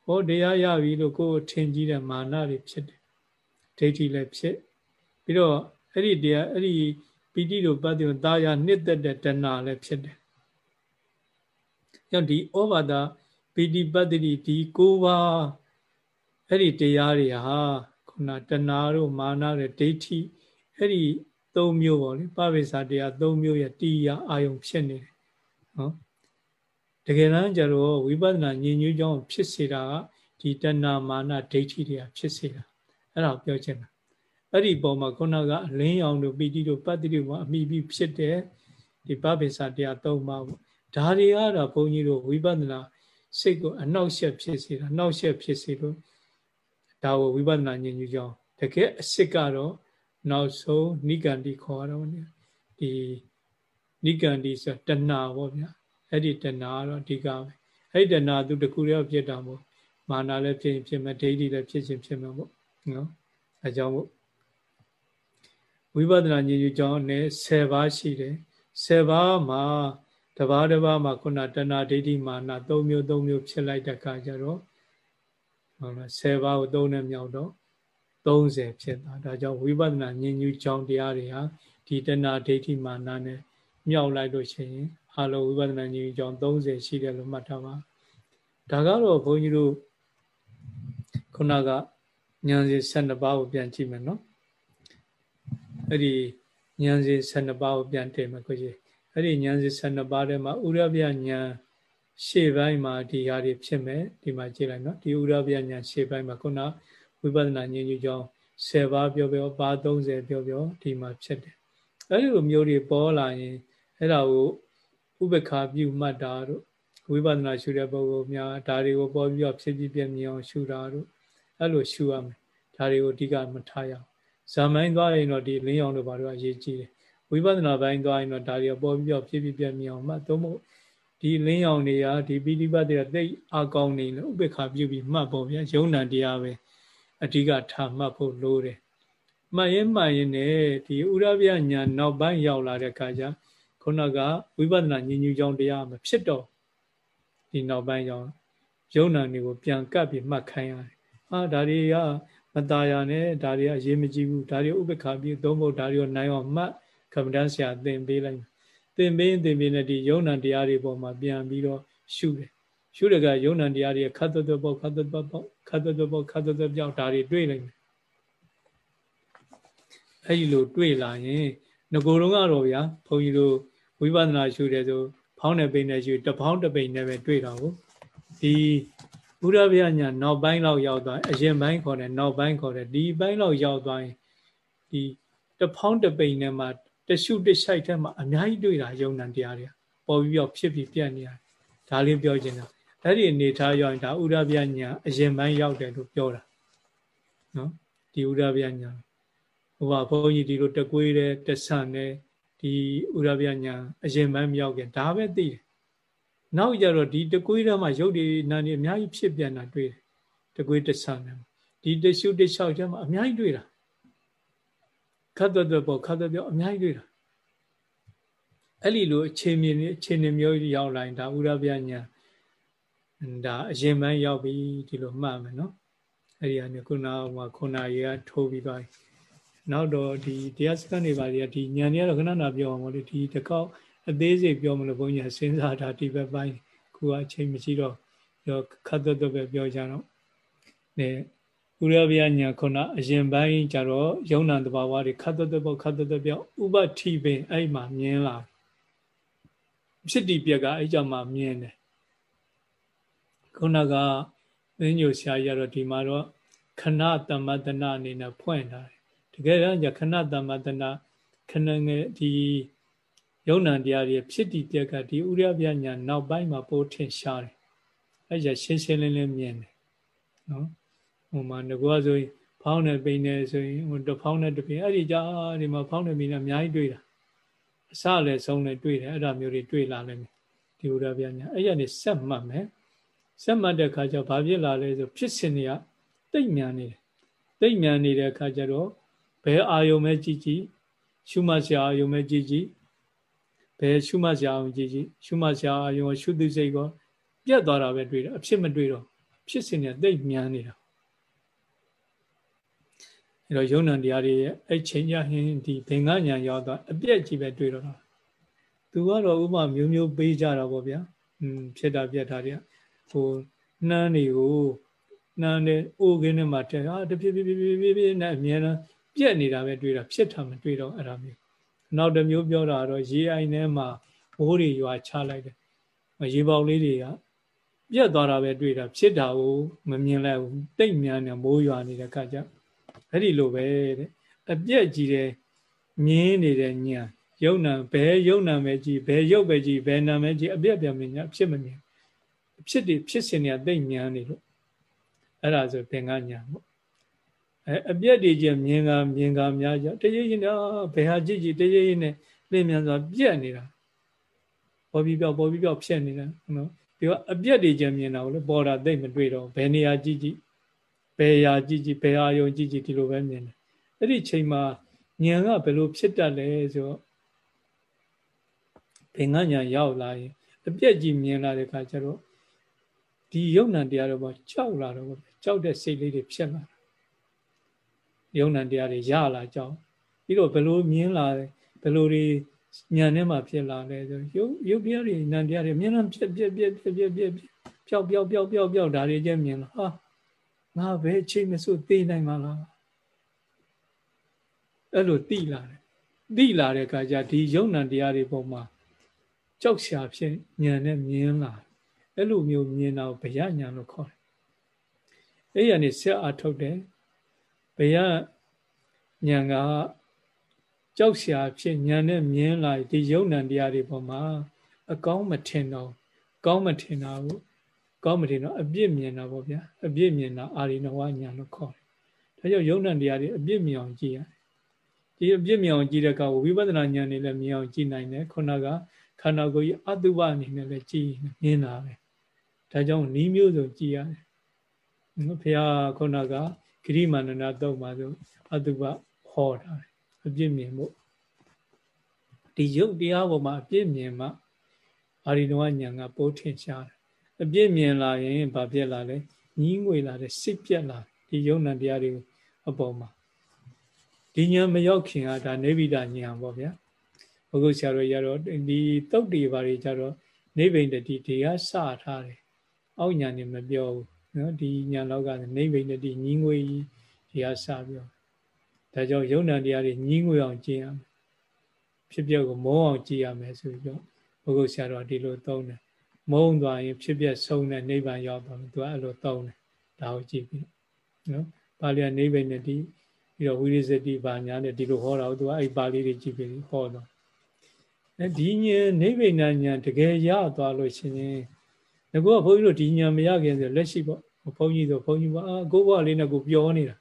Speaker 1: ဟောတရားရပြီလို့ကိုယ်ထင်ကြီးတဲ့မာနတွေဖြစ်တယ် ဒိဋ္ဌိလည်းဖြစ်ပြီးတော့အဲ့ဒီတရားအဲ့ဒီပီတိတို့ပတ္တိတို့တာယာနှစ်သက်တဲ့တဏှာလည်းဖြစ်တယ်။ကြောင့်ဒီဩဘာဒပီတိပတ္တိဒီ၉ပါးအဲ့ဒီတရားတွေဟာခုနတဏှာတို့မာနတို့ဒိဋ္ဌိအဲ့ဒီ၃မျိုးပေါ့လေပပိစာတရား၃မျိုးရဲ့တရားအာယုံဖြစ်နေတယ်နော်တကယ်တမ်းကျတော့ဝိပဿနာဉာဏ်ညွှန်းကြောင်းဖြစ်စေတာကဒီတဏှာမာနဒိဋ္ဌိတွေကဖြစ်စေတာ အဲ့ဒါပြောချင်တာအဲ့ဒီပုံမှာခုနကအလင်းရောင်တို့ပီတိတို့ပတ္တိတို့မှာအမိပြီးဖြစ်တဲ့ဒီပပိစာတရား၃ပါးပေါ့ဒါတွေကတော့ဘုန်းကြီးတို့ဝိပဿနာစိတ်ကိုအနှောက်အယှက်ဖြစ်စေတာနှောက်ယှက်ဖြစ်စေလို့ဒါကိုဝိပဿနာဉာဏ်ကြီးကြောင်းတကယ်အစစ်ကတော့နောက်ဆုံးနိကန္တိခေါ်ရတော့ဒီနိကန္တိဆိုတဏှာပေါ့ဗျာအဲ့ဒီတဏှာကတော့အဓိကပဲအဲ့ဒီတဏှာသူတခုတည်းဖြစ်တာမို့မာနလည်းဖြစ်ရင်ဖြစ်မယ်ဒိဋ္ဌိလည်းဖြစ်ခြင်းဖြစ်မှာပေါ့ နော်အဲကြောင့်မို့ဝိပဿနာဉာဏ်ကြီးကြောင်းနဲ့10ပါးရှိတယ်10ပါးမှာတပါးတပါးမှာခုနတဏှာဒိဋ္ဌိမာန၃မျိုး၃မျိုးဖြစ်လိုက်တဲ့အခါကျတော့ဟုတ်လား10ပါးကိုသုံးနဲ့မြောက်တော့30ဖြစ်တာဒါကြောင့်ဝိပဿနာဉာဏ်ညူကြောင်းတရားတွေဟာဒီတဏှာဒိဋ္ဌိမာနနဲ့မြောက်လိုက်လို့ရှိရင်အလုံးဝိပဿနာဉာဏ်ညူကြောင်း30ရှိတယ်လို့မှတ်ထားပါဒါကတော့ဘုန်းကြီးတို့ခုနက ဉာဏ်စီ12ပါးကိုပြန်ကြည့်မယ်နော်အဲ့ဒီဉာဏ်စီ12ပါးကိုပြန်တည်မယ်ကိုကြီးအဲ့ဒီဉာဏ်စီ12ပါးထဲမှာဥရပြဉာဏ်ရှေ့ပိုင်းမှာဒီဟာတွေဖြစ်မယ်ဒီမှာကြည့်လိုက်နော်ဒီဥရပြဉာဏ်ရှေ့ပိုင်းမှာခုနဝိပဿနာဉာဏ်ကြီးကြောင်း10ပါးပြောပြောပါ30ပြောပြောဒီမှာဖြစ်တယ်အဲ့ဒီလိုမျိုးတွေပေါ်လာရင်အဲ့ဒါကိုဥပ္ပခါပြုမှတ်တာတို့ဝိပဿနာရှုတဲ့ပုဂ္ဂိုလ်များဒါတွေကိုပေါ်ပြီးတော့ဖြစ်ပြီးပြမြင်အောင်ရှုတာတို့ အဲ့လိုရှုရမယ်ဒါတွေကိုအဓိကမထားရအောင်ဇာမိုင်းသွားရင်တော့ဒီလင်းအောင်တို့ဘာလို့အရေးကြီးတယ်ဝိပဿနာပိုင်းသွားရင်တော့ဒါတွေကပေါ်ပြီးတော့ဖြစ်ပြီးပြမြင်အောင်မှတ်သို့မဟုတ်ဒီလင်းအောင်တွေကဒီပိဋိပတ်တွေကတိတ်အကောင်းနေလို့ဥပ္ပခါပြုပြီးမှတ်ပေါ့ဗျာယုံနာတရားပဲအဓိကထားမှတ်ဖို့လိုတယ်မှတ်ရင်မှတ်ရင်လည်းဒီဥရဗျညာနောက်ပိုင်းရောက်လာတဲ့အခါကျခုနကဝိပဿနာဉာဏ်ညူကြောင်းတရားမဖြစ်တော့ဒီနောက်ပိုင်းရောက်ယုံနာတွေကိုပြန်ကပ်ပြီးမှတ်ခိုင်းရတယ် အာဒါတွေကမตายရနဲ့ဒါတွေကအရေးမကြီးဘူးဒါတွေဥပ္ပခါပြီးသုံးဖို့ဒါတွေကိုနိုင်အောင်မှတ်ကမ္မဋ္ဌာန်းဆရာသင်ပေးလိုက်သင်ပေးသင်ပေးနဲ့ဒီယုံနာတရားတွေပေါ်မှာပြန်ပြီးတော့ရှုတယ်ရှုရကယုံနံတရားတွေခတ်သွတ်သွတ်ပေါ့ခတ်သွတ်သွတ်ပေါ့ခတ်သွတ်သွတ်ပေါ့ခတ်သွတ်သွတ်ပြောက်ဒါတွေတွေ့လိုက်မယ်အဲ့ဒီလိုတွေ့လာရင်ငကိုယ်လုံးကတော့ဗျာဘုန်းကြီးတို့ဝိပဿနာရှုတယ်ဆိုဖောင်းတဲ့ပိန်နဲ့ရှုတပေါင်းတပိန်နဲ့ပဲတွေ့တာကိုဒီ ဘုရားဗျာညာနောက်ပိုင်းလောက်ရောက်သွားအရင်ပိုင်းခေါ်တယ်နောက်ပိုင်းခေါ်တယ်ဒီပိုင်းလောက်ရောက်သွားရင်ဒီတဖောင်းတပိန်နဲ့မှတရှုတရှိုက်ထဲမှာအများကြီးတွေ့တာယုံနံတရားတွေပေါ်ပြီးတော့ဖြစ်ပြီးပြတ်နေရတယ်ဒါလေးပြောချင်တာအဲ့ဒီအနေထားရောက်ရင်ဒါဥရဗျညာအရင်ပိုင်းရောက်တယ်လို့ပြောတာနော်ဒီဥရဗျညာဟိုပါဘုန်းကြီးဒီလိုတကွေးတဲ့တဆန်နဲ့ဒီဥရဗျညာအရင်ပိုင်းမရောက်ခင်ဒါပဲသိတယ် နောက်ကြတော့ဒီတကွေးထဲမှာရုပ်တွေနာနေအများကြီးဖြစ်ပြန်တာတွေ့တယ်တကွေးတဆန်နဲ့ဒီတရှုတလျှောက်ကျမှအများကြီးတွေ့တာခတ်တော့တော့ပေါ့ခတ်တော့ပြောအများကြီးတွေ့တာအဲ့ဒီလိုအခြေမြင်အခြေအနေမျိုးရောက်လာရင်ဒါဥရဗျညာဒါအရင်မှန်းရောက်ပြီဒီလိုမှတ်မယ်နော်အဲ့ဒီကနေခုနကခုနရေကထိုးပြီးသွားပြီနောက်တော့ဒီတရားစခန်းတွေပါတွေကဒီညံတွေကတော့ခဏနာပြောအောင်လို့ဒီတစ်ခေါက် အသေးစိတ်ပြောမလို့ဘုန်းကြီးစဉ်းစားတာဒီဘက်ပိုင်းခုကအချိန်မရှိတော့ပြောခတ်သွတ်သွတ်ပဲပြောကြတော့နေဥရဗျာညာခုနအရင်ပိုင်းကျတော့ယုံနာတဘာဝတွေခတ်သွတ်သွတ်ပေါ့ခတ်သွတ်သွတ်ပြောဥပတိပင်အဲ့မှာမြင်လာဖြစ်တည်ပြက်ကအဲ့ကြောင့်မှမြင်တယ်ခုနကသင်ညိုဆရာကြီးကတော့ဒီမှာတော့ခဏတမတနာအနေနဲ့ဖွင့်ထားတယ်တကယ်တော့ညခဏတမတနာခဏငယ်ဒီ ယုံနံတရားတွေဖြစ်တည်ပြက်ကဒီဥရပြညာနောက်ပိုင်းမှာပိုးထင်ရှားတယ်အဲ့ကြရှင်းရှင်းလင်းလင်းမြင်တယ်နော်ဟိုမှာငကွာဆိုရင်ဖောင်းနဲ့ပိန်နဲ့ဆိုရင်ဟိုတဖောင်းနဲ့တပိန်အဲ့ဒီကြဒီမှာဖောင်းနဲ့ပိန်နဲ့အများကြီးတွေ့တာအစလည်းဆုံးလည်းတွေ့တယ်အဲ့ဒါမျိုးတွေတွေ့လာလိမ့်မယ်ဒီဥရပြညာအဲ့ရနေဆက်မှတ်မယ်ဆက်မှတ်တဲ့အခါကျဘာဖြစ်လာလဲဆိုဖြစ်စဉ်တွေကတိတ်မြန်နေတယ်တိတ်မြန်နေတဲ့အခါကျတော့ဘယ်အာယုံပဲကြည့်ကြည့်ရှုမှတ်စရာအာယုံပဲကြည့်ကြည့် ဘယ်ရှုမှတ်စရာအာယုံကြည့်ကြည့်ရှုမှတ်စရာအာယုံရှုသိစိတ်ကောပြတ်သွားတာပဲတွေ့တယ်အဖြစ်မတွေ့တော့ဖြစ်စဉ်တွေတိတ်မြန်နေတာအဲတော့ယုံ nant တရားတွေရဲ့အဲ့ချိန်ရဟင်းဒီဘင်္ဂညာရောက်တော့အပြက်ကြီးပဲတွေ့တော့တာသူကတော့ဥပမာမျိုးမျိုးပေးကြတာပေါ့ဗျာอืมဖြစ်တာပြက်တာတွေကဟိုနှမ်းတွေကိုနှမ်းတဲ့အိုးကင်းထဲမှာထည့်ဟာတဖြည်းဖြည်းဖြည်းဖြည်းဖြည်းနဲ့အများအားပြက်နေတာပဲတွေ့တာဖြစ်တာမတွေ့တော့အဲ့ဒါမျိုး နောက်တစ်မျိုးပြောတာတော့ရေအိုင်ထဲမှာဘိုးတွေရွာချလိုက်တယ်ရေပေါက်လေးတွေကပြက်သွားတာပဲတွေ့တာဖြစ်တာကိုမမြင်လိုက်ဘူးတိတ်မြန်နေမိုးရွာနေတဲ့ခါကျအဲ့ဒီလိုပဲတဲ့အပြက်ကြီးတဲ့မြင်းနေတဲ့ညာယုံနာဘယ်ယုံနာပဲကြည့်ဘယ်ရုပ်ပဲကြည့်ဘယ်နာပဲကြည့်အပြက်ပြက်မြင်ညာဖြစ်မမြင်ဖြစ်တယ်ဖြစ်စဉ်တွေကတိတ်မြန်နေလို့အဲ့ဒါဆိုသင်္ကညာပေါ့ အဲအပြက်တွေကြီးမြင်ကမြင်ကများကြတရေရင်တော့ဘယ်ဟာကြည့်ကြည့်တရေရင်နဲ့လင်းမြန်စွာပြက်နေတာပေါ်ပြီးပြောက်ပေါ်ပြီးပြောက်ဖြစ်နေတာနော်ဒီကအပြက်တွေကြီးမြင်တာကိုလေပေါ်တာသိမ့်မတွေ့တော့ဘယ်နေရာကြည့်ကြည့်ဘယ်ရာကြည့်ကြည့်ဘယ်ဟာယုံကြည့်ကြည့်ဒီလိုပဲမြင်တယ်အဲ့ဒီချိန်မှာဉာဏ်ကဘယ်လိုဖြစ်တတ်လဲဆိုတော့ဘင်္ဂညာရောက်လာရင်အပြက်ကြီးမြင်လာတဲ့အခါကျတော့ဒီယုံ nant တရားတော့ပေါ့ကြောက်လာတော့ပေါ့ကြောက်တဲ့စိတ်လေးတွေဖြစ်လာ ယုံ nant တရားတွေရလာကြောက်ပြီးတော့ဘယ်လိုမြင်လာလဲဘယ်လိုတွေညာထဲမှာဖြစ်လာလဲဆိုရုပ်ရုပ်တရားတွေနံတရားတွေအများအားဖြစ်ဖြစ်ဖြစ်ဖြစ်ဖြစ်ဖြစ်ပျောက်ပျောက်ပျောက်ပျောက်ပျောက်ဒါတွေကျမြင်လာဟာငါဘယ်အချိန်မဆိုသိနိုင်မှာလားအဲ့လိုသိလာတယ်သိလာတဲ့အခါကျဒီယုံ nant တရားတွေပုံမှာကြောက်ရှာဖြစ်ညာနဲ့မြင်လာအဲ့လိုမျိုးမြင်တော့ဘယညာလို့ခေါ်တယ်အဲ့ရနေဆက်အားထုတ်တယ် ဘယညာကကြောက်ရှာဖြစ်ညာနဲ့မြင်လာဒီယုံ nant တရားတွေပေါ်မှာအကောင်းမထင်တော့ကောင်းမထင်တာဘူးကောင်းမထင်တော့အပြစ်မြင်တာပေါ့ဗျာအပြစ်မြင်တာအာရိနဝညာလို့ခေါ်တယ်ဒါကြောင့်ယုံ nant တရားတွေအပြစ်မြင်အောင်ကြည့်ရတယ်ဒီအပြစ်မြင်အောင်ကြည့်တဲ့အခါဝိပဿနာဉာဏ်နဲ့လည်းမြင်အောင်ကြည့်နိုင်တယ်ခုနကခန္ဓာကိုယ်ကြီးအတုပအနေနဲ့လည်းကြည့်မြင်တာပဲဒါကြောင့်နီးမျိုးစုံကြည်ရတယ်နော်ဘုရားခုနက ဂရိမာနနာတော့မှာဆိုအတုပဟောတာအပြစ်မြင်ဖို့ဒီယုတ်တရားပေါ်မှာအပြစ်မြင်မှအာရိနဝညာကပိုးထင်ရှားတယ်အပြစ်မြင်လာရင်ဘာဖြစ်လာလဲညီးငွေလာတယ်စိတ်ပြက်လာဒီယုံနာတရားတွေအပေါ်မှာဒီညာမရောက်ခင်ကဒါနေဗိဒညာပေါ့ဗျာဘုဂုဆရာတော်ရတော့ဒီတုတ်တွေဘာတွေကြတော့နေဗိဒတိတရားစထားတယ်အောက်ညာနေမပြောဘူး နော်ဒီညာလောကနေဗိဒတိညီးငွေတရားစပြောဒါကြောင့်ယုံနာတရားတွေညီးငွေအောင်ကျင့်ရမယ်ဖြစ်ပျက်ကိုမောအောင်ကြည့်ရမယ်ဆိုပြီးတော့ဘုဂုဆရာတော်ဒီလိုသုံးတယ်မုံသွားရင်ဖြစ်ပျက်ဆုံးတဲ့နိဗ္ဗာန်ရောက်သွားတယ်သူကအဲ့လိုသုံးတယ်ဒါကိုကြည့်ပြီးနော်ပါဠိကနိဗ္ဗာန်နဲ့ဒီပြီးတော့ဝိရိစတိဘာညာနဲ့ဒီလိုဟောတာကိုသူကအဲ့ပါဠိတွေကြည့်ပြီးဟောတော့အဲဒီဉာဏ်နိဗ္ဗာန်ဉာဏ်တကယ်ရသွားလို့ရှင်ရင် ငါကဘုန်းကြီးတို့ဒီဉာဏ်မရခင်ဆိုလက်ရှိပေါ့ဘုန်းကြီးဆိုဘုန်းကြီးကအာကိုဘွားလေးနဲ့ကိုပြောနေတာ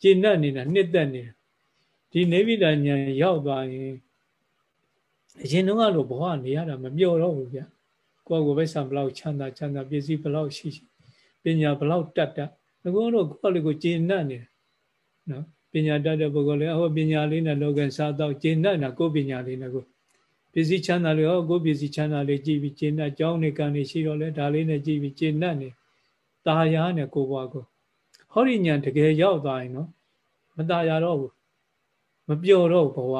Speaker 1: ကျင့်တတ်နေတာနှစ်သက်နေတာဒီနိဗ္ဗာန်ဉာဏ်ရောက်သွားရင်အရင်တုန်းကလိုဘဝနေရတာမပြောတော့ဘူးဗျကိုယ့်ကိုယ်ပဲဆံဘလောက်ချမ်းသာချမ်းသာပစ္စည်းဘလောက်ရှိရှိပညာဘလောက်တတ်တတ်ငကောတော့ကိုယ့်လေးကိုကျေနပ်နေတယ်နော်ပညာတတ်တဲ့ပုဂ္ဂိုလ်လည်းဟောပညာလေးနဲ့လောကစားတော့ကျေနပ်တာကိုယ့်ပညာလေးနဲ့ကို ပစ္စည်းချမ်းသာလေးဟောကိုယ့်ပစ္စည်းချမ်းသာလေးကြည့်ပြီးကျေနပ်ကြောင်းနေကံနေရှိတော့လဲဒါလေးနဲ့ကြည့်ပြီးကျေနပ်နေตาရနဲ့ကိုယ်ဘွားကိုဟောဒီညာတကယ်ရောက်သွားရင်နော်မตาရတော့ဘူးမပျော်တော့ဘဝ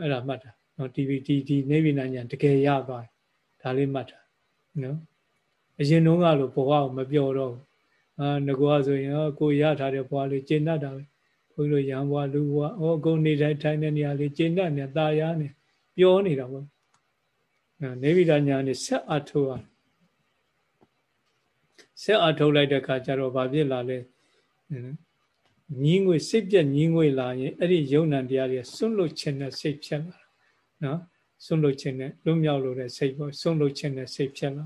Speaker 1: အဲ့ဒါမှတ်တာနော်ဒီဒီဒီနေဗိနာညာတကယ်ရသွားတယ်ဒါလေးမှတ်တာနော် အရင်တုန်းကလိုဘဝကိုမပြောတော့ဘူးအာငကောဆိုရင်ကိုရထားတဲ့ဘဝလေးကျင့်တတ်တာပဲဘုန်းကြီးတို့ရံဘဝလူဘဝဟောကိုနေတိုင်းထိုင်တဲ့နေရာလေးကျင့်တတ်နေတာယာနေ ပြောနေတာပေါ့နေဗိဒညာနဲ့ဆက်အထုတ်ရဆက်အထုတ်လိုက်တဲ့အခါကျတော့ဘာဖြစ်လာလဲညီးငွေစိတ်ပြက်ညီးငွေလာရင်အဲ့ဒီယုံ nant တရားတွေစွန့်လွတ်ခြင်းနဲ့စိတ်ဖြစ်လာနော်စွန့်လွတ်ခြင်းနဲ့လွတ်မြောက်လို့တဲ့စိတ်ပေါ့စွန့်လွတ်ခြင်းနဲ့စိတ်ဖြစ်လာ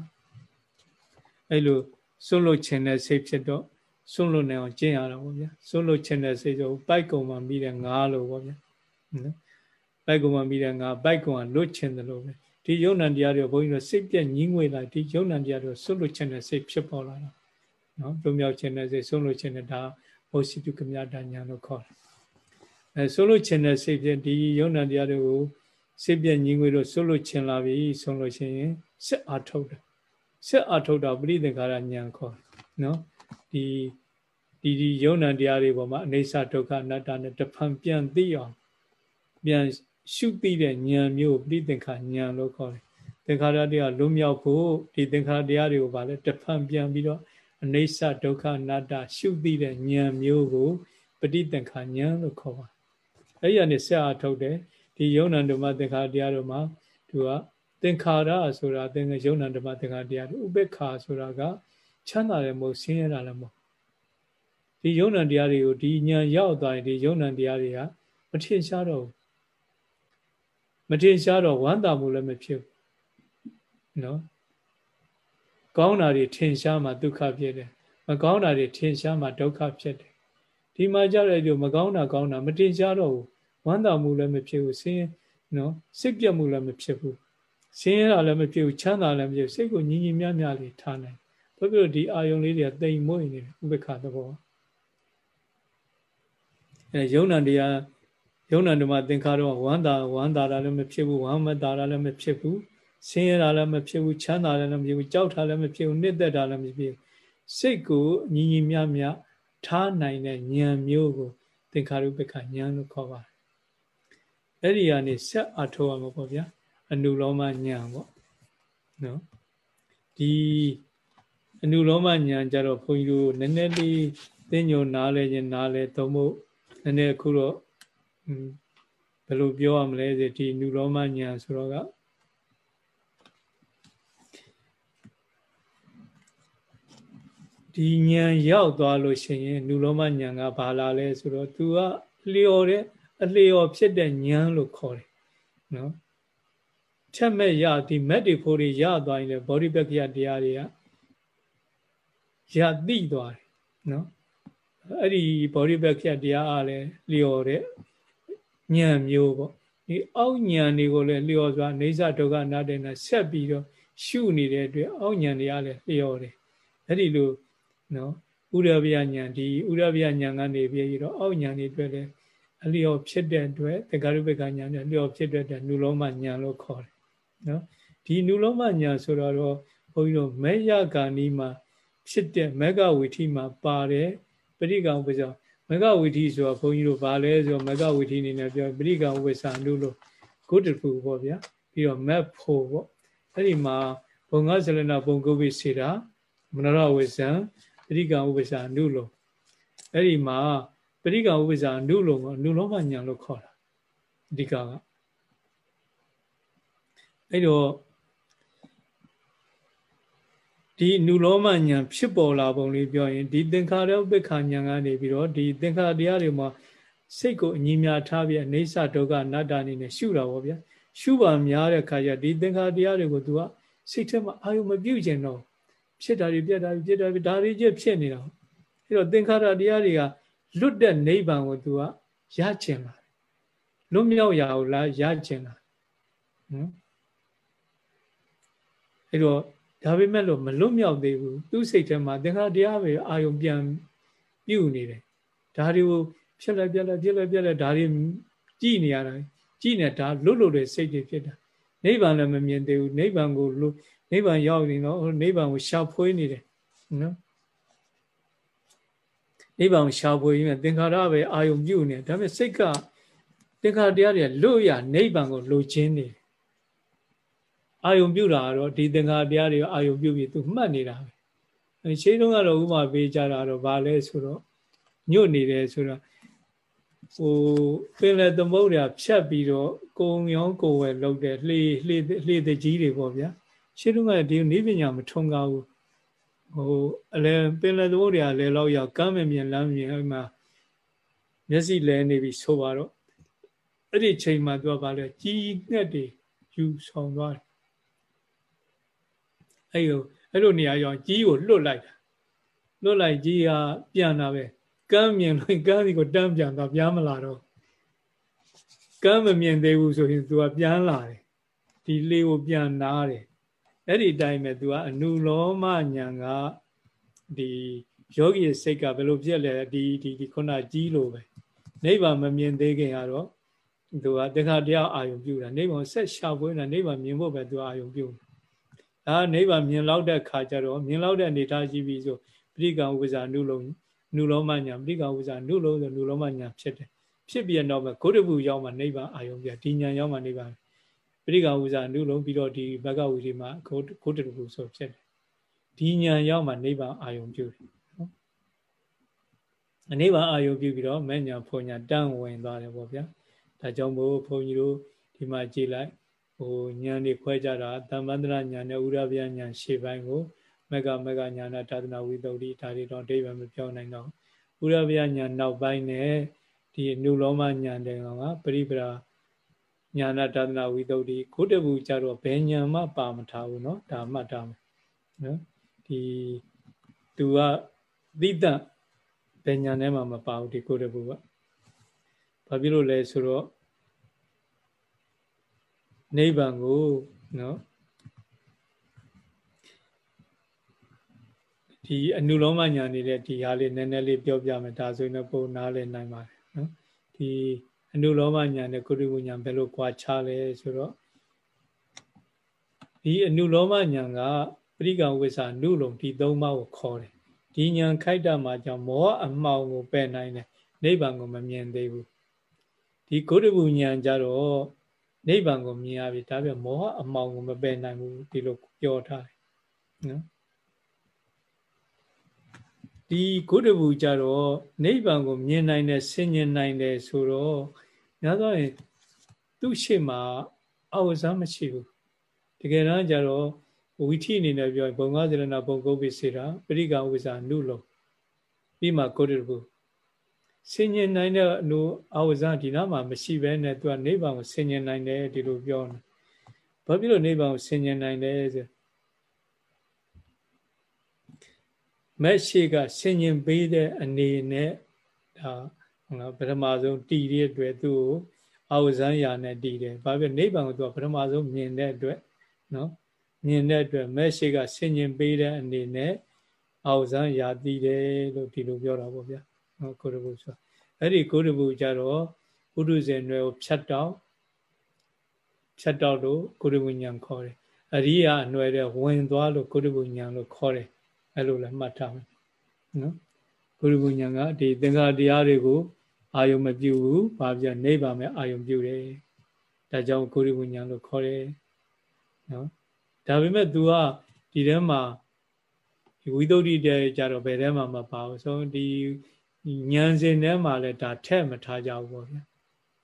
Speaker 1: အဲ့လိုစွန့်လွတ်ခြင်းနဲ့စိတ်ဖြစ်တော့စွန့်လွတ်နေအောင်ကျင့်ရတာပေါ့ဗျာစွန့်လွတ်ခြင်းနဲ့စိတ်ဆိုပိုက်ကုံမှာမိတဲ့ငါးလို့ပေါ့ဗျာနော် ပိုက်ကုံမှာမိတဲ့ငါးပိုက်ကုံကလွတ်ခြင်းတယ်လို့ပဲဒီယုံ nant တရားတွေဘုန်းကြီးတို့စိတ်ပြက်ညီးငွေလာဒီယုံ nant တရားတွေစွန့်လွတ်ခြင်းနဲ့စိတ်ဖြစ်ပေါ်လာတာနော်လွတ်မြောက်ခြင်းနဲ့စိတ်စွန့်လွတ်ခြင်းနဲ့ဒါဟောစီတုကမြတာညာလို့ခေါ်တယ်အဲဆိုလို့ခြင်းတဲ့စိတ်ဖြင့်ဒီယုံနာတရားတွေကိုစိတ်ပြည့်ညီငွေလို့ဆိုလို့ခြင်းလာပြီဆိုလို့ရှိရင်စစ်အာထုတ်တယ်စစ်အာထုတ်တာပရိသင်္ခါရညာခေါ်တယ်နော်ဒီဒီဒီယုံနာတရားတွေပေါ်မှာအနေဆဒုက္ခအနတ္တနဲ့တဖန်ပြန်သိအောင်ပြန် ရှုသိတဲ့ဉာဏ်မျိုးပရိသင်္ခါဉာဏ်လို့ခေါ်တယ်သင်္ခါရတရားလွတ်မြောက်ဖို့ဒီသင်္ခါရတရားတွေကိုဗာလဲတဖန်ပြန်ပြီးတော့အနိစ္စဒုက္ခအနတ္တရှုသိတဲ့ဉာဏ်မျိုးကိုပဋိသင်္ခာဉာဏ်လို့ခေါ်ပါအဲ့ဒီကနေဆက်အားထုတ်တယ်ဒီယုံနာဓမ္မသင်္ခါတရားတို့မှာသူကသင်္ခါရဆိုတာသင်္ခါယုံနာဓမ္မသင်္ခါတရားတို့ဥပေက္ခဆိုတာကချမ်းသာတယ်မဟုတ်ဆင်းရဲတာလည်းမဟုတ်ဒီယုံနာတရားတွေကိုဒီဉာဏ်ရောက်သွားရင်ဒီယုံနာတရားတွေကမထင်ရှားတော့ဘူး မထင်ရှားတော့ဝမ်းသာမှုလည်းမဖြစ်ဘူးနော်ကောင်းတာတွေထင်ရှားမှဒုက္ခဖြစ်တယ်မကောင်းတာတွေထင်ရှားမှဒုက္ခဖြစ်တယ်ဒီမှာကြတဲ့ဒီမကောင်းတာကောင်းတာမထင်ရှားတော့ဘူးဝမ်းသာမှုလည်းမဖြစ်ဘူးဆင်းနော်စိတ်ပြတ်မှုလည်းမဖြစ်ဘူးဆင်းရဲတာလည်းမဖြစ်ဘူးချမ်းသာလည်းမဖြစ်ဘူးစိတ်ကိုညီညီမြမြလေးထားနိုင်ဘာဖြစ်လို့ဒီအာယုံလေးတွေကတိမ်မွေ့နေတယ်ဥပ္ပခါသဘောအဲယုံနာတရား ယုံနာဓမ္မသင်္ခါရဝမ်းသာဝမ်းသာတာလည်းမဖြစ်ဘူးဝမ်းမသာတာလည်းမဖြစ်ဘူးဆင်းရဲတာလည်းမဖြစ်ဘူးချမ်းသာလည်းမဖြစ်ဘူးကြောက်တာလည်းမဖြစ်ဘူးနှစ်သက်တာလည်းမဖြစ်ဘူးစိတ်ကိုညီညီမြမြထားနိုင်တဲ့ဉာဏ်မျိုးကိုသင်္ခါရုပ္ပခဉာဏ်လို့ခေါ်ပါတယ်အဲ့ဒီကနေဆက်အထောက်ရမှာပေါ့ဗျာအနုလောမဉာဏ်ပေါ့နော်ဒီအနုလောမဉာဏ်ကြတော့ဘုန်းကြီးတို့နည်းနည်းလေးသိညိုနားလဲခြင်းနားလဲသုံးဖို့နည်းနည်းအခုတော့ ဘယ်လိုပြောရမလဲဒီအနုလောမဉာဏ်ဆိုတော့ကဒီဉာဏ်ရောက်သွားလို့ရှိရင်နုလောမဉာဏ်ကဘာလာလဲဆိုတော့ तू ကလျော်တဲ့အလျော်ဖြစ်တဲ့ဉာဏ်လို့ခေါ်တယ်နော်ချက်မဲ့ရဒီမက်တွေဖို့တွေရသွားရင်လေဘောဓိပက္ခယတရားတွေကရသိသွားတယ်နော်အဲ့ဒီဘောဓိပက္ခယတရားအားလည်းလျော်တဲ့ ဉာဏ်မျိုးပေါ့ဒီအောက်ဉာဏ်တွေကိုလည်းလျော်စွာနေဇဒုက္ခနာတဲ့နဲ့ဆက်ပြီးတော့ရှုနေတဲ့အတွက်အောက်ဉာဏ်တွေကလည်းလျော်တယ်အဲ့ဒီလိုနော်ဥရဗျာဉာဏ်ဒီဥရဗျာဉာဏ်ကနေပြီးတော့အောက်ဉာဏ်တွေအတွက်လည်းအလျော်ဖြစ်တဲ့အတွက်တက္ကရုပ္ပကဉာဏ်နဲ့လျော်ဖြစ်တဲ့နုလောမဉာဏ်လို့ခေါ်တယ်နော်ဒီနုလောမဉာဏ်ဆိုတော့ဘုန်းကြီးတို့မေယဂာနီမှာဖြစ်တဲ့မေဃဝီထိမှာပါတယ်ပရိကံဥပ္ပဇော မေဃဝီထိဆိုတော့ဘုန်းကြီးတို့ဗာလဲဆိုတော့မေဃဝီထိအနေနဲ့ပြောပရိကံဥပ္ပဇာနုလို့ဂုတ္တဖူပေါ့ဗျာပြီးတော့မက်ဖို့ပေါ့အဲ့ဒီမှာဘုံငါဇလနာဘုံကုပိစေတာမနရဝိဇံပရိကံဥပ္ပဇာနုလုံးအဲ့ဒီမှာပရိကံဥပ္ပဇာနုလုံးကအနုလုံးမညာလို့ခေါ်တာအဓိကကအဲ့တော့ ဒီနုလောမညာဖြစ်ပေါ်လာပုံလေးပြောရင်ဒီသင်္ခါရဥပ္ပခာညာကနေပြီးတော့ဒီသင်္ခါရတရားတွေမှာစိတ်ကိုအငြင်းများထားပြီးအိဋ္ဌဒုက္ခအနတ္တအနေနဲ့ရှုတာပေါ့ဗျာရှုပါများတဲ့ခါကျဒီသင်္ခါရတရားတွေကို तू ကစိတ်ထဲမှာအာယုမပြုတ်ကျင်တော့ဖြစ်တာတွေပြက်တာတွေပြက်တာတွေဒါတွေကျဖြစ်နေတာအဲ့တော့သင်္ခါရတရားတွေကလွတ်တဲ့နိဗ္ဗာန်ကို तू ကရကျင်လာလွတ်မြောက်ရာကိုလားရကျင်လာနော်အဲ့တော့ ဒါပေမဲ့လို့မလွတ်မြောက်သေးဘူးသူ့စိတ်ထဲမှာသင်္ခါရတရားပဲအာယုံပြန်ပြုတ်နေတယ်ဒါတွေကိုဖြစ်လိုက်ပြက်လိုက်ပြက်လိုက်ပြက်လိုက်ဒါတွေကြည်နေရတာကြည်နေဒါလွတ်လို့တဲ့စိတ်တွေဖြစ်တာနိဗ္ဗာန်လည်းမမြင်သေးဘူးနိဗ္ဗာန်ကိုလွတ်နိဗ္ဗာန်ရောက်နေတော့နိဗ္ဗာန်ကိုရှာဖွေနေတယ်နော်နိဗ္ဗာန်ကိုရှာဖွေရင်းသင်္ခါရပဲအာယုံပြုနေဒါပေမဲ့စိတ်ကသင်္ခါရတရားတွေလွတ်ရနိဗ္ဗာန်ကိုလိုချင်နေ အာယုံပြုတာကတော့ဒီသင်္ခါတရားတွေအာယုံပြုပြီးသူမှတ်နေတာပဲရှင်းတုန်းကတော့ဥမာပေးကြတာတော့ဘာလဲဆိုတော့ညွတ်နေတယ်ဆိုတော့ဟိုပင်လေသမုဒ္ဒရာဖြတ်ပြီးတော့ကုံရောင်းကိုယ်ဝယ်လုပ်တဲ့လှေလှေလှေတကြီးတွေပေါ့ဗျာရှင်းတုန်းကဒီနိပညာမထုံကားဘူးဟိုအလဲပင်လေသမုဒ္ဒရာလဲလောက်ရောက်ကမ်းမမြင်လမ်းမြင်အဲ့မှာမျက်စိလဲနေပြီဆိုပါတော့အဲ့ဒီချိန်မှာသူကဘာလဲကြီးငှက်တွေယူဆောင်သွားတယ် အဲ့လိုအဲ့လိုနေရာကြောင့်ကြီးကိုလွတ်လိုက်တာလွတ်လိုက်ကြီးကပြန်လာပဲကမ်းမြင်လို့ကမ်းစီကိုတန်းပြန်သွားပြန်မလာတော့ကမ်းမမြင်သေးဘူးဆိုရင် तू ကပြန်လာတယ်ဒီလေးကိုပြန်နားတယ်အဲ့ဒီတိုင်းပဲ तू ကအနုလောမညာကဒီယောဂီစိတ်ကဘယ်လိုဖြစ်လဲဒီဒီဒီခုနကြီးလို့ပဲနိဗ္ဗာန်မမြင်သေးခင်ကတော့သူကတခါတည်းအာယုံပြုတာနိဗ္ဗာန်ဆက်ရှာဖွေးတာနိဗ္ဗာန်မြင်ဖို့ပဲသူအာယုံပြု ဒါနိဗ္ဗာန်မြင်လောက်တဲ့ခါကျတော့မြင်လောက်တဲ့အနေထားရှိပြီဆိုပရိကံဥပ္ပဇာနုလုံးနုလောမညာပရိကံဥပ္ပဇာနုလုံးဆိုနုလောမညာဖြစ်တယ်ဖြစ်ပြီးတော့မှဂုတ္တပုရောက်မှနိဗ္ဗာန်အာယုံပြဒီညာရောက်မှနိဗ္ဗာန်ပရိကံဥပ္ပဇာနုလုံးပြီးတော့ဒီဘဂဝီဒီမှာဂုတ္တပုဆိုဖြစ်တယ်ဒီညာရောက်မှနိဗ္ဗာန်အာယုံပြုတယ်နော်အနိဗ္ဗာန်အာယုံပြုပြီးတော့မဲ့ညာဖွညာတန့်ဝင်သွားတယ်ပေါ့ဗျာဒါကြောင့်မို့ဘုန်းကြီးတို့ဒီမှာကြည်လိုက် ဟိုဉာဏ်တွေခွဲကြတာတမ္ပန္တရဉာဏ်နဲ့ဥရဗျာဉာဏ်ရှေ့ပိုင်းကိုမကမကဉာဏတာသနာဝိသုဒ္ဓိဒါတွေတော့အတိပ္ပယ်မပြောနိုင်တော့ဥရဗျာဉာဏ်နောက်ပိုင်းနဲ့ဒီနုလောမဉာဏ်တဲ့ကောင်ကပရိပရာဉာဏတာသနာဝိသုဒ္ဓိခုတဘူကြတော့ဘယ်ဉာဏ်မှပါမထားဘူးเนาะဒါမှတ်ထားမယ်နော်ဒီသူကသိတ္တဘယ်ဉာဏ်ထဲမှာမပါဘူးဒီခုတဘူကဘာဖြစ်လို့လဲဆိုတော့ နိဗ္ဗာန်ကိုနော်ဒီအနုလောမညာနေတဲ့ဒီဟာလေးနည်းနည်းလေးပြောပြမယ်ဒါဆိုရင်တော့ပုံနားလည်နိုင်ပါတယ်နော်ဒီအနုလောမညာနဲ့ကုရိဝညာဘယ်လိုကြွားချလဲဆိုတော့ဒီအနုလောမညာကပရိကံဝိဇ္ဇာနုလုံဒီသုံးပါးကိုခေါ်တယ်ဒီညာခိုက်တာမှာကြောင့်မောဟအမှောင်ကိုပယ်နိုင်တယ်နိဗ္ဗာန်ကိုမမြင်သေးဘူးဒီကုရိဝညာကြတော့ နိဗ္ဗာန်ကိုမြင်ရပြီဒါပြမောဟအမှောင်ကိုမပယ်နိုင်ဘူးဒီလိုပြောထားတယ်နော်ဒီကုတဘူကြတော့နိဗ္ဗာန်ကိုမြင်နိုင်တယ်ဆင်ញင်နိုင်တယ်ဆိုတော့များသောရင်သူ့ရှေ့မှာအဝဇ္ဇမရှိဘူးတကယ်တမ်းကျတော့ဝိထိအနေနဲ့ပြောရင်ဘုံငါးစရဏဘုံကုတ်ပိစေတာပရိကဝိဇ္ဇာနုလုံးပြီးမှကုတဘူ ဆင်ញင်နိုင်တဲ့အနုအဝဇ္ဇဒီနားမှာမရှိဘဲနဲ့သူကနိဗ္ဗာန်ကိုဆင်ញင်နိုင်တယ်ဒီလိုပြောတယ်ဘာဖြစ်လို့နိဗ္ဗာန်ကိုဆင်ញင်နိုင်တယ်ဆိုမက်ရှိကဆင်ញင်ပေးတဲ့အနေနဲ့ဒါဟုတ်လားပထမဆုံးတည်တဲ့အတွက်သူ့ကိုအာဝဇန်ယာနဲ့တည်တယ်ဘာဖြစ်နိဗ္ဗာန်ကိုသူကပထမဆုံးမြင်တဲ့အတွက်နော်မြင်တဲ့အတွက်မက်ရှိကဆင်ញင်ပေးတဲ့အနေနဲ့အာဝဇန်ယာတည်တယ်လို့ဒီလိုပြောတာပေါ့ဗျာ နော်ကိုရဘူးဆိုအဲ့ဒီကိုရဘူးကြတော့ပုရုဇဉ်တွေကိုဖြတ်တော့ဖြတ်တော့လို့ကိုရဘူးညာခေါ်တယ်အရိယာအနွယ်တဲ့ဝင်သွားလို့ကိုရဘူးညာလို့ခေါ်တယ်အဲ့လိုလည်းမှတ်ထားမယ်နော်ဂုရုပုညာကဒီသင်္ခါတရားတွေကိုအာယုံမပြုဘူးဘာပြနိဗ္ဗာန်ပဲအာယုံပြုတယ်ဒါကြောင့်ဂုရုပုညာလို့ခေါ်တယ်နော်ဒါပေမဲ့ तू ကဒီထဲမှာဒီဝိသုဒ္ဓိတဲကြတော့ဘယ်ထဲမှာမပါဘူးဆိုဒီ ဉာဏ်စဉ်ထဲမှာလည်းဒါထက်မထားကြဘူးပေါ့ဗျာ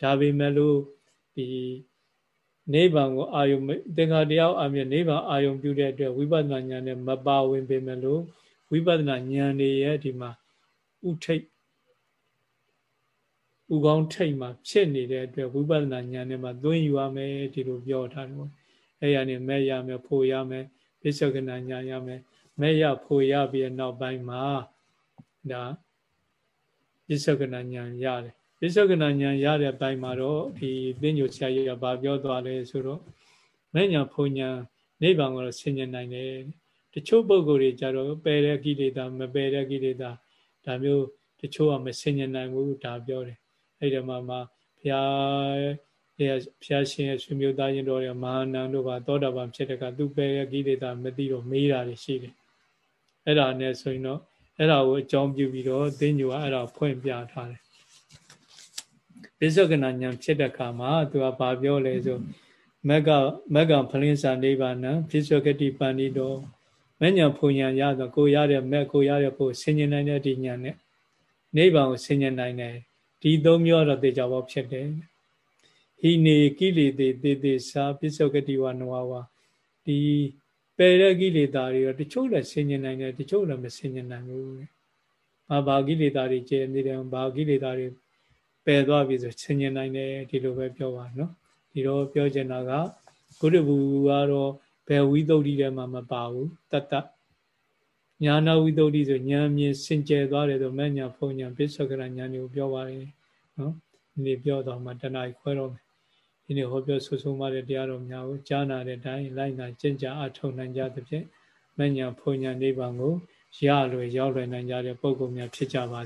Speaker 1: ဒါပေမဲ့လို့ဒီနိဗ္ဗာန်ကိုအာယုံသင်္ခါတရားအမြဲနိဗ္ဗာန်အာယုံပြုတဲ့အတွက်ဝိပဿနာဉာဏ်နဲ့မပါဝင်ပေမဲ့လို့ဝိပဿနာဉာဏ်တွေရဲ့ဒီမှာဥထိတ်ဥကောင်းထိတ်မှာဖြစ်နေတဲ့အတွက်ဝိပဿနာဉာဏ်နဲ့မှသွင်းယူရမယ်ဒီလိုပြောထားတယ်ပေါ့အဲ့ရနေမဲ့ရမယ်ဖို့ရမယ်ပစ္စုကနာဉာဏ်ရမယ်မဲ့ရဖို့ရပြီးနောက်ပိုင်းမှာဒါ ပစ္စုကနာဉာဏ်ရတယ်ပစ္စုကနာဉာဏ်ရတဲ့ဘိုင်းမှာတော့ဒီပညုဆရာကြီးကဗာပြောသွားလဲဆိုတော့မဲ့ညာဖုန်ညာနိဗ္ဗာန်ကိုဆင်ញင်နိုင်တယ်တချို့ပုဂ္ဂိုလ်တွေကြတော့ပယ်တဲ့ကိလေသာမပယ်တဲ့ကိလေသာဒါမျိုးတချို့ကမဆင်ញင်နိုင်ဘူးဒါပြောတယ်အဲ့ဒီမှာမှဘုရားရဲ့ဘုရားရှင်ရဲ့ဆွေမျိုးသားချင်းတော်ရဲ့မဟာနန္တို့ကသောတာပန်ဖြစ်တဲ့ကသူပယ်တဲ့ကိလေသာမသိတော့မေးတာတွေရှိတယ်အဲ့ဒါနဲ့ဆိုရင်တော့ အဲ့ဒါကိုအကြောင်းပြုပြီးတော့သင်ညူကအဲ့ဒါဖွင့်ပြထားတယ်ပိဿကနာဉာဏ်ဖြစ်တဲ့အခါမှာသူကဘာပြောလဲဆိုမက်ကမက်ကဖလင်းစာနိဗ္ဗာန်ပြစ္ဆေကတိပန္တိတော်မညာဖုန်ညာရသောကိုရတဲ့မက်ကိုရတဲ့ဖို့ဆင်ញင်နိုင်တဲ့ဒီညာနဲ့နိဗ္ဗာန်ကိုဆင်ញင်နိုင်တယ်ဒီသုံးမျိုးတော့တေချာပေါဖြစ်တယ်ဟိနေကိလေသေတေသေစာပစ္စုကတိဝနဝဝဒီပ ယ်တဲ့ကိလေသာတွေတော့တချို့လည်းဆင်ញင်နိုင်တယ်တချို့လည်းမဆင်ញင်နိုင်ဘူးဘာဘာကိလေသာတွေကျဲနေတယ်ဘာကိလေသာတွေပယ်သွားပြီဆိုဆင်ញင်နိုင်တယ်ဒီလိုပဲပြောပါနော်ဒီတော့ပြောချင်တာကဘုရဘူးကတော့ဘယ်ဝိသုဒ္ဓိထဲမှာမပါဘူးတတ္တညာနာဝိသုဒ္ဓိဆိုဉာဏ်မြင်စင်ကြယ်သွားတယ်ဆိုမဲ့ညာဖုံညာပိဿကရဉာဏ်ကိုပြောပါတယ်နော်ဒီနေ့ပြောတော့မှတဏှာခွဲတော့မယ် ဒီနေ့ဟောပြောဆူဆူမှတဲ့တရားတော်များကိုကြားနာတဲ့အတိုင်းလိုက်နာကျင့်ကြအထောက်နိုင်ကြသဖြင့်မဲ့ညာဖုံညာနိဗ္ဗာန်ကိုရလွယ်ရောက်လွယ်နိုင်ကြတဲ့ပုဂ္ဂိုလ်များဖြစ်ကြပါ